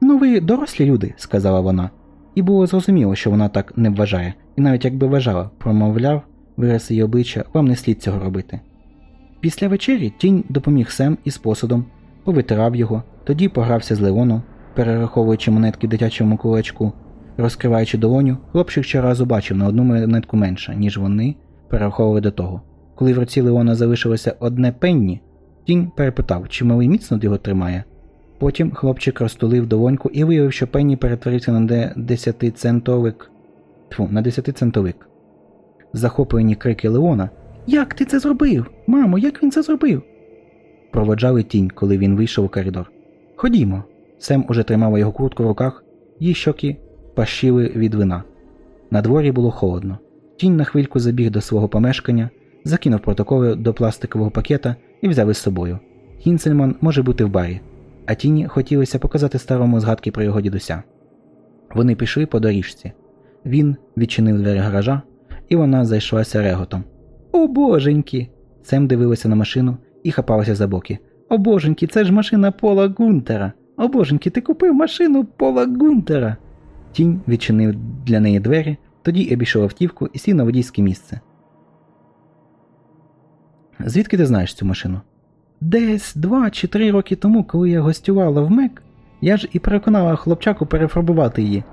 E: Ну, ви дорослі люди, сказала вона, і було зрозуміло, що вона так не вважає, і навіть якби вважала, промовляв вираз її обличчя, вам не слід цього робити. Після вечері тінь допоміг Сем із посудом, повитирав його, тоді погрався з Леоном, перераховуючи монетки дитячому кулачку. Розкриваючи долоню, хлопчик щоразу бачив на одну монетку менше, ніж вони перераховували до того. Коли в руці Леона залишилося одне пенні, тінь перепитав, чи малий міцно його тримає. Потім хлопчик розтулив долоньку і виявив, що пенні перетворився на десятицентовик. Тьфу, на десятицентовик. Захоплені крики Леона Як ти це зробив? Мамо, як він це зробив? Проводжали тінь, коли він вийшов у коридор. Ходімо. Сем уже тримав його куртку в руках, її щоки пащили від вина. На дворі було холодно. Тінь на хвильку забіг до свого помешкання, закинув протоколи до пластикового пакета і взяв із собою. Хінцельман може бути в барі, а тіні хотілося показати старому згадки про його дідуся. Вони пішли по доріжці. Він відчинив двері гаража, і вона зайшлася реготом. О боженьки! Сем дивилася на машину і хапалася за боки. О боженьки, це ж машина Пола Гунтера! О боженьки, ти купив машину Пола Гунтера! Тінь відчинив для неї двері, тоді обійшов автівку і сів на водійське місце. Звідки ти знаєш цю машину? Десь два чи три роки тому, коли я гостювала в Мек, я ж і переконала хлопчаку перефарбувати її.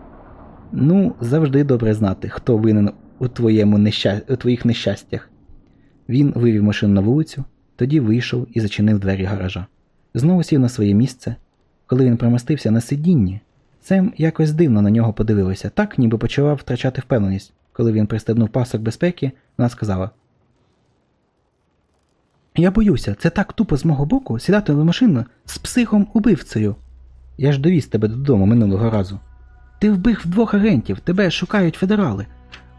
E: Ну, завжди добре знати, хто винен у, твоєму неща... у твоїх нещастях. Він вивів машину на вулицю, тоді вийшов і зачинив двері гаража. Знову сів на своє місце. коли він примостився на сидінні. Сем якось дивно на нього подивилася, так ніби почував втрачати впевненість. Коли він пристебнув пасок безпеки, вона сказала: Я боюся, це так тупо з мого боку сідати в машину з психом убивцею. Я ж довіз тебе додому минулого разу. Ти вбив двох агентів, тебе шукають федерали.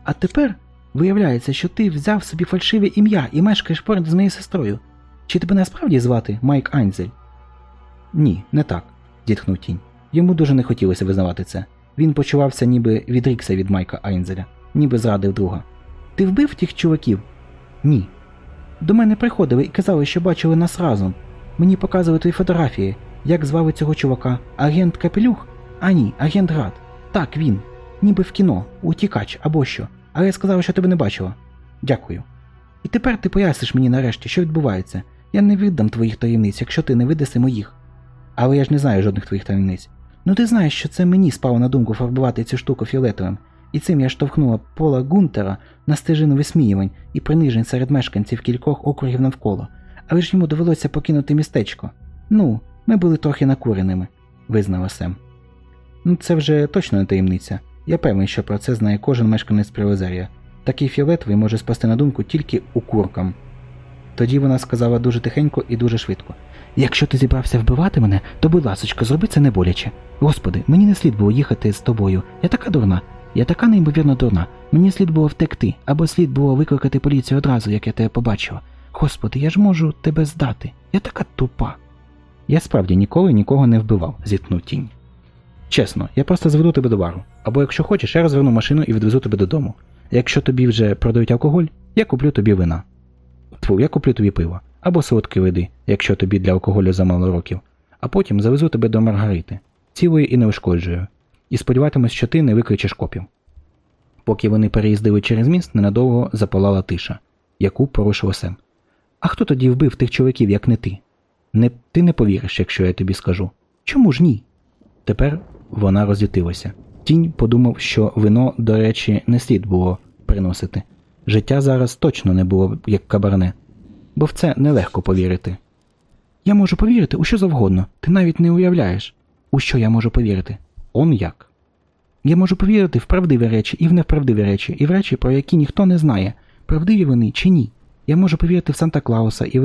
E: А тепер виявляється, що ти взяв собі фальшиве ім'я і мешкаєш поряд з моєю сестрою. Чи тебе насправді звати Майк Айнзель? Ні, не так, зітхнув тінь. Йому дуже не хотілося визнавати це. Він почувався, ніби відрікся від Майка Айнзеля, ніби зрадив друга. Ти вбив тих чуваків? Ні. До мене приходили і казали, що бачили нас разом. Мені показували твої фотографії. Як звали цього чувака? Агент Капелюх? А ні, агент Град. Так, він. Ніби в кіно, утікач або що. Але я сказала, що тебе не бачила. Дякую. І тепер ти поясниш мені нарешті, що відбувається. Я не віддам твоїх таємниць, якщо ти не видаси моїх. Але я ж не знаю жодних твоїх таємниць. Ну ти знаєш, що це мені спало на думку фарбувати цю штуку фіолетовим, і цим я штовхнула Пола Гунтера на стежину висміювань і принижень серед мешканців кількох округів навколо, але ж йому довелося покинути містечко. Ну, ми були трохи накуреними, визнала Сем. Ну, це вже точно не таємниця. Я певний, що про це знає кожен мешканець Привозерія. Такий фіолетовий може спасти на думку тільки укуркам. Тоді вона сказала дуже тихенько і дуже швидко. Якщо ти зібрався вбивати мене, то будь ласочка, зроби це не боляче. Господи, мені не слід було їхати з тобою. Я така дурна. Я така неймовірно дурна. Мені слід було втекти, або слід було викликати поліцію одразу, як я тебе побачила. Господи, я ж можу тебе здати. Я така тупа. Я справді ніколи нікого не вбивав, зіткнув тінь. Чесно, я просто зведу тебе до бару. Або якщо хочеш, я розверну машину і відвезу тебе додому. Якщо тобі вже продають алкоголь, я куплю тобі вина. Тьфу, я куплю тобі пиво. Або солодкої води, якщо тобі для алкоголю замало років. А потім завезу тебе до Маргарити, цілою і неушкоджую. І сподіватимусь, що ти не викличеш копів. Поки вони переїздили через міст, ненадовго запалала тиша, яку порушив Сем. А хто тоді вбив тих чоловіків, як не ти? Не, ти не повіриш, якщо я тобі скажу. Чому ж ні? Тепер вона розлютилася. Тінь подумав, що вино, до речі, не слід було приносити. Життя зараз точно не було як кабарне, бо в це нелегко повірити. Я можу повірити у що завгодно, ти навіть не уявляєш, у що я можу повірити. Он як. Я можу повірити в правдиві речі і в неправдиві речі, і в речі, про які ніхто не знає, правдиві вони чи ні. Я можу повірити в Санта Клауса і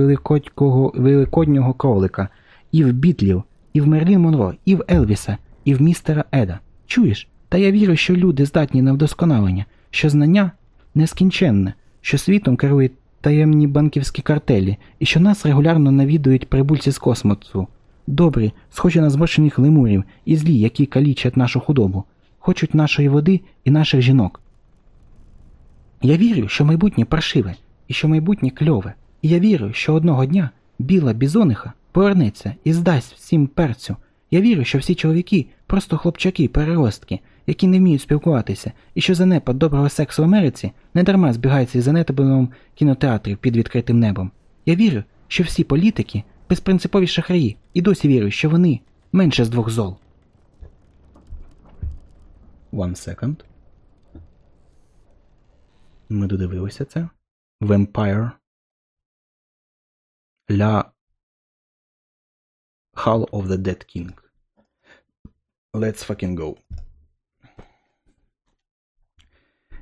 E: великоднього кролика, і в Бітлів, і в Мерлін Монро, і в Елвіса, і в містера Еда. Чуєш? Та я вірю, що люди здатні на вдосконалення, що знання нескінченне, що світом керують таємні банківські картелі, і що нас регулярно навідують прибульці з космосу. Добрі, схожі на зморщених лемурів і злі, які калічать нашу худобу, хочуть нашої води і наших жінок. Я вірю, що майбутнє паршиве, і що майбутнє кльове, і я вірю, що одного дня біла бізониха повернеться і здасть всім перцю. Я вірю, що всі чоловіки просто хлопчаки, переростки, які не вміють спілкуватися, і що занепад доброго сексу в Америці недарма збігається із занепадом кінотеатрів під відкритим небом. Я вірю, що всі політики безпринципові шахраї, і досі вірю, що вони менше з двох зол. One second. Ми додивилися це. Vampire. La Hall of the Dead King. Let's fucking go.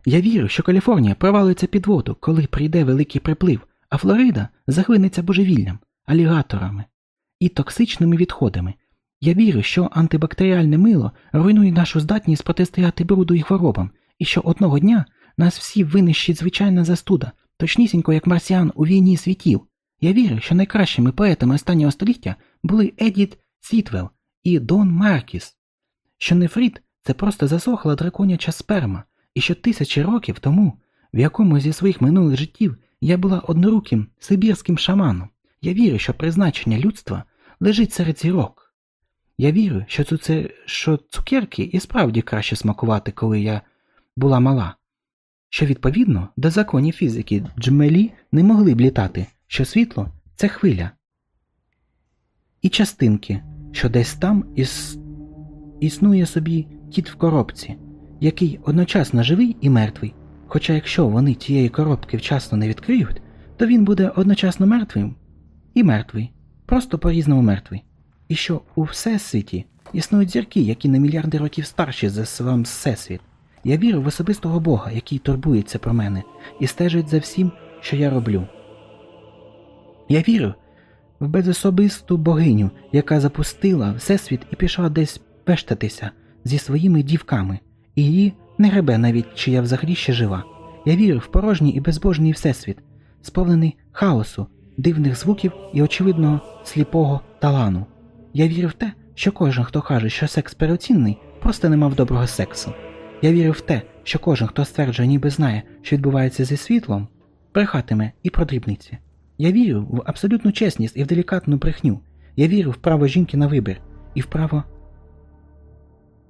E: Я вірю, що Каліфорнія провалиться під воду, коли прийде великий приплив, а Флорида заглинеться божевіллям, алігаторами і токсичними відходами. Я вірю, що антибактеріальне мило руйнує нашу здатність протистояти бруду і хворобам, і що одного дня нас всі винищить звичайна застуда, точнісінько як марсіан у війні світів. Я вірю, що найкращими поетами останнього століття були Едіт Сітвел і Дон Маркіс, що нефрит це просто засохла драконяча сперма, і що тисячі років тому, в якому зі своїх минулих життів я була одноруким сибірським шаманом. Я вірю, що призначення людства лежить серед зірок. Я вірю, що, цуце... що цукерки і справді краще смакувати, коли я була мала, що відповідно до законів фізики джмелі не могли б літати, що світло це хвиля. І частинки, що десь там іс... існує собі кіт в коробці, який одночасно живий і мертвий. Хоча якщо вони тієї коробки вчасно не відкриють, то він буде одночасно мертвим і мертвий, просто по-різному мертвий. і що у всесвіті існують зірки, які на мільярди років старші за сам всесвіт. Я вірю в особистого Бога, який турбується про мене і стежить за всім, що я роблю. Я вірю в безособисту богиню, яка запустила всесвіт і пішла десь пештатися зі своїми дівками, її не гребе навіть, чи я взагалі ще жива. Я вірю в порожній і безбожний всесвіт, сповнений хаосу, дивних звуків і очевидного сліпого талану. Я вірю в те, що кожен, хто каже, що секс переоцінений, просто не мав доброго сексу. Я вірю в те, що кожен, хто стверджує, ніби знає, що відбувається зі світлом, брехатиме і про дрібниці. Я вірю в абсолютну чесність і в делікатну брехню. Я вірю в право жінки на вибір і в право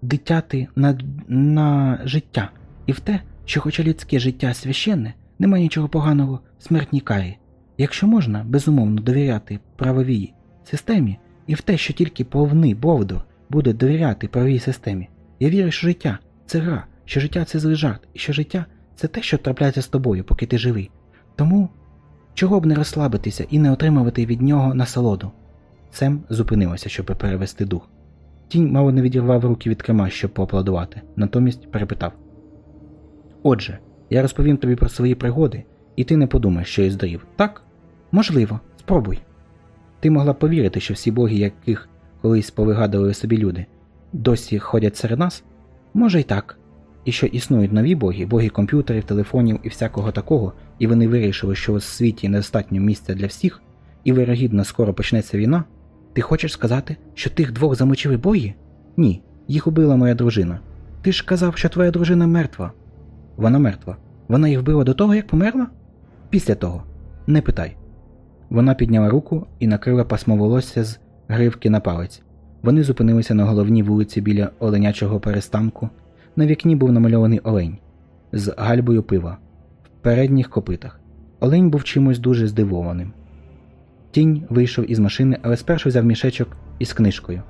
E: дитяти на, на життя, і в те, що, хоча людське життя священне, немає нічого поганого смертній карі. Якщо можна, безумовно, довіряти правовій системі, і в те, що тільки повний Бовдур буде довіряти правовій системі, я вірю, що життя це гра, що життя це злий жарт, і що життя це те, що трапляється з тобою, поки ти живий. Тому чого б не розслабитися і не отримувати від нього насолоду. Сем зупинилася, щоб перевести дух. Тінь мало не відірвав руки від крема, щоб поаплодувати, натомість перепитав. Отже, я розповім тобі про свої пригоди, і ти не подумаєш, що я здурів, так? Можливо, спробуй. Ти могла повірити, що всі боги, яких колись повигадували собі люди, досі ходять серед нас? Може й так. І що існують нові боги, боги комп'ютерів, телефонів і всякого такого, і вони вирішили, що у світі недостатньо місця для всіх, і вирогідно скоро почнеться війна? Ти хочеш сказати, що тих двох замочили бої? Ні, їх убила моя дружина. Ти ж казав, що твоя дружина мертва. Вона мертва. Вона їх вбила до того, як померла? Після того. Не питай. Вона підняла руку і накрила пасмо волосся з гривки на палець. Вони зупинилися на головній вулиці біля оленячого перестанку. На вікні був намальований олень з гальбою пива в передніх копитах. Олень був чимось дуже здивованим. Тінь вийшов із машини, але спершу взяв мішечок із книжкою.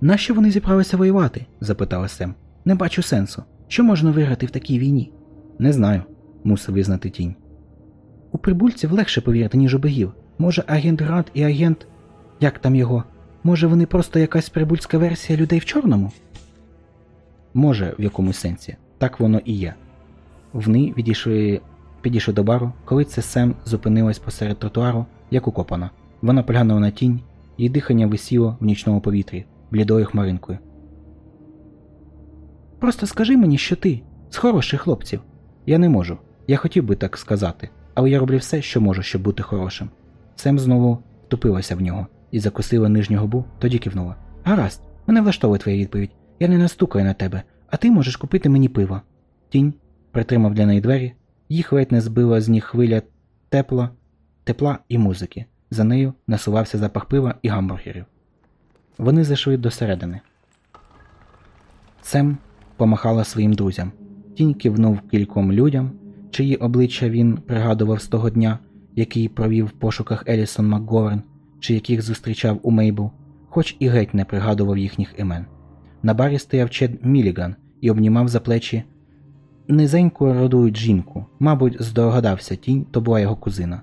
E: Нащо вони зібралися воювати? запитала Сем. Не бачу сенсу. Що можна виграти в такій війні? Не знаю, мусив визнати тінь. У прибульців легше повірити, ніж у богів. Може, агент Грант і агент. Як там його? Може, вони просто якась прибульська версія людей в чорному? Може, в якомусь сенсі. Так воно і є. Вони відійшли, підійшли до бару, коли це Сем зупинилась посеред тротуару, як укопана. Вона поглянула на тінь, її дихання висіло в нічному повітрі, блідою хмаринкою. Просто скажи мені, що ти з хороших хлопців. Я не можу. Я хотів би так сказати, але я роблю все, що можу, щоб бути хорошим. Сем знову втупилася в нього і закусила нижню губу, тоді кивнула. Гаразд, мене влаштовує твоя відповідь. Я не настукаю на тебе, а ти можеш купити мені пиво. Тінь притримав для неї двері, їх ледь не збила з них хвиля тепла, тепла і музики. За нею насувався запах пива і гамбургерів. Вони зайшли до середини. Сем помахала своїм друзям. Тінь кивнув кільком людям, чиї обличчя він пригадував з того дня, який провів в пошуках Елісон МакГоверн, чи яких зустрічав у Мейбл, хоч і геть не пригадував їхніх імен. На барі стояв Чед Міліган і обнімав за плечі низеньку родують жінку. Мабуть, здогадався тінь, то була його кузина.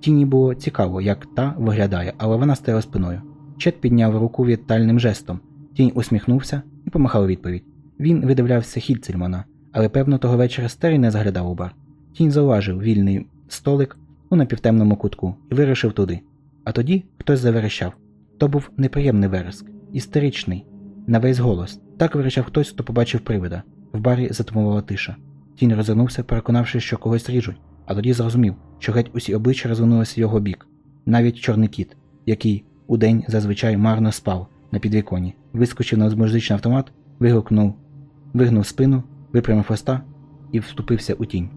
E: Тіні було цікаво, як та виглядає, але вона стояла спиною. Чет підняв руку вітальним жестом. Тінь усміхнувся і помахав відповідь. Він видивлявся Хільцельмана, але певно того вечора Стері не заглядав у бар. Тінь зауважив вільний столик у напівтемному кутку і вирушив туди. А тоді хтось заверещав. То був неприємний вереск, істеричний, на весь голос. Так вирішав хтось, хто побачив привида. В барі затумувала тиша. Тінь розвернувся, переконавшись, що когось ріжуть, а тоді зрозумів, що геть усі обличчя розвернулися його бік. Навіть чорний кіт, який удень зазвичай марно спав на підвіконі, вискочив на музичний автомат, вигукнув, вигнув спину, випрямив хвоста і вступився у тінь.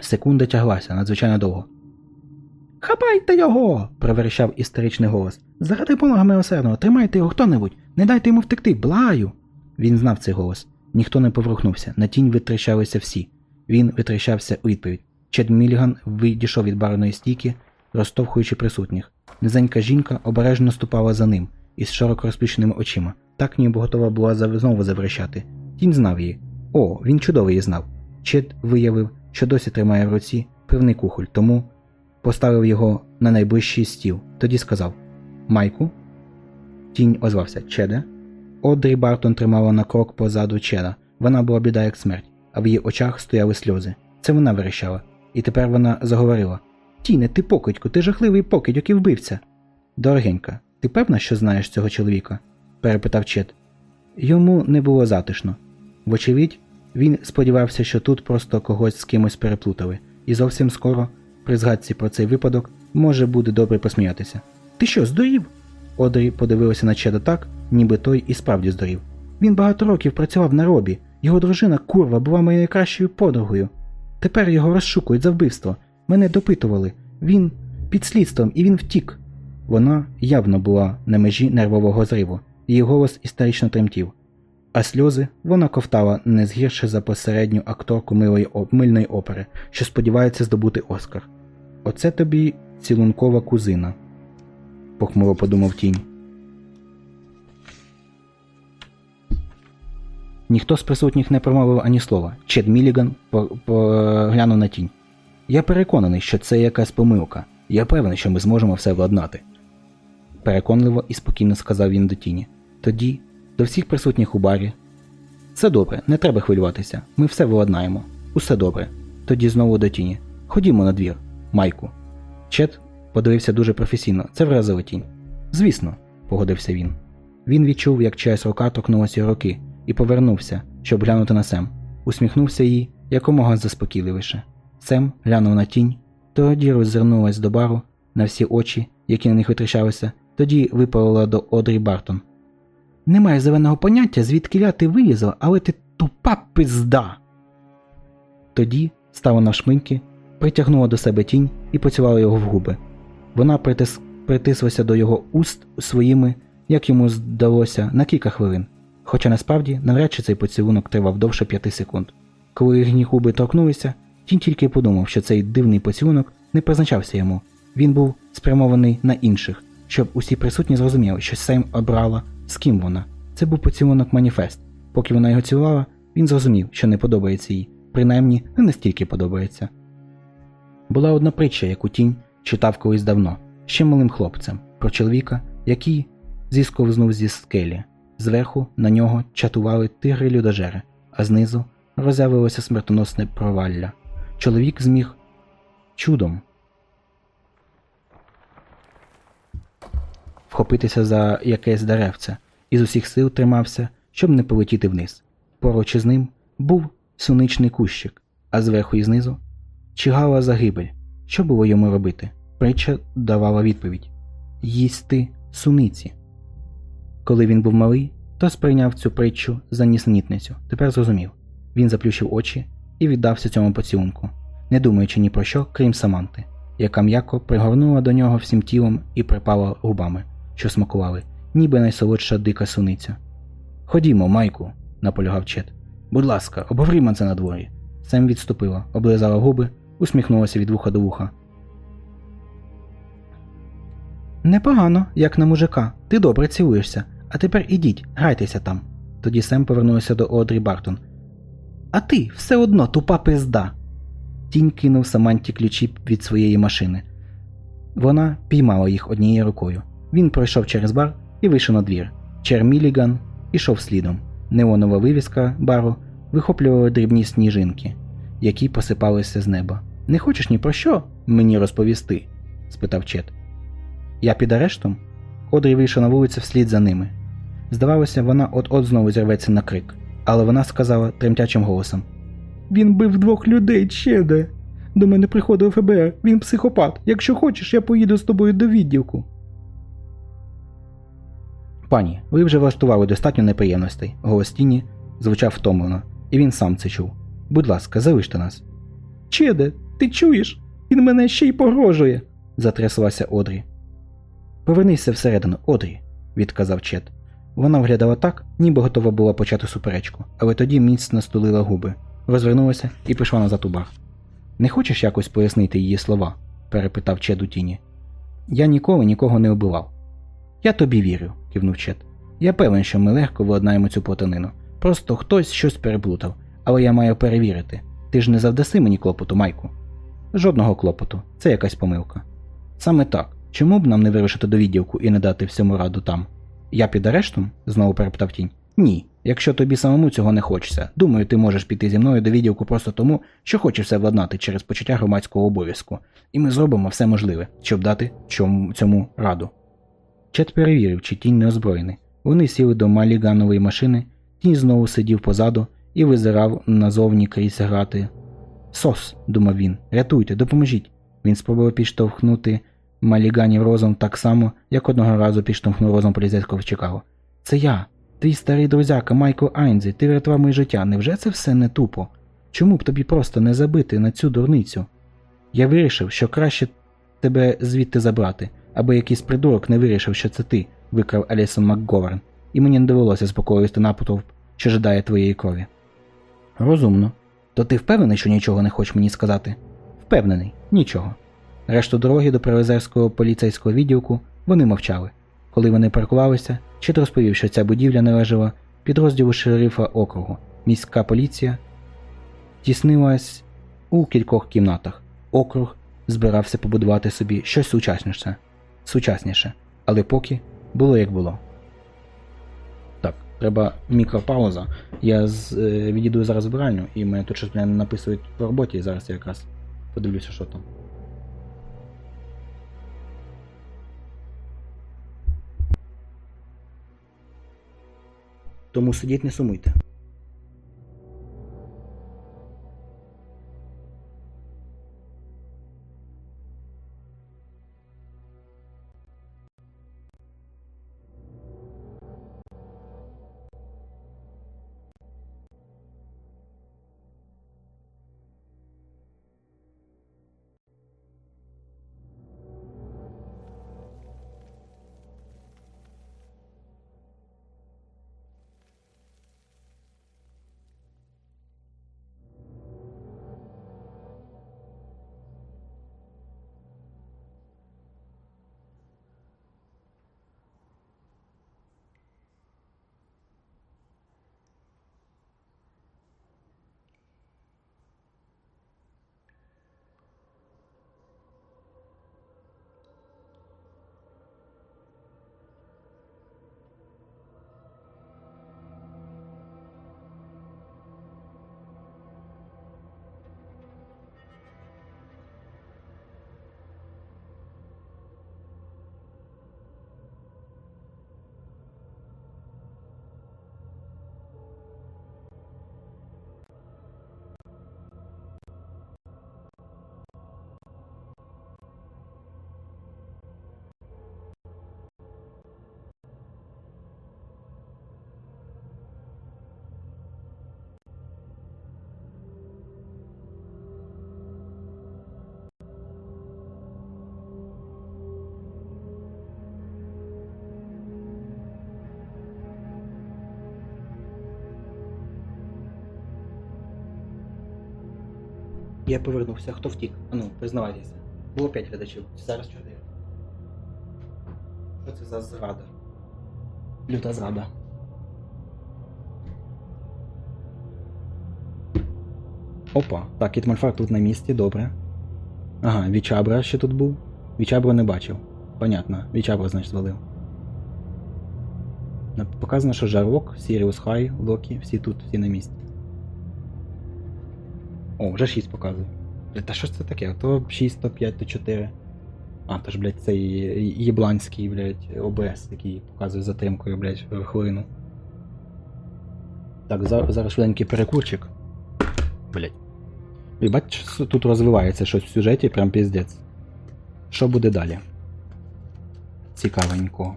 E: Секунда тяглася надзвичайно довго. Хапайте його. проверещав істеричний голос. Заради Бога милосердного, тримайте його хто-небудь, не дайте йому втекти, благаю. Він знав цей голос. Ніхто не поворухнувся, на тінь витріщалися всі. Він витріщався у відповідь. Чед Міліган відійшов від барної стійки, розтовхуючи присутніх. Низенька жінка обережно ступала за ним із широко розплющеними очима. Так ніби готова була знову заврещати. Тінь знав її. О, він чудово її знав. Чед виявив, що досі тримає в руці пивний кухоль, тому поставив його на найближчий стіл, тоді сказав Майку. Тінь озвався Чеде. Одрі Бартон тримала на крок позаду Чеда. Вона була біда як смерть, а в її очах стояли сльози. Це вона верещала. І тепер вона заговорила Тіне, ти покидьку, ти жахливий покидьок і вбивця. Дорогенька, ти певна, що знаєш цього чоловіка? перепитав Чет. Йому не було затишно. Вочевидь, він сподівався, що тут просто когось з кимось переплутали, і зовсім скоро, при згадці про цей випадок, може буде добре посміятися. Ти що, здурів? Одрі подивилася на Чеда так, ніби той і справді здурів. Він багато років працював на робі, його дружина курва була моєю найкращою подругою. Тепер його розшукують за вбивство. Мене допитували. Він під слідством і він втік. Вона явно була на межі нервового зриву, її голос істерично тремтів. А сльози вона ковтала не згірше за посередню акторку милої мильної опери, що сподівається здобути Оскар. Оце тобі цілункова кузина, похмуро подумав тінь. Ніхто з присутніх не промовив ані слова. Чед Міліган поглянув на тінь. Я переконаний, що це якась помилка. Я певний, що ми зможемо все владнати. Переконливо і спокійно сказав він до тіні. Тоді, до всіх присутніх у барі. Все добре, не треба хвилюватися. Ми все владнаємо. Усе добре. Тоді знову до тіні. Ходімо на двір, Майку. Чет подивився дуже професійно. Це вразило тінь. Звісно, погодився він. Він відчув, як чиясь рука торкнулася його руки, і повернувся, щоб глянути на Сем. Усміхнувся їй якомога заспокійливіше. Сем глянув на тінь, тоді роззирнулась до бару на всі очі, які на них витріщалися, тоді випалила до Одрі Бартон. Немає зеленого поняття, звідки ти вилізла, але ти тупа пизда. Тоді стала навшминьки, притягнула до себе тінь і поцілувала його в губи. Вона притис... притислася до його уст своїми, як йому здалося, на кілька хвилин. Хоча насправді навряд чи цей поцілунок тривав довше п'яти секунд. Коли їхні губи торкнулися, тінь тільки подумав, що цей дивний поцілунок не призначався йому. Він був спрямований на інших, щоб усі присутні зрозуміли, що Сейм обрала, з ким вона. Це був поцілунок маніфест. Поки вона його цілувала, він зрозумів, що не подобається їй, принаймні не настільки подобається. Була одна притча, яку тінь читав колись давно, ще малим хлопцем, про чоловіка, який зісковзнув зі скелі. Зверху на нього чатували тигри людожери, а знизу роззявилося смертоносне провалля. Чоловік зміг чудом вхопитися за якесь деревце і з усіх сил тримався, щоб не полетіти вниз. Поруч із ним був суничний кущик, а зверху і знизу чигала загибель. Що було йому робити? Притча давала відповідь їсти суниці. Коли він був малий, то сприйняв цю притчу за нісенітницю. Тепер зрозумів. Він заплющив очі і віддався цьому поцілунку, не думаючи ні про що, крім Саманти, яка м'яко пригорнула до нього всім тілом і припала губами, що смакували, ніби найсолодша дика суниця. Ходімо, Майку, наполягав Чет. Будь ласка, обговорімо це на дворі. Сем відступила, облизала губи, усміхнулася від вуха до вуха. Непогано, як на мужика. Ти добре цілуєшся. А тепер ідіть, грайтеся там. Тоді Сем повернувся до Одрі Бартон. А ти все одно тупа пизда. Тінь кинув Саманті ключі від своєї машини. Вона піймала їх однією рукою. Він пройшов через бар і вийшов на двір. Чер Міліган ішов слідом. Неонова вивіска бару вихоплювала дрібні сніжинки, які посипалися з неба. Не хочеш ні про що мені розповісти? спитав Чет. Я під арештом? Одрі вийшов на вулицю вслід за ними. Здавалося, вона от-от знову зірветься на крик, але вона сказала тремтячим голосом: Він бив двох людей, Чеде. До мене приходив ФБР, він психопат. Якщо хочеш, я поїду з тобою до відділку. Пані, ви вже влаштували достатньо неприємностей. Голос Тіні звучав втомлено, і він сам це чув. Будь ласка, залиште нас. Чеде, ти чуєш? Він мене ще й погрожує, затряслася Одрі. Повернися всередину, Одрі, відказав Чет. Вона виглядала так, ніби готова була почати суперечку, але тоді міцно стулила губи, розвернулася і пішла назад у бар. Не хочеш якось пояснити її слова? перепитав Чед у тіні. Я ніколи нікого не убивав. Я тобі вірю, кивнув Чет. Я певен, що ми легко владнаємо цю плутанину. Просто хтось щось переплутав, але я маю перевірити. Ти ж не завдаси мені клопоту, Майку. Жодного клопоту. Це якась помилка. Саме так. Чому б нам не вирушити до відділку і не дати всьому раду там? Я під арештом? знову перепитав тінь. Ні. Якщо тобі самому цього не хочеться, думаю, ти можеш піти зі мною до відділку просто тому, що хочеш все владнати через почуття громадського обов'язку, і ми зробимо все можливе, щоб дати чому, цьому раду. Чет перевірив, чи тінь не озброєний. Вони сіли до маліганової машини, тінь знову сидів позаду і визирав назовні крізь грати. Сос, думав він, рятуйте, допоможіть. Він спробував підштовхнути маліганів розум так само, як одного разу підштовхнув розум поліцейського в Чикаго. Це я, твій старий друзяка Майкл Айнзі, ти врятував моє життя. Невже це все не тупо? Чому б тобі просто не забити на цю дурницю? Я вирішив, що краще тебе звідти забрати, аби якийсь придурок не вирішив, що це ти, викрав Елісон МакГоверн, і мені не довелося спокоїти напутов, що жадає твоєї крові. Розумно. То ти впевнений, що нічого не хочеш мені сказати? Впевнений, нічого. Решту дороги до Привезерського поліцейського відділку вони мовчали. Коли вони паркувалися, Чит розповів, що ця будівля належала підрозділу шерифа округу. Міська поліція тіснилась у кількох кімнатах. Округ збирався побудувати собі щось сучасніше, сучасніше, але поки було як було. Треба мікропауза. Я з, е, відійду зараз в вбиральню, і мене тут щось написують по роботі, і зараз я якраз подивлюся, що там. Тому сидіть не сумуйте. Я повернувся. Хто втік? Ану, признавайтеся. Було п'ять глядачів, зараз чотири. Що це за зрада? Люта зрада. Опа, так, Кітмальфар тут на місці, добре. Ага, Вічабра ще тут був. Вічабру не бачив. Понятно, Вічабра, значить, звалив. Показано, що Жарок, Сіріус Хай, Локі, всі тут, всі на місці. О, вже 6 показує. Та що ж це таке? То 6, то 5, то 4. А, то ж, блядь, цей єбланський, блядь, ОБС, який показує затримкою, блядь, хвилину. Так, за- зараз швиденький перекурчик. Блядь. І бачиш, тут розвивається щось в сюжеті, прям піздець. Що буде далі? Цікавенько.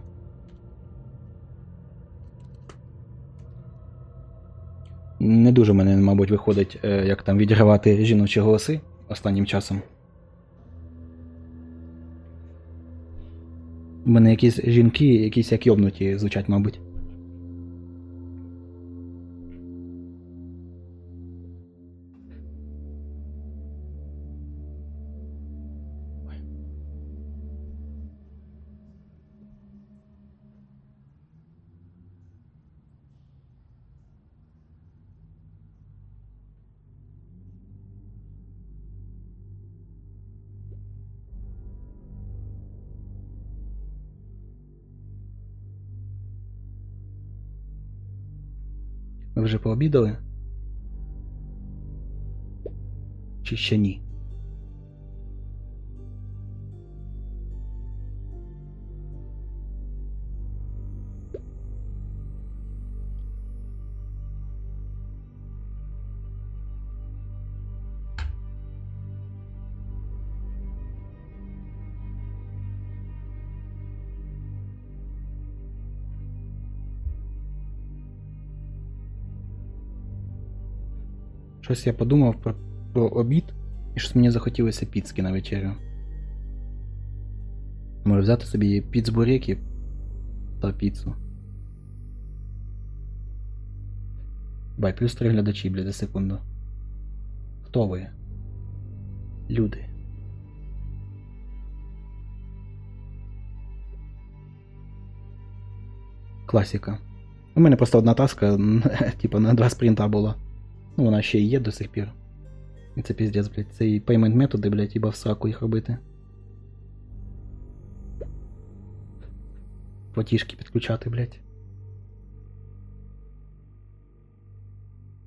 E: Не дуже мене, мабуть, виходить, е, як там відігравати жіночі голоси останнім часом. У мене якісь жінки, якісь як йобнуті звучать, мабуть. Вже пообідали? Чи ще ні? Щось я подумав про, про обід, і щось мені захотілося піцки на вечерю. Може взяти собі піцбурeki та піцу. Бай, плюс три глядачі, бля, за секунду. Хто ви? Люди. Класіка. У мене просто одна таска, типу, на два спринта була. Ну, вона ще і є до сих пір. І це піздець, блядь. Це і payment методи, блядь, їба в сраку їх робити. Платіжки підключати, блядь.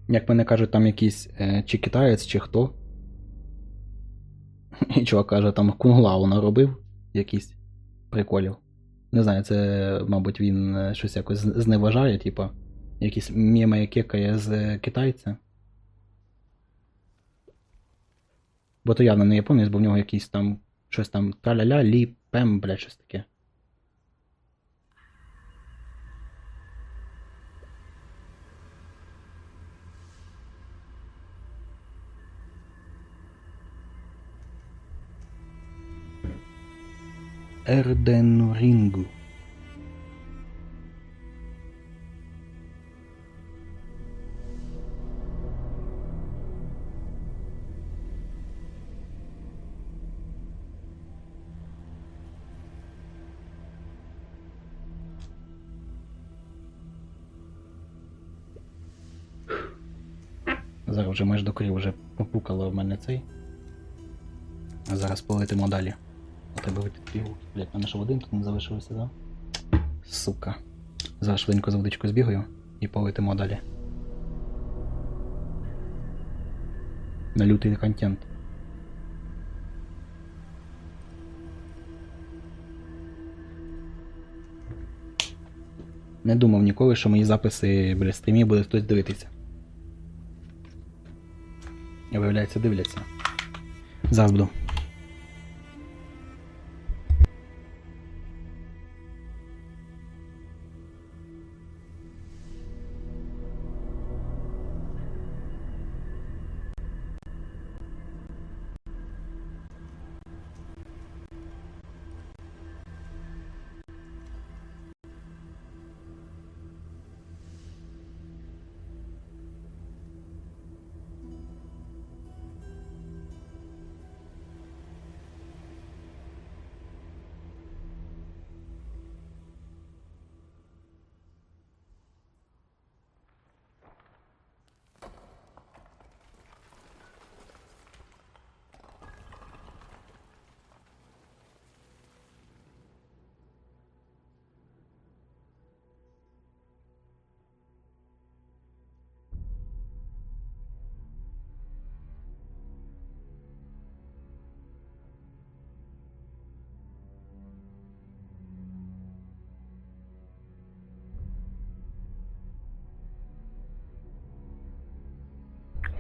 E: Як мене кажуть, там якийсь е, чи китаєць, чи хто. І чувак каже, там кунглау наробив якийсь приколів. Не знаю, це, мабуть, він е, щось якось зневажає, типа, якісь меми кекає з е, китайця. Бо то явно не японець, бо в нього якийсь там щось там траля-ля, лі, пем, блядь, щось таке. Ерден Рінгу. Зараз вже майже до корів вже попукало в мене цей. А зараз полетимо далі. У тебе випід. Блять, мене ще один тут не залишилося, да? Сука. Зараз швиденько за водичку збігаю і полетимо далі. На лютий контент. Не думав ніколи, що мої записи біля стрімів буде хтось дивитися. Виявляється, дивляться. Зараз буду.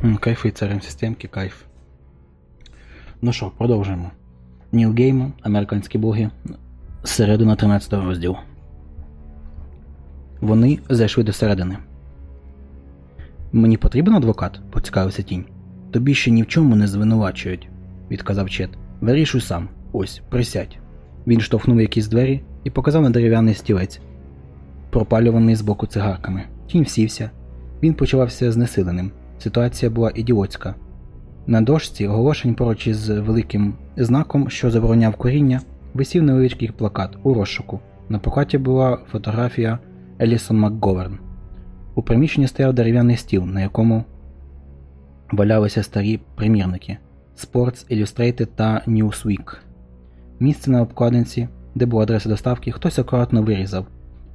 E: Кайфи царем системки, кайф. Ну що, продовжуємо. Ніл Гейман, американські боги, середина 13 розділу. Вони зайшли до середини. Мені потрібен адвокат? поцікавився тінь. Тобі ще ні в чому не звинувачують, відказав Чет. Вирішуй сам. Ось, присядь. Він штовхнув якісь двері і показав на дерев'яний стілець, пропалюваний збоку цигарками. Тінь сівся. Він почувався знесиленим. Ситуація була ідіотська. На дошці оголошень поруч із великим знаком, що забороняв коріння, висів невеличкий плакат у розшуку. На плакаті була фотографія Елісон МакГоверн. У приміщенні стояв дерев'яний стіл, на якому валялися старі примірники Sports Illustrated та Newsweek. Місце на обкладинці, де була адреса доставки, хтось акуратно вирізав.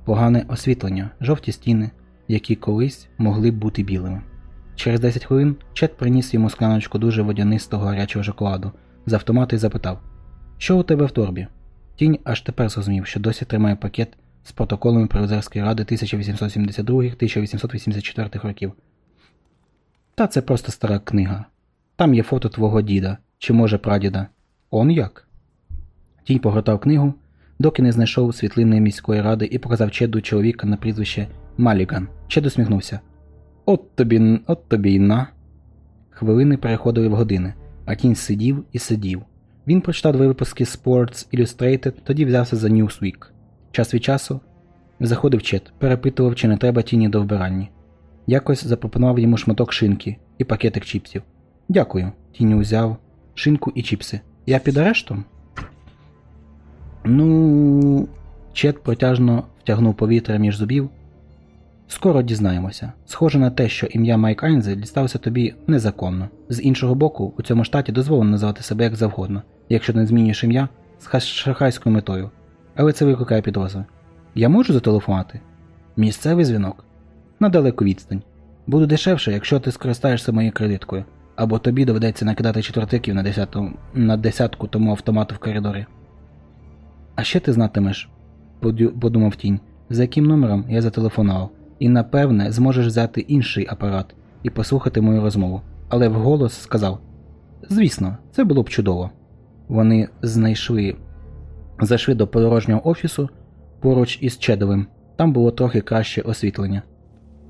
E: Погане освітлення, жовті стіни, які колись могли б бути білими. Через 10 хвилин Чет приніс йому скляночку дуже водянистого гарячого шоколаду з автомата і запитав: Що у тебе в торбі? Тінь аж тепер зрозумів, що досі тримає пакет з протоколами Привозерської ради 1872-1884 років. Та це просто стара книга. Там є фото твого діда, чи може прадіда. Он як? Тінь погортав книгу, доки не знайшов світлини міської ради і показав Чеду чоловіка на прізвище Маліган. Чед усміхнувся. От тобі, от тобі й на. Хвилини переходили в години, а кінь сидів і сидів. Він прочитав два випуски Sports Illustrated, тоді взявся за Newsweek. Час від часу заходив Чет, перепитував, чи не треба тіні до вбиранні. Якось запропонував йому шматок шинки і пакетик чіпсів. Дякую. Тінь узяв шинку і чіпси. Я під арештом? Ну. Чет протяжно втягнув повітря між зубів. Скоро дізнаємося. Схоже на те, що ім'я Майк Айнзе дістався тобі незаконно. З іншого боку, у цьому штаті дозволено називати себе як завгодно, якщо не змінюєш ім'я з ха- шахрайською метою. Але це викликає підозри. Я можу зателефонувати? Місцевий дзвінок. На далеку відстань. Буде дешевше, якщо ти скористаєшся моєю кредиткою, або тобі доведеться накидати четвертиків на, десяту, на десятку тому автомату в коридорі. А ще ти знатимеш, подумав тінь, за яким номером я зателефонував, і напевне зможеш взяти інший апарат і послухати мою розмову. Але вголос сказав: Звісно, це було б чудово. Вони знайшли, зайшли до порожнього офісу поруч із Чедовим. Там було трохи краще освітлення.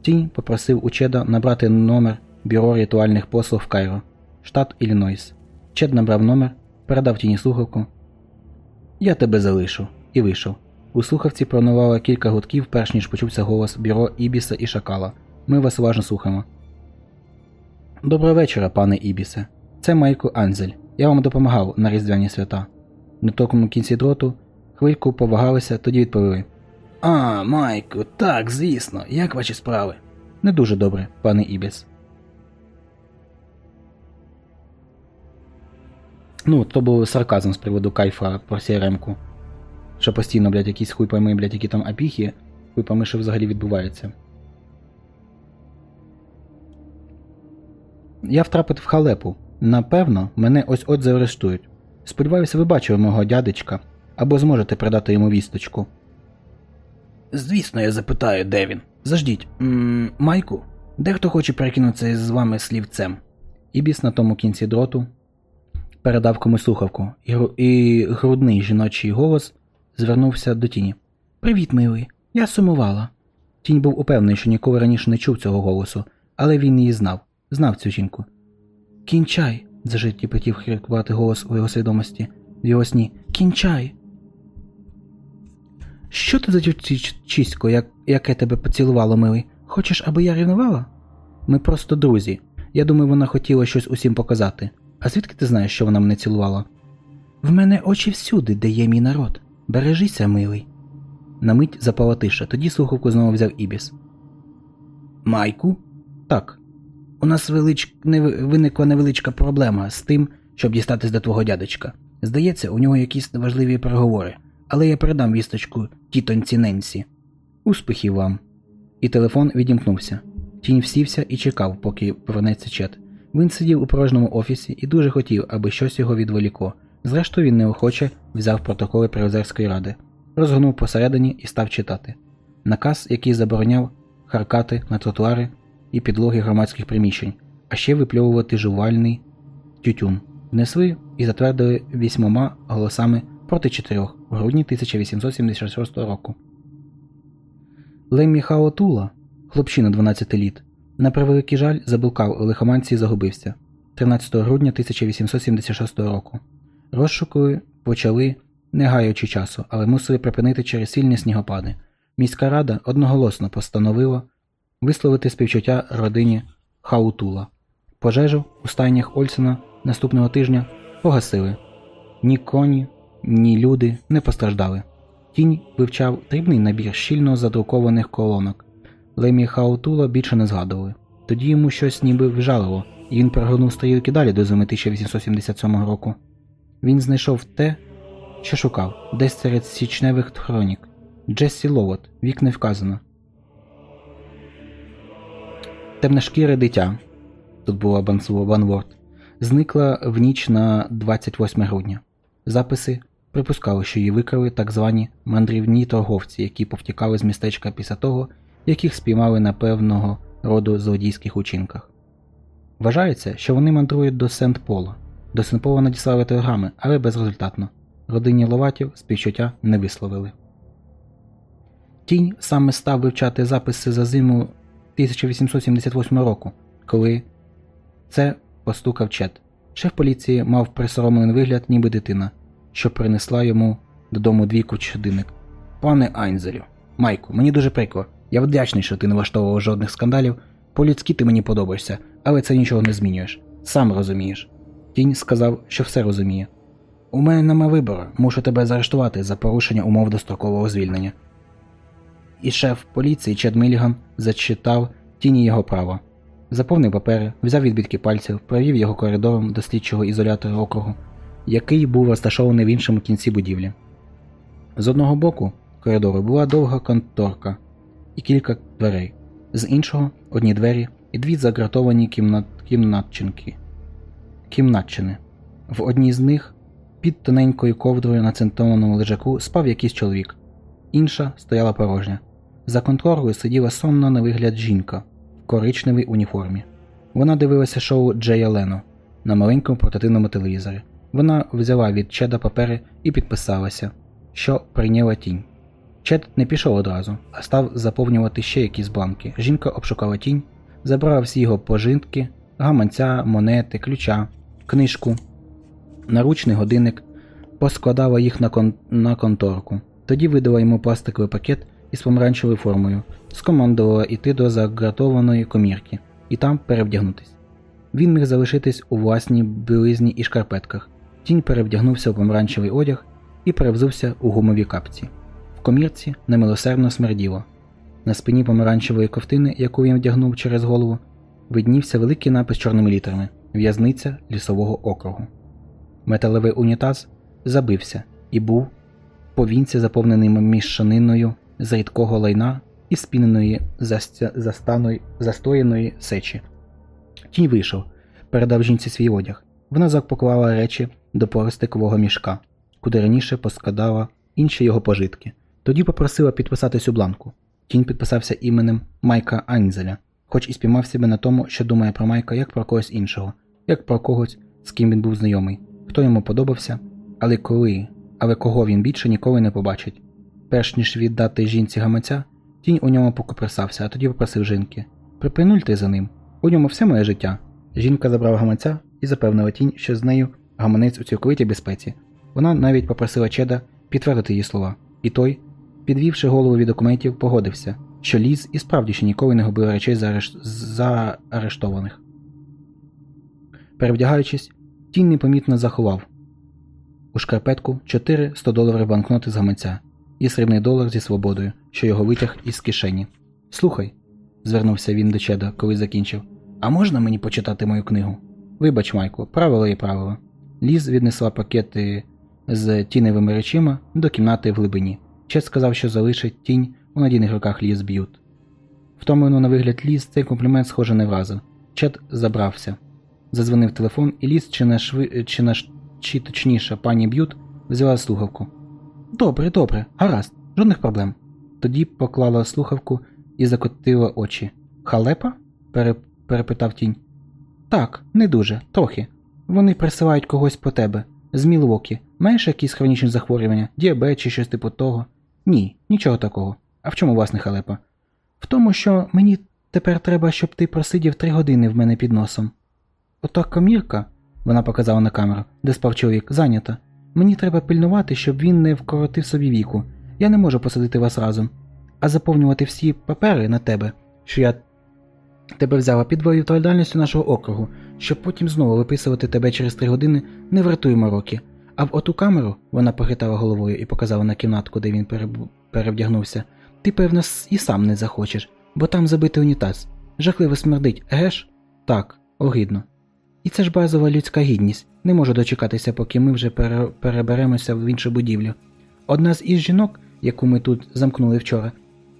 E: Тінь попросив у Чеда набрати номер бюро ритуальних послуг в Кайро, штат Іллінойс. Чед набрав номер, передав тіні слухавку. Я тебе залишу. І вийшов. У слухавці пронувало кілька гудків, перш ніж почувся голос бюро Ібіса і Шакала. Ми вас уважно слухаємо. Доброго вечора, пане Ібісе. Це Майкл Анзель. Я вам допомагав на Різдвяні свята. На токому кінці дроту хвильку повагалися, тоді відповіли. А, Майку, так, звісно. Як ваші справи? Не дуже добре, пане Ібіс. Ну, то був сарказм з приводу кайфа про CRM-ку. Що постійно, блядь, якісь хуй пойми, блядь, які там апіхи, хуй пойми, що взагалі відбувається. Я втрапив в халепу. Напевно, мене ось-от заарештують. Сподіваюся, ви бачили мого дядечка, або зможете передати йому вісточку. Звісно, я запитаю, де він. Заждіть, м Майку, дехто хоче перекинутися з вами слівцем. Ібіс на тому кінці дроту передав комусь слухавку, і, гру- і грудний жіночий голос звернувся до тіні. Привіт, милий. Я сумувала. Тінь був упевнений, що ніколи раніше не чув цього голосу, але він її знав, знав цю жінку. Кінчай, зажиттєпотів хрикувати голос у його свідомості, в його сні. Кінчай. Що ти за чисько, як, яке тебе поцілувало, милий? Хочеш, аби я рівнувала? Ми просто друзі. Я думаю, вона хотіла щось усім показати. А звідки ти знаєш, що вона мене цілувала? В мене очі всюди, де є мій народ. Бережися, милий. На мить запала тиша, тоді слухавку знову взяв Ібіс. Майку? Так. У нас велич... виникла невеличка проблема з тим, щоб дістатись до твого дядечка. Здається, у нього якісь важливі переговори, але я передам вісточку тітоньці Ненсі. Успіхів вам. І телефон відімкнувся. Тінь всівся і чекав, поки повернеться чет. Він сидів у порожньому офісі і дуже хотів, аби щось його відволікло. Зрештою, він неохоче взяв протоколи Приозерської ради, розгорнув посередині і став читати. Наказ, який забороняв харкати на тротуари і підлоги громадських приміщень, а ще випльовувати жувальний тютюн. Внесли і затвердили вісьмома голосами проти чотирьох в грудні 1876 року. Леммі Хаотула, хлопчина 12 літ, на превеликий жаль, заблукав у лихоманці і загубився 13 грудня 1876 року. Розшуки почали, не гаючи часу, але мусили припинити через сильні снігопади. Міська рада одноголосно постановила висловити співчуття родині Хаутула. Пожежу у стайнях Ольсена наступного тижня погасили. Ні коні, ні люди не постраждали. Тінь вивчав дрібний набір щільно задрукованих колонок. Лемі Хаутула більше не згадували. Тоді йому щось ніби вжалило, і він перегорнув стрілки далі до зими 1877 року. Він знайшов те, що шукав, десь серед січневих хронік. Джессі Ловот, вік не вказано. темношкіре дитя, тут була Банворд, зникла в ніч на 28 грудня. Записи припускали, що її викрали так звані мандрівні торговці, які повтікали з містечка після того, як їх спіймали на певного роду злодійських учинках. Вважається, що вони мандрують до Сент-Пола. До Сент-Пола надіслали телеграми, але безрезультатно. Родині Ловатів співчуття не висловили. Тінь саме став вивчати записи за зиму 1878 року, коли це постукав Чет. Шеф поліції мав присоромлений вигляд, ніби дитина, що принесла йому додому двійку щоденник. Пане Айнзелю, Майку, мені дуже прикро. Я вдячний, що ти не влаштовував жодних скандалів. По-людськи ти мені подобаєшся, але це нічого не змінюєш. Сам розумієш. Тінь сказав, що все розуміє. У мене нема вибору, мушу тебе заарештувати за порушення умов дострокового звільнення. І шеф поліції Чед Міліган зачитав тіні його права. Заповнив папери, взяв відбитки пальців, провів його коридором до слідчого ізолятора округу, який був розташований в іншому кінці будівлі. З одного боку коридору була довга конторка і кілька дверей, з іншого одні двері і дві загратовані кімнат... кімнатчинки. Кімнатчини. В одній з них під тоненькою ковдрою на центованому лежаку спав якийсь чоловік, інша стояла порожня. За конторою сиділа сонна на вигляд жінка в коричневій уніформі. Вона дивилася шоу Джея Лено на маленькому портативному телевізорі. Вона взяла від Чеда папери і підписалася, що прийняла тінь. Чед не пішов одразу, а став заповнювати ще якісь бланки. Жінка обшукала тінь, забрала всі його пожитки, гаманця, монети, ключа, книжку, наручний годинник, поскладала їх на, кон... на конторку. Тоді видала йому пластиковий пакет із помаранчевою формою, скомандувала йти до загратованої комірки і там перевдягнутись. Він міг залишитись у власній білизні і шкарпетках. Тінь перевдягнувся у помаранчевий одяг і перевзувся у гумові капці. В комірці немилосердно смерділо. На спині помаранчевої ковтини, яку він вдягнув через голову, виднівся великий напис чорними літерами В'язниця лісового округу. Металевий унітаз забився і був повінці заповнений мішаниною з рідкого лайна і спіненої застояної сечі. Тінь вийшов, передав жінці свій одяг. Вона запакувала речі до пластикового мішка, куди раніше поскладала інші його пожитки. Тоді попросила підписатись у бланку. Тінь підписався іменем Майка Анзеля, хоч і спіймав себе на тому, що думає про Майка як про когось іншого, як про когось, з ким він був знайомий, хто йому подобався, але коли, але кого він більше ніколи не побачить. Перш ніж віддати жінці гаманця, тінь у ньому покоприсався, а тоді попросив жінки Припинульте за ним. У ньому все моє життя. Жінка забрала гаманця і запевнила тінь, що з нею гаманець у цілковитій безпеці. Вона навіть попросила Чеда підтвердити її слова, і той, підвівши голову від документів, погодився, що ліз і справді ще ніколи не губив речей заареш... заарештованих. Перевдягаючись, тінь непомітно заховав у шкарпетку 4 100-доларові банкноти з гаманця і срібний долар зі свободою, що його витяг із кишені. Слухай, звернувся він до Чеда, коли закінчив. А можна мені почитати мою книгу? Вибач, Майку, правила є правила. Ліз віднесла пакети з тіневими речима до кімнати в глибині. Чед сказав, що залишить тінь у надійних руках Ліз б'ют. Втомлену на вигляд Ліз цей комплімент схоже не вразив. Чед забрався. Зазвонив телефон, і Ліз, чи не шви... чи, на... чи точніше пані Б'ют, взяла слухавку. Добре, добре, гаразд, жодних проблем. Тоді поклала слухавку і закотила очі. Халепа? Пере... перепитав тінь. Так, не дуже, трохи. Вони присилають когось по тебе. З Мілвокі. Маєш якісь хронічні захворювання, діабет чи щось типу того? Ні, нічого такого. А в чому власне халепа? В тому, що мені тепер треба, щоб ти просидів три години в мене під носом. Ота комірка, вона показала на камеру, де спав чоловік, зайнята. Мені треба пильнувати, щоб він не вкоротив собі віку. Я не можу посадити вас разом. А заповнювати всі папери на тебе, що я тебе взяла під відповідальністю нашого округу, щоб потім знову виписувати тебе через три години, не врятуємо роки. А в оту камеру, вона похитала головою і показала на кімнатку, де він перевдягнувся, ти, певно, і сам не захочеш, бо там забитий унітаз. Жахливо смердить, геш? Так, огидно. І це ж базова людська гідність. Не можу дочекатися, поки ми вже пере... переберемося в іншу будівлю. Одна з із жінок, яку ми тут замкнули вчора,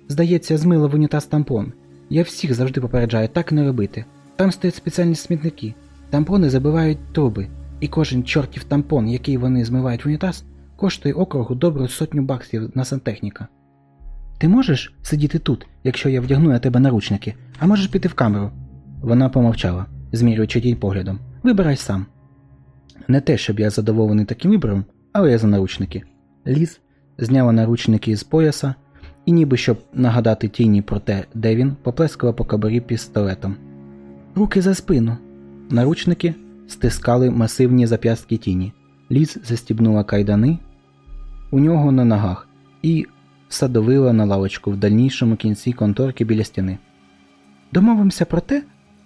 E: здається, змила в унітаз тампон. Я всіх завжди попереджаю так не робити. Там стоять спеціальні смітники, тампони забивають труби, і кожен чортів тампон, який вони змивають в унітаз, коштує округу добру сотню баксів на сантехніка. Ти можеш сидіти тут, якщо я вдягну на тебе наручники, а можеш піти в камеру. Вона помовчала, змірюючи тінь поглядом. Вибирай сам. Не те, щоб я задоволений таким вибором, але я за наручники. Ліз зняла наручники з пояса і, ніби щоб нагадати тіні про те, де він, поплескала по кабарі пістолетом. Руки за спину. Наручники стискали масивні зап'ястки тіні. Ліз застібнула кайдани у нього на ногах і садовила на лавочку в дальнішому кінці конторки біля стіни. Домовимося про те,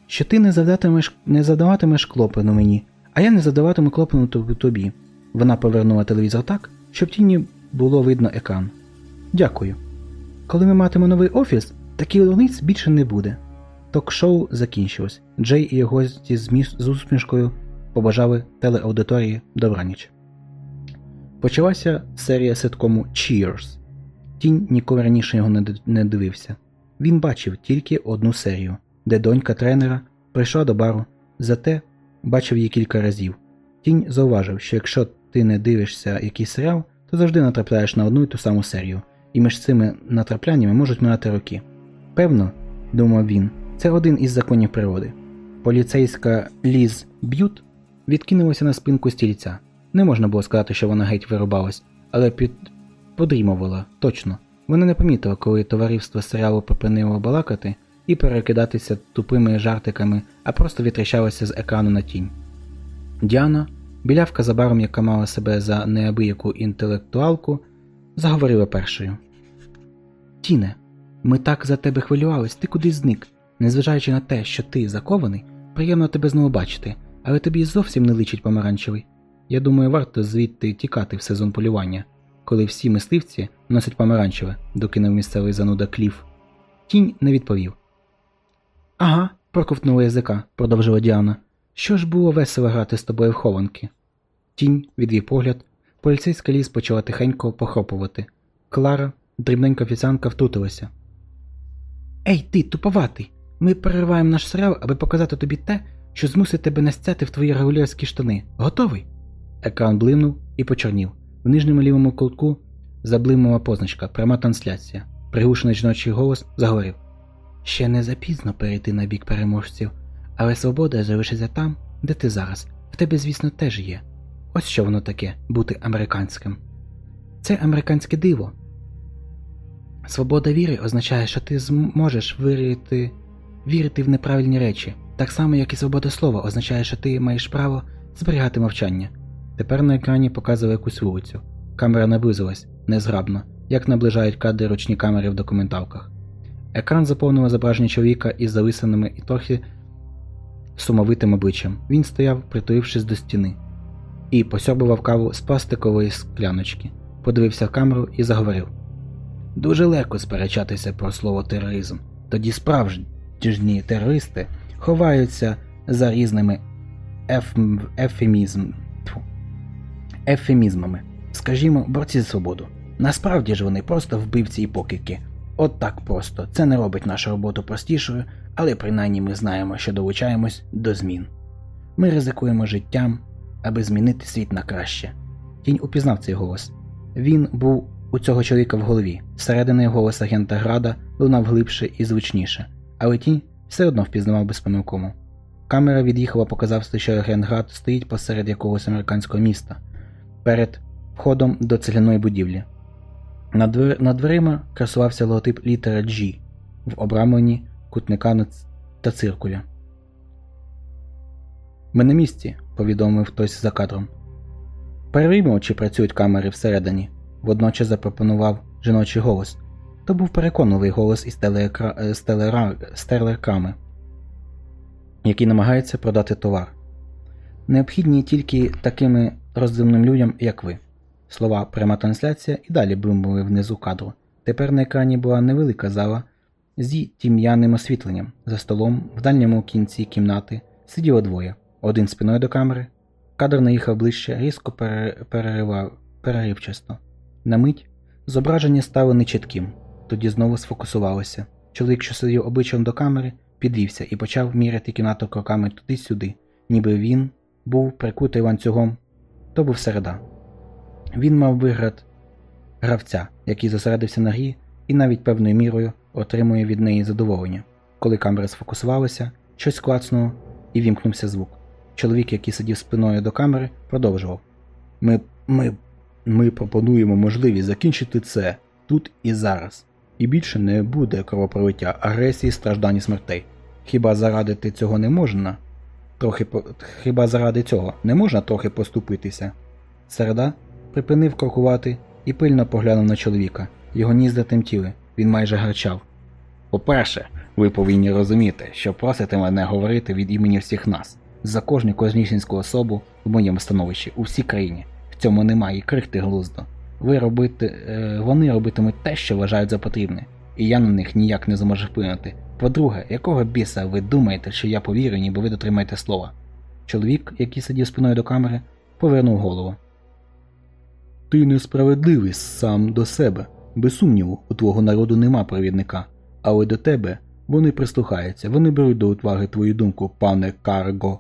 E: що ти не завдатимеш, не завдаватимеш клопану мені, а я не задаватиму клопану тобі-. Вона повернула телевізор так, щоб тіні було видно екран. Дякую. Коли ми матимемо новий офіс, таких дурниць більше не буде. Ток-шоу закінчилось. Джей і його гості з, з усмішкою побажали телеаудиторії добраніч. Почалася серія ситкому Cheers. Тінь ніколи раніше його не дивився. Він бачив тільки одну серію, де донька тренера прийшла до бару, зате бачив її кілька разів. Тінь зауважив, що якщо ти не дивишся якийсь серіал, то завжди натрапляєш на одну і ту саму серію, і між цими натрапляннями можуть минати роки. Певно, думав він, це один із законів природи. Поліцейська Ліз Б'ют відкинулася на спинку стільця. Не можна було сказати, що вона геть вирубалась, але під... подрімувала, точно. Вона не помітила, коли товариство серіалу припинило балакати і перекидатися тупими жартиками, а просто відтріщалося з екрану на тінь. Діана, білявка за баром, яка мала себе за неабияку інтелектуалку, заговорила першою. Тіне, ми так за тебе хвилювались, ти кудись зник. Незважаючи на те, що ти закований, приємно тебе знову бачити, але тобі зовсім не личить помаранчевий. Я думаю, варто звідти тікати в сезон полювання, коли всі мисливці носять помаранчеве, докинув місцевий зануда Кліф. Тінь не відповів. Ага, проковтнула язика, продовжила Діана. Що ж було весело грати з тобою в хованки? Тінь відвів погляд. Поліцейська ліс почала тихенько похропувати. Клара, дрібненька офіціантка, втрутилася. Ей, ти, туповатий! Ми перериваємо наш серіал, аби показати тобі те, що змусить тебе настяти в твої регулярські штани. Готовий? Екран блимнув і почорнів. В нижньому лівому кутку заблимала позначка пряма трансляція. Приглушений жіночий голос заговорив. Ще не запізно перейти на бік переможців, але свобода залишиться там, де ти зараз. В тебе, звісно, теж є. Ось що воно таке бути американським. Це американське диво. Свобода віри означає, що ти зможеш вірити, вірити в неправильні речі, так само, як і свобода слова означає, що ти маєш право зберігати мовчання. Тепер на екрані показували якусь вулицю. Камера наблизилась незграбно, як наближають кадри ручні камери в документалках. Екран заповнило зображення чоловіка із зависаними і трохи сумовитим обличчям. Він стояв, притулившись до стіни, і посьорбував каву з пластикової скляночки, подивився в камеру і заговорив. Дуже легко сперечатися про слово тероризм. Тоді справжні терористи ховаються за різними еф... ефемізм... Ефемізмами. Скажімо, борці за свободу. Насправді ж вони просто вбивці і покидьки. От так просто. Це не робить нашу роботу простішою, але принаймні ми знаємо, що долучаємось до змін. Ми ризикуємо життям, аби змінити світ на краще. Тінь упізнав цей голос. Він був у цього чоловіка в голові. Зсередини голос агента Града лунав глибше і звучніше, але тінь все одно впізнавав безпомилково. Камера від'їхала, показавши, що агент Град стоїть посеред якогось американського міста, перед входом до цегляної будівлі. Над, двер... над дверима красувався логотип літера G в обрамленні кутника та циркуля. Ми на місці, повідомив хтось за кадром. Перевіримо, чи працюють камери всередині, водночас запропонував жіночий голос. То був переконливий голос із телеекра... е, з, телера... з телеекрами, який намагається продати товар. Необхідні тільки такими роздивним людям, як ви. Слова пряма трансляція і далі блимали внизу кадру. Тепер на екрані була невелика зала зі тім'яним освітленням. За столом, в дальньому кінці кімнати, сиділо двоє. Один спиною до камери. Кадр наїхав ближче, різко пере- переривав, переривчасто. На мить зображення стало нечітким, тоді знову сфокусувалося. Чоловік, що сидів обличчям до камери, підвівся і почав міряти кімнату кроками туди-сюди, ніби він був прикутий ланцюгом. То був середа. Він мав вигляд гравця, який зосередився на грі і навіть певною мірою отримує від неї задоволення. Коли камера сфокусувалася, щось клацнуло і вімкнувся звук. Чоловік, який сидів спиною до камери, продовжував. Ми, ми, ми пропонуємо можливість закінчити це тут і зараз. І більше не буде кровопролиття, агресії, страждань і смертей. Хіба заради цього не можна? Трохи хіба заради цього не можна трохи поступитися? Середа припинив крокувати і пильно поглянув на чоловіка. Його нізди тремтіли, він майже гарчав. По-перше, ви повинні розуміти, що просите мене говорити від імені всіх нас, за кожну кожнісінську особу в моєму становищі у всій країні. В цьому немає і крихти глузду. Ви робити, е, вони робитимуть те, що вважають за потрібне, і я на них ніяк не зможу вплинути. По-друге, якого біса ви думаєте, що я повірю, ніби ви дотримаєте слова? Чоловік, який сидів спиною до камери, повернув голову. Ти несправедливий сам до себе. Без сумніву, у твого народу нема провідника, але до тебе вони прислухаються, вони беруть до уваги твою думку, пане Карго.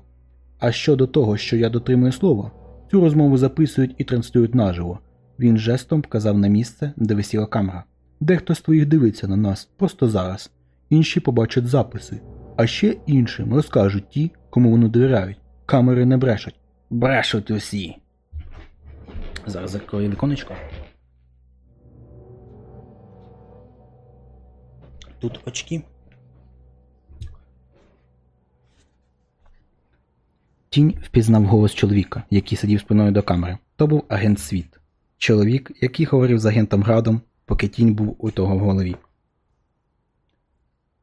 E: А щодо того, що я дотримую слова, цю розмову записують і транслюють наживо. Він жестом вказав на місце, де висіла камера. Дехто з твоїх дивиться на нас просто зараз. Інші побачать записи, а ще іншим розкажуть ті, кому вони довіряють. Камери не брешуть. Брешуть усі. Зараз закрою віконечко. Тут очки. Тінь впізнав голос чоловіка, який сидів спиною до камери. То був агент Світ. Чоловік, який говорив з агентом Градом, поки тінь був у того в голові.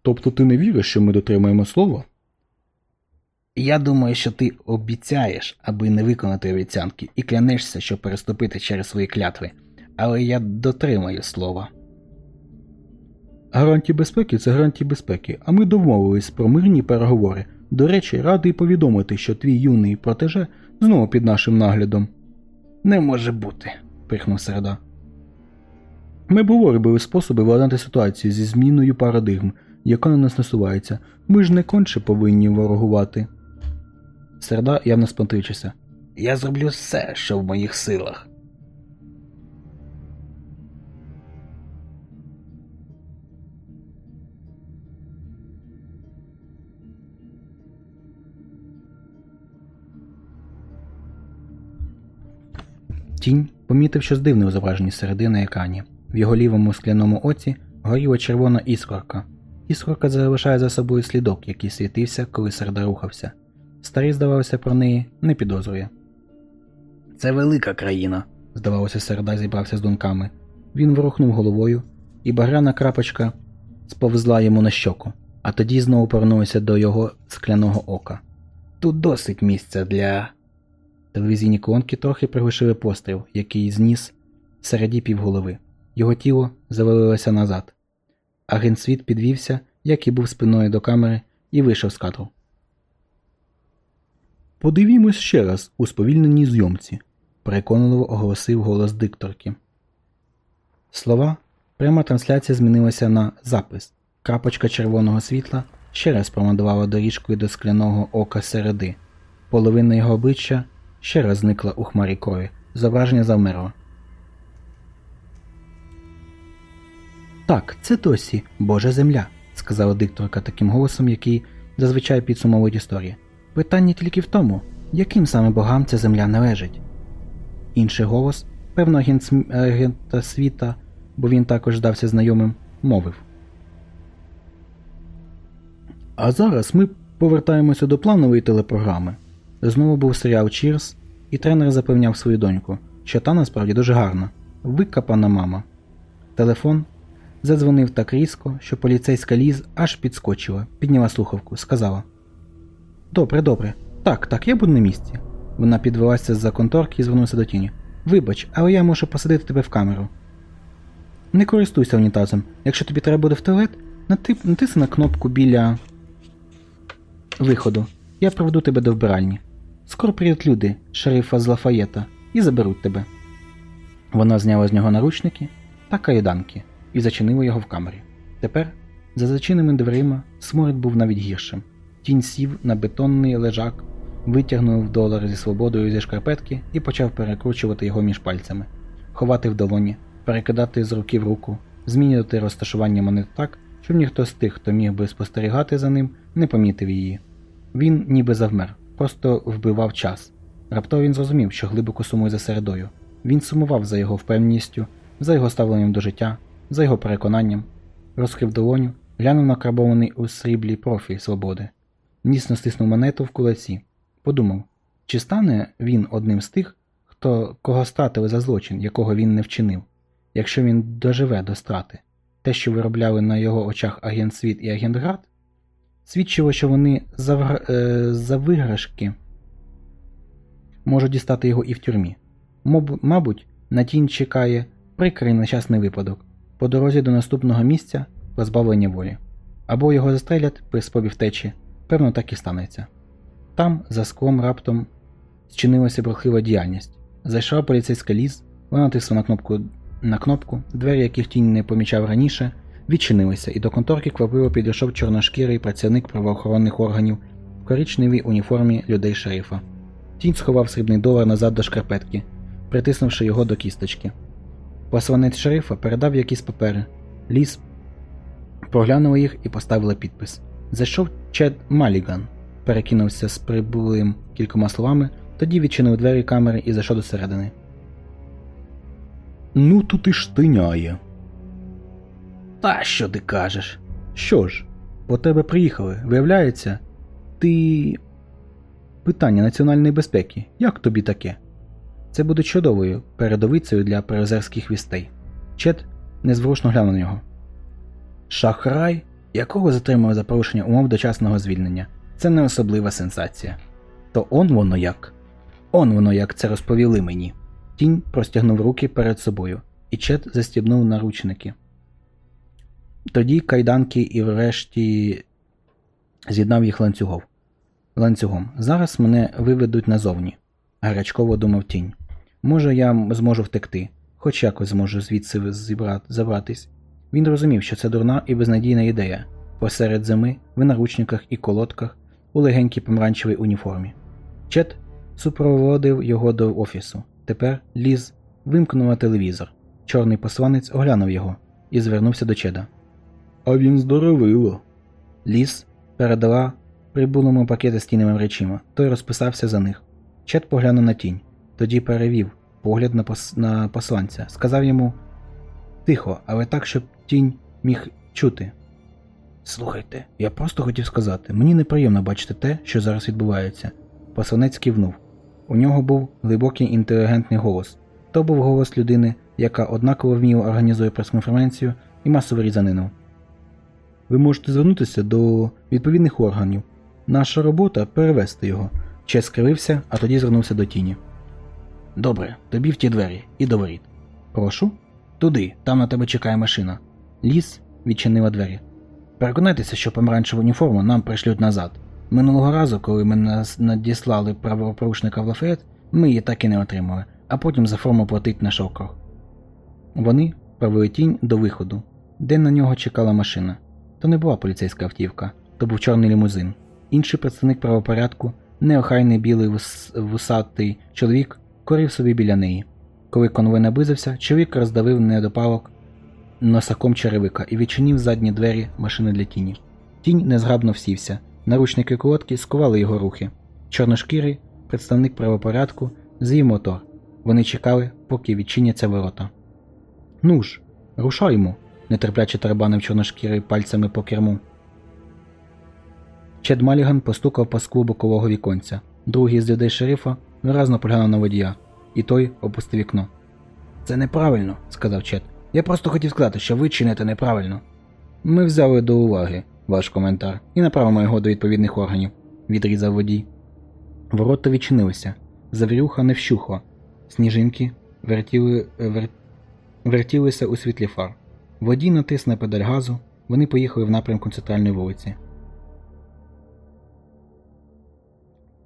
E: Тобто ти не віриш, що ми дотримуємо слова? Я думаю, що ти обіцяєш, аби не виконати обіцянки, і клянешся, що переступити через свої клятви. Але я дотримаю слова. Гарантії безпеки це гарантії безпеки, а ми домовились про мирні переговори. До речі, радий повідомити, що твій юний протеже знову під нашим наглядом. Не може бути, пихнув середа. Ми обговорювали способи владнати ситуацію зі зміною парадигм, яка на нас насувається. Ми ж не конче повинні ворогувати. Середа явно спонтичився. Я зроблю все, що в моїх силах. Тінь помітив щось дивне у зображенні середи на екрані. В його лівому скляному оці горіла червона іскорка. Іскорка залишає за собою слідок, який світився, коли середа рухався. Старий, здавалося, про неї не підозрює. Це велика країна, здавалося, середа зібрався з думками. Він ворухнув головою, і багряна крапочка сповзла йому на щоку, а тоді знову повернулася до його скляного ока. Тут досить місця для. Телевізійні колонки трохи приглушили постріл, який зніс середі півголови. Його тіло завалилося назад. Агент світ підвівся, як і був спиною до камери, і вийшов з кадру. Подивімось ще раз у сповільненій зйомці, переконливо оголосив голос дикторки. Слова пряма трансляція змінилася на запис. Крапочка червоного світла ще раз промандувала доріжкою до скляного ока середи. Половина його обличчя ще раз зникла у хмарі крові. Зображення завмерло. Так, це досі Божа земля, сказала дикторка таким голосом, який зазвичай підсумовують історії. Питання тільки в тому, яким саме богам ця земля належить. Інший голос, певно, агент, агента світа, бо він також здався знайомим, мовив. А зараз ми повертаємося до планової телепрограми. Знову був серіал Чірс, і тренер запевняв свою доньку, що та насправді дуже гарна, викапана мама. Телефон задзвонив так різко, що поліцейська ліз аж підскочила, підняла слухавку, сказала: Добре, добре. Так, так, я буду на місці. Вона підвелася з-за конторки і звернулася до тіні. Вибач, але я можу посадити тебе в камеру. Не користуйся унітазом. Якщо тобі треба буде в туалет, натисни на кнопку біля виходу. Я проведу тебе до вбиральні. Скоро приїдуть люди, шерифа з Лафаєта, і заберуть тебе. Вона зняла з нього наручники та кайданки і зачинила його в камері. Тепер За зачиненими дверима сморід був навіть гіршим. Тінь сів на бетонний лежак, витягнув долар зі свободою зі шкарпетки і почав перекручувати його між пальцями, ховати в долоні, перекидати з руки в руку, змінювати розташування монет так, щоб ніхто з тих, хто міг би спостерігати за ним, не помітив її. Він ніби завмер, просто вбивав час. Раптово він зрозумів, що глибоко сумує за середою. Він сумував за його впевненістю, за його ставленням до життя, за його переконанням. Розкрив долоню, глянув на карбований у сріблі профіль свободи. Нісно стиснув монету в кулаці. Подумав, чи стане він одним з тих, хто кого стратили за злочин, якого він не вчинив, якщо він доживе до страти. Те, що виробляли на його очах агент Світ і агент Град, свідчило, що вони за, вгр- е, за виграшки можуть дістати його і в тюрмі. Моб, мабуть, на тінь чекає прикрий нещасний випадок по дорозі до наступного місця позбавлення волі. Або його застрелять при спробі втечі, певно, так і станеться. Там, за склом, раптом зчинилася брехлива діяльність. Зайшла поліцейська ліс, вона натисла на кнопку, на кнопку, двері, яких тінь не помічав раніше, відчинилися, і до конторки квапливо підійшов чорношкірий працівник правоохоронних органів в коричневій уніформі людей шерифа. Тінь сховав срібний долар назад до шкарпетки, притиснувши його до кісточки. Посланець шерифа передав якісь папери. Ліс проглянула їх і поставила підпис. Зайшов Чед Маліган, перекинувся з прибулим кількома словами, тоді відчинив двері камери і зайшов досередини. Ну, тут і штиняє. Та що ти кажеш? Що ж, по тебе приїхали. Виявляється, ти. Питання національної безпеки. Як тобі таке? Це буде чудовою передовицею для перезерських вістей. Чет незворушно глянув на нього. Шахрай, якого затримали за порушення умов дочасного звільнення. Це не особлива сенсація. То он воно як? Он воно як це розповіли мені. Тінь простягнув руки перед собою, і Чет застібнув наручники. Тоді кайданки і врешті з'єднав їх ланцюгом. ланцюгом. Зараз мене виведуть назовні, гарячково думав тінь. Може, я зможу втекти, хоч якось зможу звідси забратись. Він розумів, що це дурна і безнадійна ідея посеред зими, в наручниках і колодках, у легенькій помаранчевій уніформі. Чет супроводив його до офісу. Тепер ліз вимкнув на телевізор. Чорний посланець оглянув його і звернувся до Чеда. А він здоровило. Ліс передала прибулому пакети з тінними речима, той розписався за них. Чет поглянув на тінь, тоді перевів погляд на, пос... на посланця, сказав йому тихо, але так, щоб тінь міг чути. Слухайте, я просто хотів сказати, мені неприємно бачити те, що зараз відбувається. Посланець кивнув. У нього був глибокий інтелігентний голос. То був голос людини, яка однаково вміло організує прес-конференцію і масову різанину. Ви можете звернутися до відповідних органів. Наша робота перевести його. Чес скривився, а тоді звернувся до тіні. Добре, тобі в ті двері і до воріт. Прошу? Туди, там на тебе чекає машина. Ліс відчинила двері. Переконайтеся, що помаранчеву уніформу нам пришлють назад. Минулого разу, коли ми нас надіслали правопорушника в Лафет, ми її так і не отримали, а потім за форму платить наш округ. Вони провели тінь до виходу, де на нього чекала машина. То не була поліцейська автівка, то був чорний лімузин. Інший представник правопорядку, неохайний білий вус- вусатий чоловік, корів собі біля неї. Коли конвой наблизився, чоловік роздавив недопалок носаком черевика і відчинив задні двері машини для тіні. Тінь незграбно всівся. Наручники колодки скували його рухи. Чорношкірий, представник правопорядку, звів мотор. Вони чекали, поки відчиняться ворота. Ну ж, рушаймо, нетерпляче тарабанив чорношкірий пальцями по керму. Чед Маліган постукав по склу бокового віконця. Другий з людей шерифа виразно поглянув на водія, і той опустив вікно. Це неправильно, сказав Чед. Я просто хотів сказати, що ви чините неправильно. Ми взяли до уваги ваш коментар і направимо його до відповідних органів, відрізав водій. Ворота відчинилися. Завірюха не вщухла. Сніжинки вертіли, вер... вертілися у світлі фар. Водій натис на педаль газу, вони поїхали в напрямку центральної вулиці.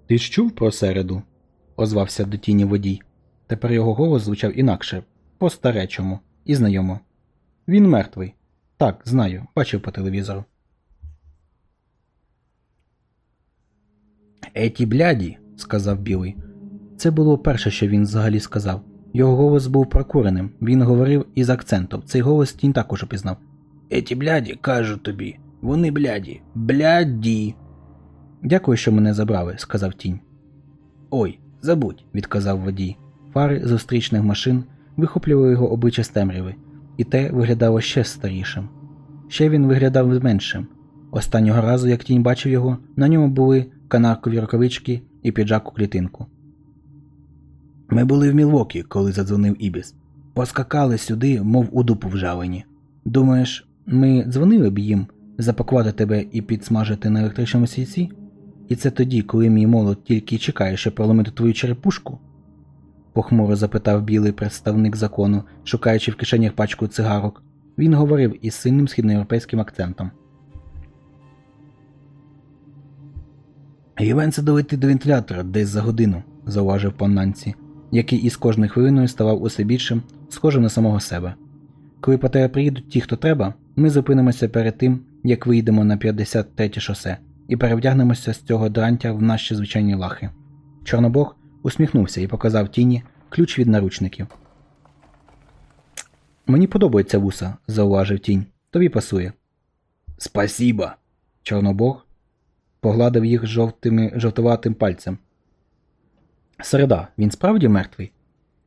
E: Ти ж чув про середу? озвався до тіні водій. Тепер його голос звучав інакше, по-старечому, і знайомо. Він мертвий. Так, знаю, бачив по телевізору. Еті бляді, сказав білий. Це було перше, що він взагалі сказав. Його голос був прокуреним, він говорив із акцентом. Цей голос тінь також опізнав. Еті бляді, кажу тобі. Вони бляді. Бляді. Дякую, що мене забрали, сказав тінь. Ой, забудь, відказав водій. Фари зустрічних машин вихоплювали його обличчя з темряви, і те виглядало ще старішим. Ще він виглядав меншим. Останнього разу, як тінь бачив його, на ньому були канаркові рукавички і піджак у клітинку. Ми були в Мілвокі, коли задзвонив Ібіс. Поскакали сюди, мов у дупу вжалені. Думаєш, ми дзвонили б їм запакувати тебе і підсмажити на електричному сільці? І це тоді, коли мій молот тільки чекає, щоб проломити твою черепушку? Похмуро запитав білий представник закону, шукаючи в кишенях пачку цигарок. Він говорив із сильним східноєвропейським акцентом. Івенце долетить до вентилятора десь за годину, зауважив пан Нанці, який із кожною хвилиною ставав усе більшим, схожим на самого себе. Коли по тебе приїдуть ті, хто треба, ми зупинимося перед тим, як виїдемо на 53 шосе, і перевдягнемося з цього дрантя в наші звичайні лахи. Чорнобог усміхнувся і показав тіні ключ від наручників. Мені подобається вуса, зауважив тінь. Тобі пасує. Спасіба. Чорнобог погладив їх жовтими, жовтуватим пальцем. Середа, він справді мертвий?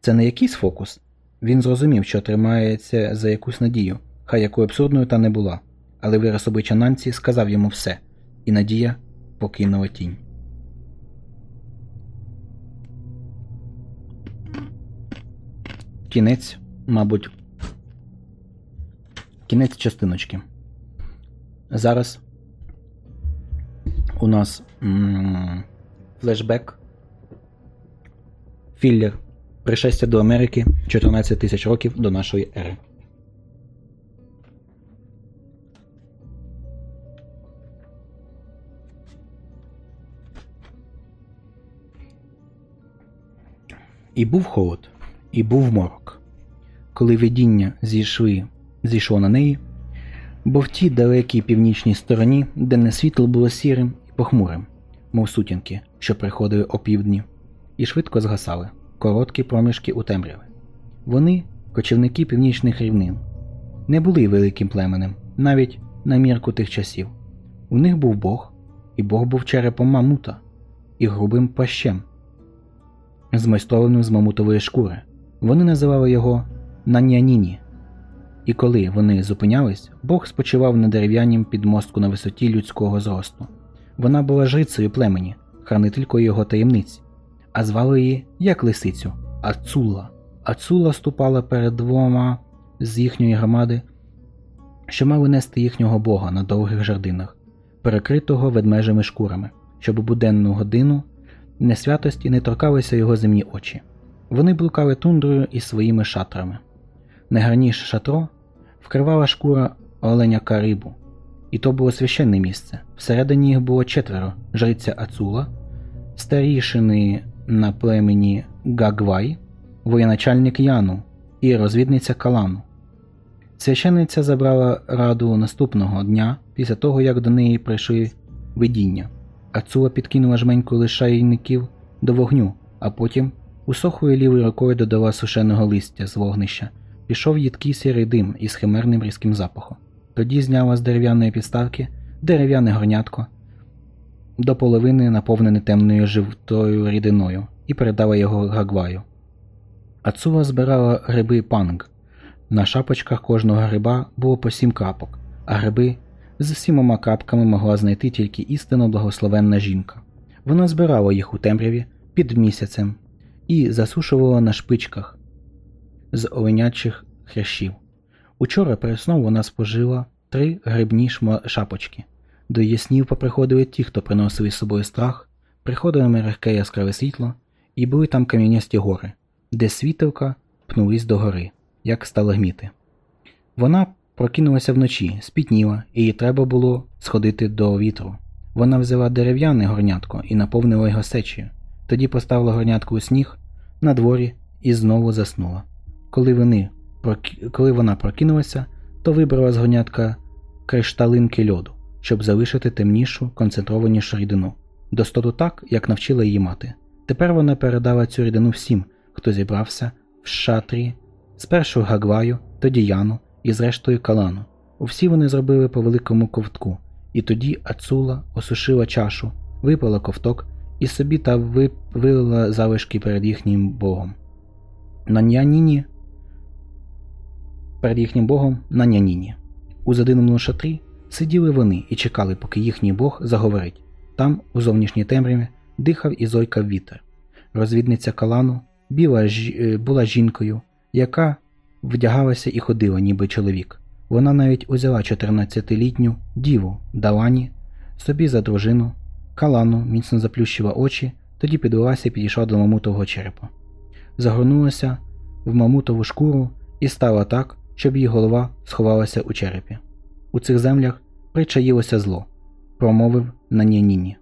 E: Це не якийсь фокус? Він зрозумів, що тримається за якусь надію, хай якою абсурдною та не була, але вираз обличчя Нанці сказав йому все, і надія покинула тінь. Кінець, мабуть, кінець частиночки. Зараз у нас флешбек, філлер, пришестя до Америки 14 тисяч років до нашої ери. І був холод, і був морок. Коли видіння зійшли, зійшло на неї, бо в тій далекій північній стороні денне світло було сірим і похмурим, мов сутінки, що приходили опівдні, і швидко згасали короткі проміжки у темряві. Вони, кочівники північних рівнин, не були великим племенем, навіть на мірку тих часів. У них був Бог, і Бог був черепом мамута і грубим плащем, змайстрованим з мамутової шкури. Вони називали його Наньяніні. І коли вони зупинялись, Бог спочивав на дерев'янім підмостку на висоті людського зросту. Вона була жрицею племені, хранителькою його таємниць, а звали її як лисицю Ацула. Ацула ступала перед двома з їхньої громади, що мали нести їхнього бога на довгих жердинах, перекритого ведмежими шкурами, щоб у буденну годину несвятості не торкалися його земні очі. Вони блукали тундрою із своїми шатрами. Найгарніше шатро вкривала шкура оленя Карибу, і то було священне місце. Всередині їх було четверо жриця Ацула, старішини на племені Гагвай, воєначальник Яну і розвідниця Калану. Священниця забрала раду наступного дня після того, як до неї прийшли видіння. Ацула підкинула жменьку лишайників до вогню, а потім усохлою лівою рукою додала сушеного листя з вогнища. Пішов їдкий сірий дим із химерним різким запахом. Тоді зняла з дерев'яної підставки дерев'яне горнятко до половини наповнене темною живтою рідиною і передала його Гагваю. Ацула збирала гриби панг. На шапочках кожного гриба було по сім крапок, а гриби з сімома крапками могла знайти тільки істинно благословенна жінка. Вона збирала їх у темряві під місяцем і засушувала на шпичках з оленячих хрящів. Учора перед вона спожила три грибні шапочки. До її снів поприходили ті, хто приносив із собою страх, приходило м'яке яскраве світло, і були там кам'янясті гори, де світилка пнулись до гори, як сталагміти. Вона прокинулася вночі, спітніла, і їй треба було сходити до вітру. Вона взяла дерев'яне горнятко і наповнила його сечею, тоді поставила горнятко у сніг на дворі і знову заснула. Коли, вони, коли вона прокинулася, то вибрала з гонятка кришталинки льоду, щоб залишити темнішу, концентрованішу рідину, достоту так, як навчила її мати. Тепер вона передала цю рідину всім, хто зібрався в шатрі, спершу Гагваю, тоді Яну і зрештою Калану. Усі вони зробили по великому ковтку, і тоді Ацула осушила чашу, випала ковток і собі та вилила залишки перед їхнім богом. На няніні перед їхнім богом на няніні. У задимленому шатрі сиділи вони і чекали, поки їхній бог заговорить. Там, у зовнішній темряві, дихав і зойкав вітер. Розвідниця Калану біла жі- е, була жінкою, яка вдягалася і ходила, ніби чоловік. Вона навіть узяла 14-літню діву Далані собі за дружину. Калану міцно заплющила очі, тоді підвелася і підійшла до мамутового черепа. Загорнулася в мамутову шкуру і стала так, щоб її голова сховалася у черепі. У цих землях причаїлося зло, промовив на Ніні.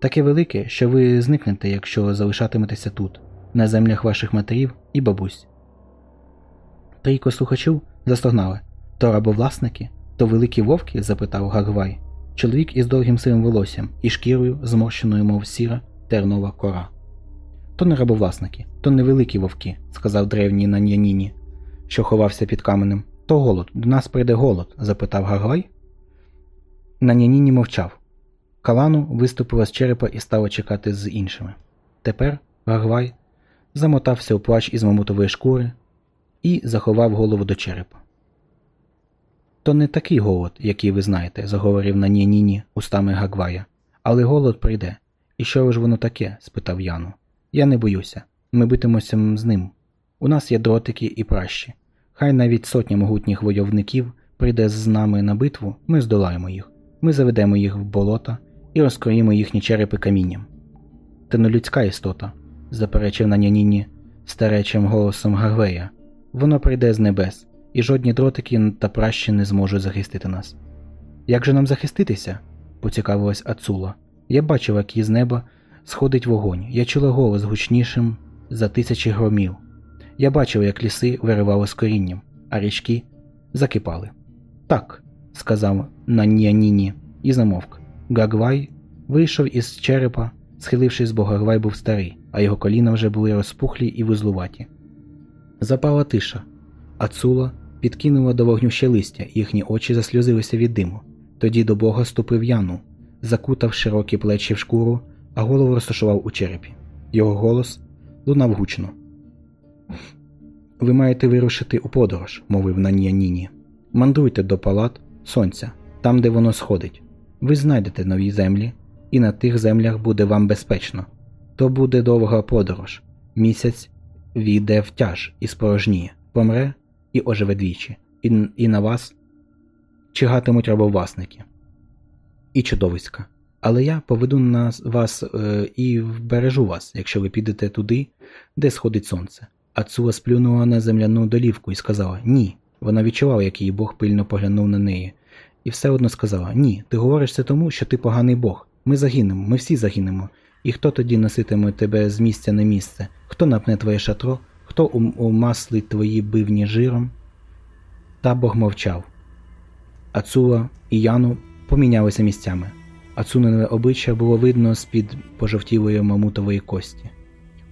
E: Таке велике, що ви зникнете, якщо залишатиметеся тут, на землях ваших матерів і бабусь. Трійко слухачів застогнали. То рабовласники? То великі вовки? запитав Гагвай. Чоловік із довгим сивим волоссям і шкірою, зморщеною, мов сіра, тернова кора. То не рабовласники, то не великі вовки, сказав древній на Няніні, що ховався під каменем. То голод, до нас прийде голод? запитав Гагвай. На Няніні мовчав. Калану виступила з черепа і стала чекати з іншими. Тепер Гагвай замотався у плащ із мамутової шкури і заховав голову до черепа. То не такий голод, який ви знаєте, заговорив на Нініні устами Гагвая. Але голод прийде. І що ж воно таке? спитав Яну. Я не боюся. Ми битимося з ним. У нас є дротики і пращі. Хай навіть сотня могутніх войовників прийде з нами на битву, ми здолаємо їх. Ми заведемо їх в болота і розкроїмо їхні черепи камінням. Ти не людська істота, заперечив на няніні старечим голосом Гарвея. Воно прийде з небес, і жодні дротики та пращі не зможуть захистити нас. Як же нам захиститися? поцікавилась Ацула. Я бачив, як із неба сходить вогонь. Я чула голос гучнішим за тисячі громів. Я бачив, як ліси виривали з корінням, а річки закипали. Так, сказав Нанняніні і замовк. Гагвай вийшов із черепа, схилившись, бо Гагвай був старий, а його коліна вже були розпухлі і вузлуваті. Запала тиша. Ацула підкинула до вогню ще листя, їхні очі засльозилися від диму. Тоді до бога ступив Яну, закутав широкі плечі в шкуру, а голову розташував у черепі. Його голос лунав гучно. Ви маєте вирушити у подорож, мовив Наньяніні. Мандруйте до палат сонця, там, де воно сходить. Ви знайдете нові землі, і на тих землях буде вам безпечно. То буде довга подорож. Місяць війде в тяж і спорожніє, помре і оживе двічі, і, і на вас чигатимуть рабовласники і чудовиська. Але я поведу нас вас е, і вбережу вас, якщо ви підете туди, де сходить сонце. Ацула сплюнула на земляну долівку і сказала Ні. Вона відчувала, як її Бог пильно поглянув на неї, і все одно сказала Ні, ти говориш це тому, що ти поганий Бог. Ми загинемо, ми всі загинемо. І хто тоді носитиме тебе з місця на місце? Хто напне твоє шатро? Хто ум- умаслить твої бивні жиром? Та Бог мовчав. Ацула і Яну помінялися місцями. Ацуневе обличчя було видно з-під пожовтілої мамутової кості.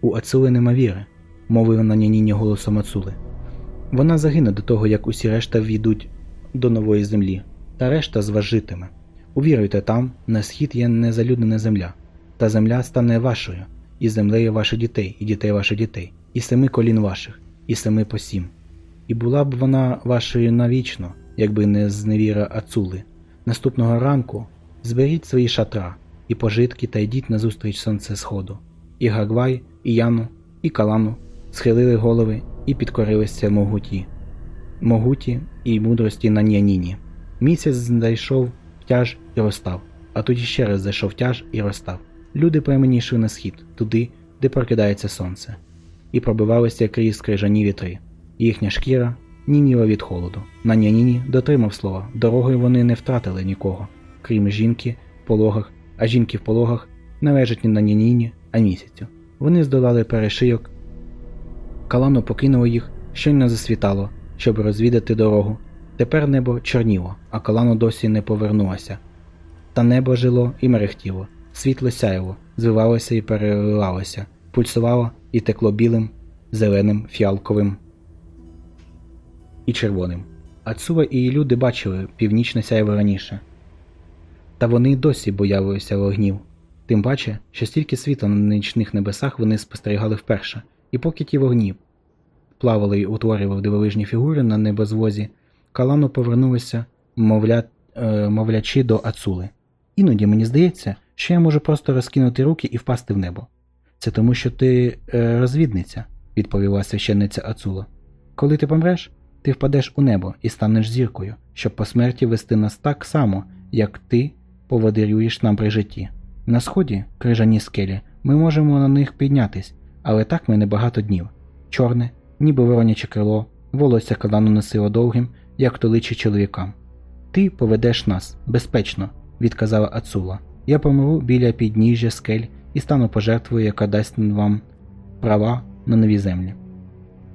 E: У Ацули нема віри, мовив на нянінні голосом Ацули. Вона загине до того, як усі решта війдуть до нової землі, та решта з вас. Увіруйте там, на схід є незалюднена земля, та земля стане вашою, і землею ваших дітей, і дітей ваших дітей, і семи колін ваших, і семи по сім. І була б вона вашою навічно, якби не зневіра Ацули. Наступного ранку зберіть свої шатра і пожитки та йдіть назустріч сонце сходу. І Гагвай, і Яну, і Калану схилили голови і підкорилися могуті, могуті і мудрості на Няніні. Місяць зайшов в тяж і розстав, а тоді ще раз зайшов тяж і розстав. Люди племенішли на схід, туди, де прокидається сонце, і пробивалися крізь крижані вітри. Їхня шкіра нініла від холоду. На няніні дотримав слова, дорогою вони не втратили нікого, крім жінки в пологах, а жінки в пологах належать не на няніні, а місяцю. Вони здолали перешийок. Калано покинуло їх, щойно засвітало, щоб розвідати дорогу, Тепер небо чорніло, а Калано досі не повернулася. Та небо жило і мерехтіло, світло сяяло, звивалося і переливалося, пульсувало і текло білим, зеленим, фіалковим і червоним. Ацува і її люди бачили північне сяйво раніше. Та вони й досі боялися вогнів. Тим паче, що стільки світла на нічних небесах вони спостерігали вперше, і поки ті вогні плавали й утворювали дивовижні фігури на небозвозі, Калану повернулися, мовля... е, мовлячи до Ацули. Іноді мені здається, що я можу просто розкинути руки і впасти в небо. Це тому, що ти е, розвідниця, відповіла священниця Ацула. Коли ти помреш, ти впадеш у небо і станеш зіркою, щоб по смерті вести нас так само, як ти поводирюєш нам при житті. На сході, крижані скелі, ми можемо на них піднятись, але так ми небагато днів. Чорне, ніби вороняче крило, волосся калану носило довгим, як то чоловікам. Ти поведеш нас, безпечно, відказала Ацула. Я помру біля підніжжя скель і стану пожертвою, яка дасть вам права на нові землі.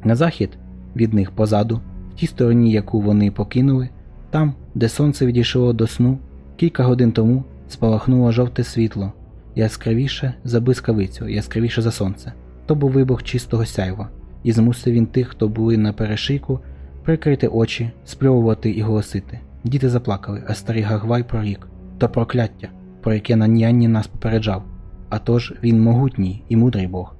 E: На захід від них позаду, в тій стороні, яку вони покинули, там, де сонце відійшло до сну, кілька годин тому спалахнуло жовте світло, яскравіше за блискавицю, яскравіше за сонце. То був вибух чистого сяйва, і змусив він тих, хто були на перешийку, прикрити очі, спльовувати і голосити. Діти заплакали, а старий Гагвай прорік то прокляття, про яке Наньянні нас попереджав. А тож він могутній і мудрий Бог.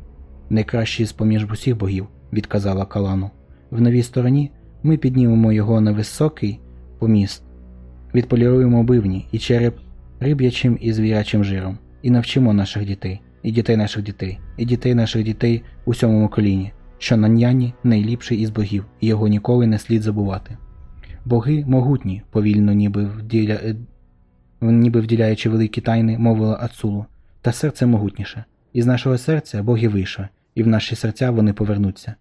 E: Найкращий з поміж усіх богів, відказала Калану. В новій стороні ми піднімемо його на високий поміст, відполіруємо бивні і череп риб'ячим і звірячим жиром, і навчимо наших дітей, і дітей наших дітей, і дітей наших дітей у сьомому коліні, що Наньяні найліпший із богів, і його ніколи не слід забувати. Боги могутні, повільно, ніби вділя... е, ніби вділяючи великі тайни, мовила Ацулу, та серце могутніше. Із нашого серця боги вийшли, і в наші серця вони повернуться.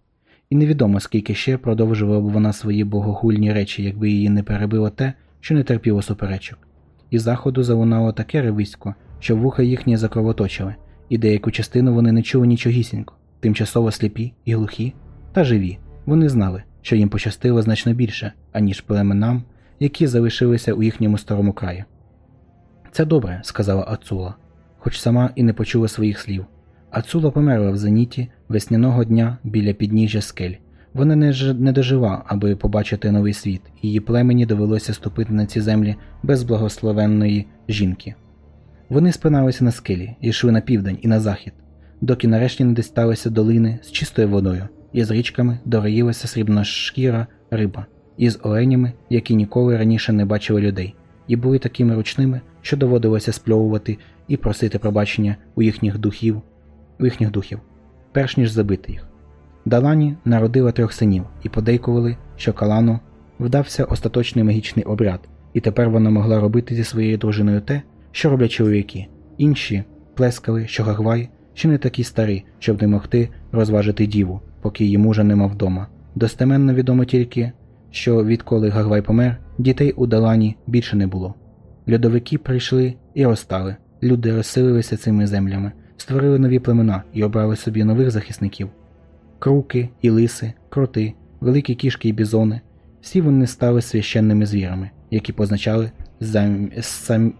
E: І невідомо, скільки ще продовжувала б вона свої богохульні речі, якби її не перебило те, що не терпіло суперечок. Із заходу залунало таке ревисько, що вуха їхні закровоточили, і деяку частину вони не чули нічогісінько, тимчасово сліпі і глухі, та живі. Вони знали, що їм пощастило значно більше, аніж племенам, які залишилися у їхньому старому краї. Це добре, сказала Ацула, хоч сама і не почула своїх слів. Ацула померла в зеніті весняного дня біля підніжжя скель. Вона не, ж... не дожила, аби побачити новий світ, її племені довелося ступити на ці землі без благословенної жінки. Вони спиналися на скелі йшли на південь і на захід, доки нарешті не дісталися долини з чистою водою, і з річками дороїлася срібношкіра риба, і з оленями, які ніколи раніше не бачили людей, і були такими ручними, що доводилося спльовувати і просити пробачення у їхніх духів, у їхніх духів, перш ніж забити їх. Далані народила трьох синів і подейкували, що Калану вдався остаточний магічний обряд, і тепер вона могла робити зі своєю дружиною те, що роблять чоловіки. Інші плескали, що Гагвай ще не такий старий, щоб не могти розважити діву, поки її мужа нема вдома. Достеменно відомо тільки, що відколи Гагвай помер, дітей у Далані більше не було. Льодовики прийшли і розстали. Люди розсилилися цими землями, створили нові племена і обрали собі нових захисників. Круки і лиси, кроти, великі кішки і бізони всі вони стали священними звірами, які позначали зам... сам...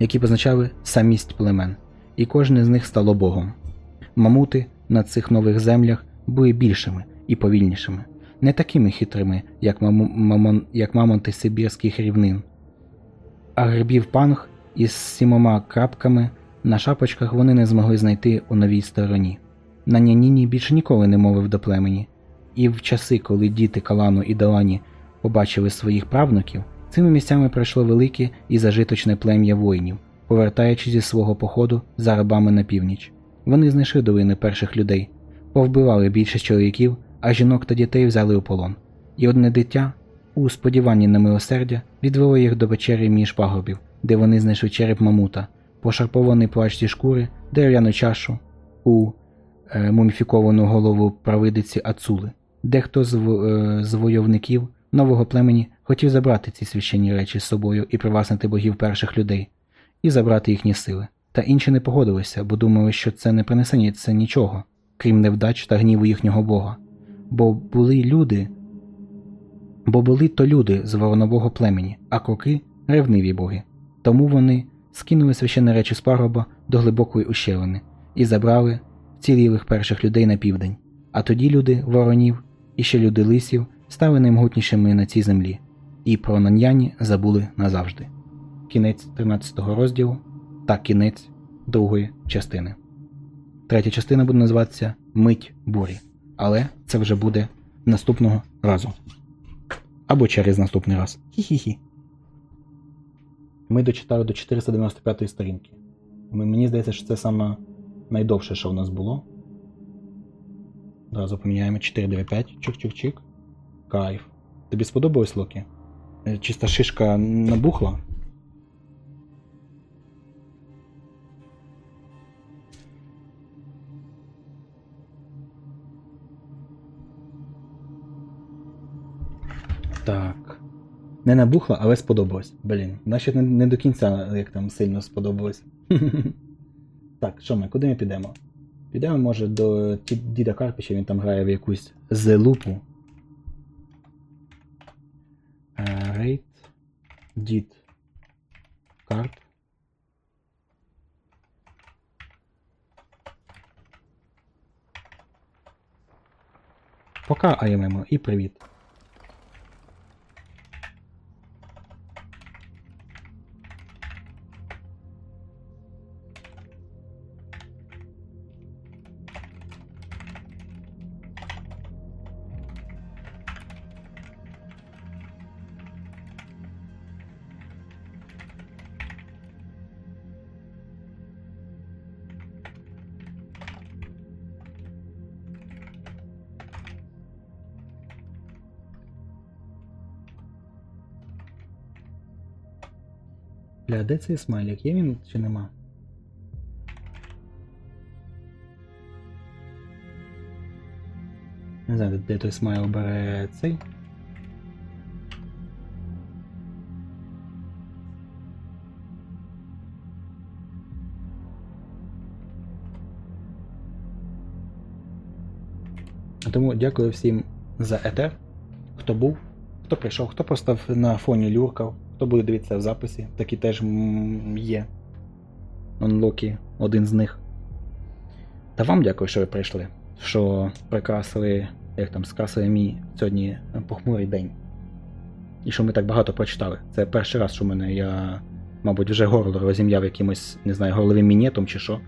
E: які позначали самість племен, і кожне з них стало богом. Мамути на цих нових землях були більшими і повільнішими, не такими хитрими, як, маму... мамон... як мамонти сибірських рівнин, а грибів панг із сімома крапками на шапочках вони не змогли знайти у новій стороні. На няніні більше ніколи не мовив до племені, і в часи, коли діти Калану і Далані побачили своїх правнуків, цими місцями пройшло велике і зажиточне плем'я воїнів, повертаючись зі свого походу за рабами на північ. Вони знайшли долини перших людей, повбивали більшість чоловіків, а жінок та дітей взяли у полон. І одне дитя, у сподіванні на милосердя, відвело їх до печери між пагорбів, де вони знайшли череп мамута, пошарпований плащ зі шкури, дерев'яну чашу, у е, муміфіковану голову правидиці Ацули. Дехто з, е, з войовників нового племені хотів забрати ці священні речі з собою і привласнити богів перших людей, і забрати їхні сили. Та інші не погодилися, бо думали, що це не принесе нічого, крім невдач та гніву їхнього бога. Бо були люди, Бо були то люди з воронового племені, а кроки ревниві боги. Тому вони скинули священні речі з пароба до глибокої ущелини і забрали вцілілих перших людей на південь. А тоді люди воронів і ще люди лисів стали наймогутнішими на цій землі, і про наньяні забули назавжди. Кінець 13 розділу та кінець другої частини. Третя частина буде називатися Мить бурі. Але це вже буде наступного разу. Або через наступний раз. Хі-хі-хі. Ми дочитали до 495 сторінки. Мені здається, що це саме найдовше, що в нас було. Одразу поміняємо 495. Чик-чик-чик. Кайф. Тобі сподобалось Локі? Е, Чиста шишка набухла? Так. Не набухла, але сподобалось. Блін. Значить не, не до кінця, як там сильно сподобалось. так, що ми, куди ми підемо? Підемо, може, до діда Карпича, він там грає в якусь зелупу. Е, Рейд. Дід. Карт. Пока АММ і привіт. Бля, де цей смайлик? Є він чи нема? Не знаю, де той смайл бере цей. Тому дякую всім за етер, хто був, хто прийшов, хто просто на фоні люркав, хто буде дивитися в записі, такі теж є. Онлокі, один з них. Та вам дякую, що ви прийшли, що прикрасили, як там, скрасили мій сьогодні похмурий день. І що ми так багато прочитали. Це перший раз, що в мене я, мабуть, вже горло розім'яв якимось, не знаю, горловим мінетом чи що.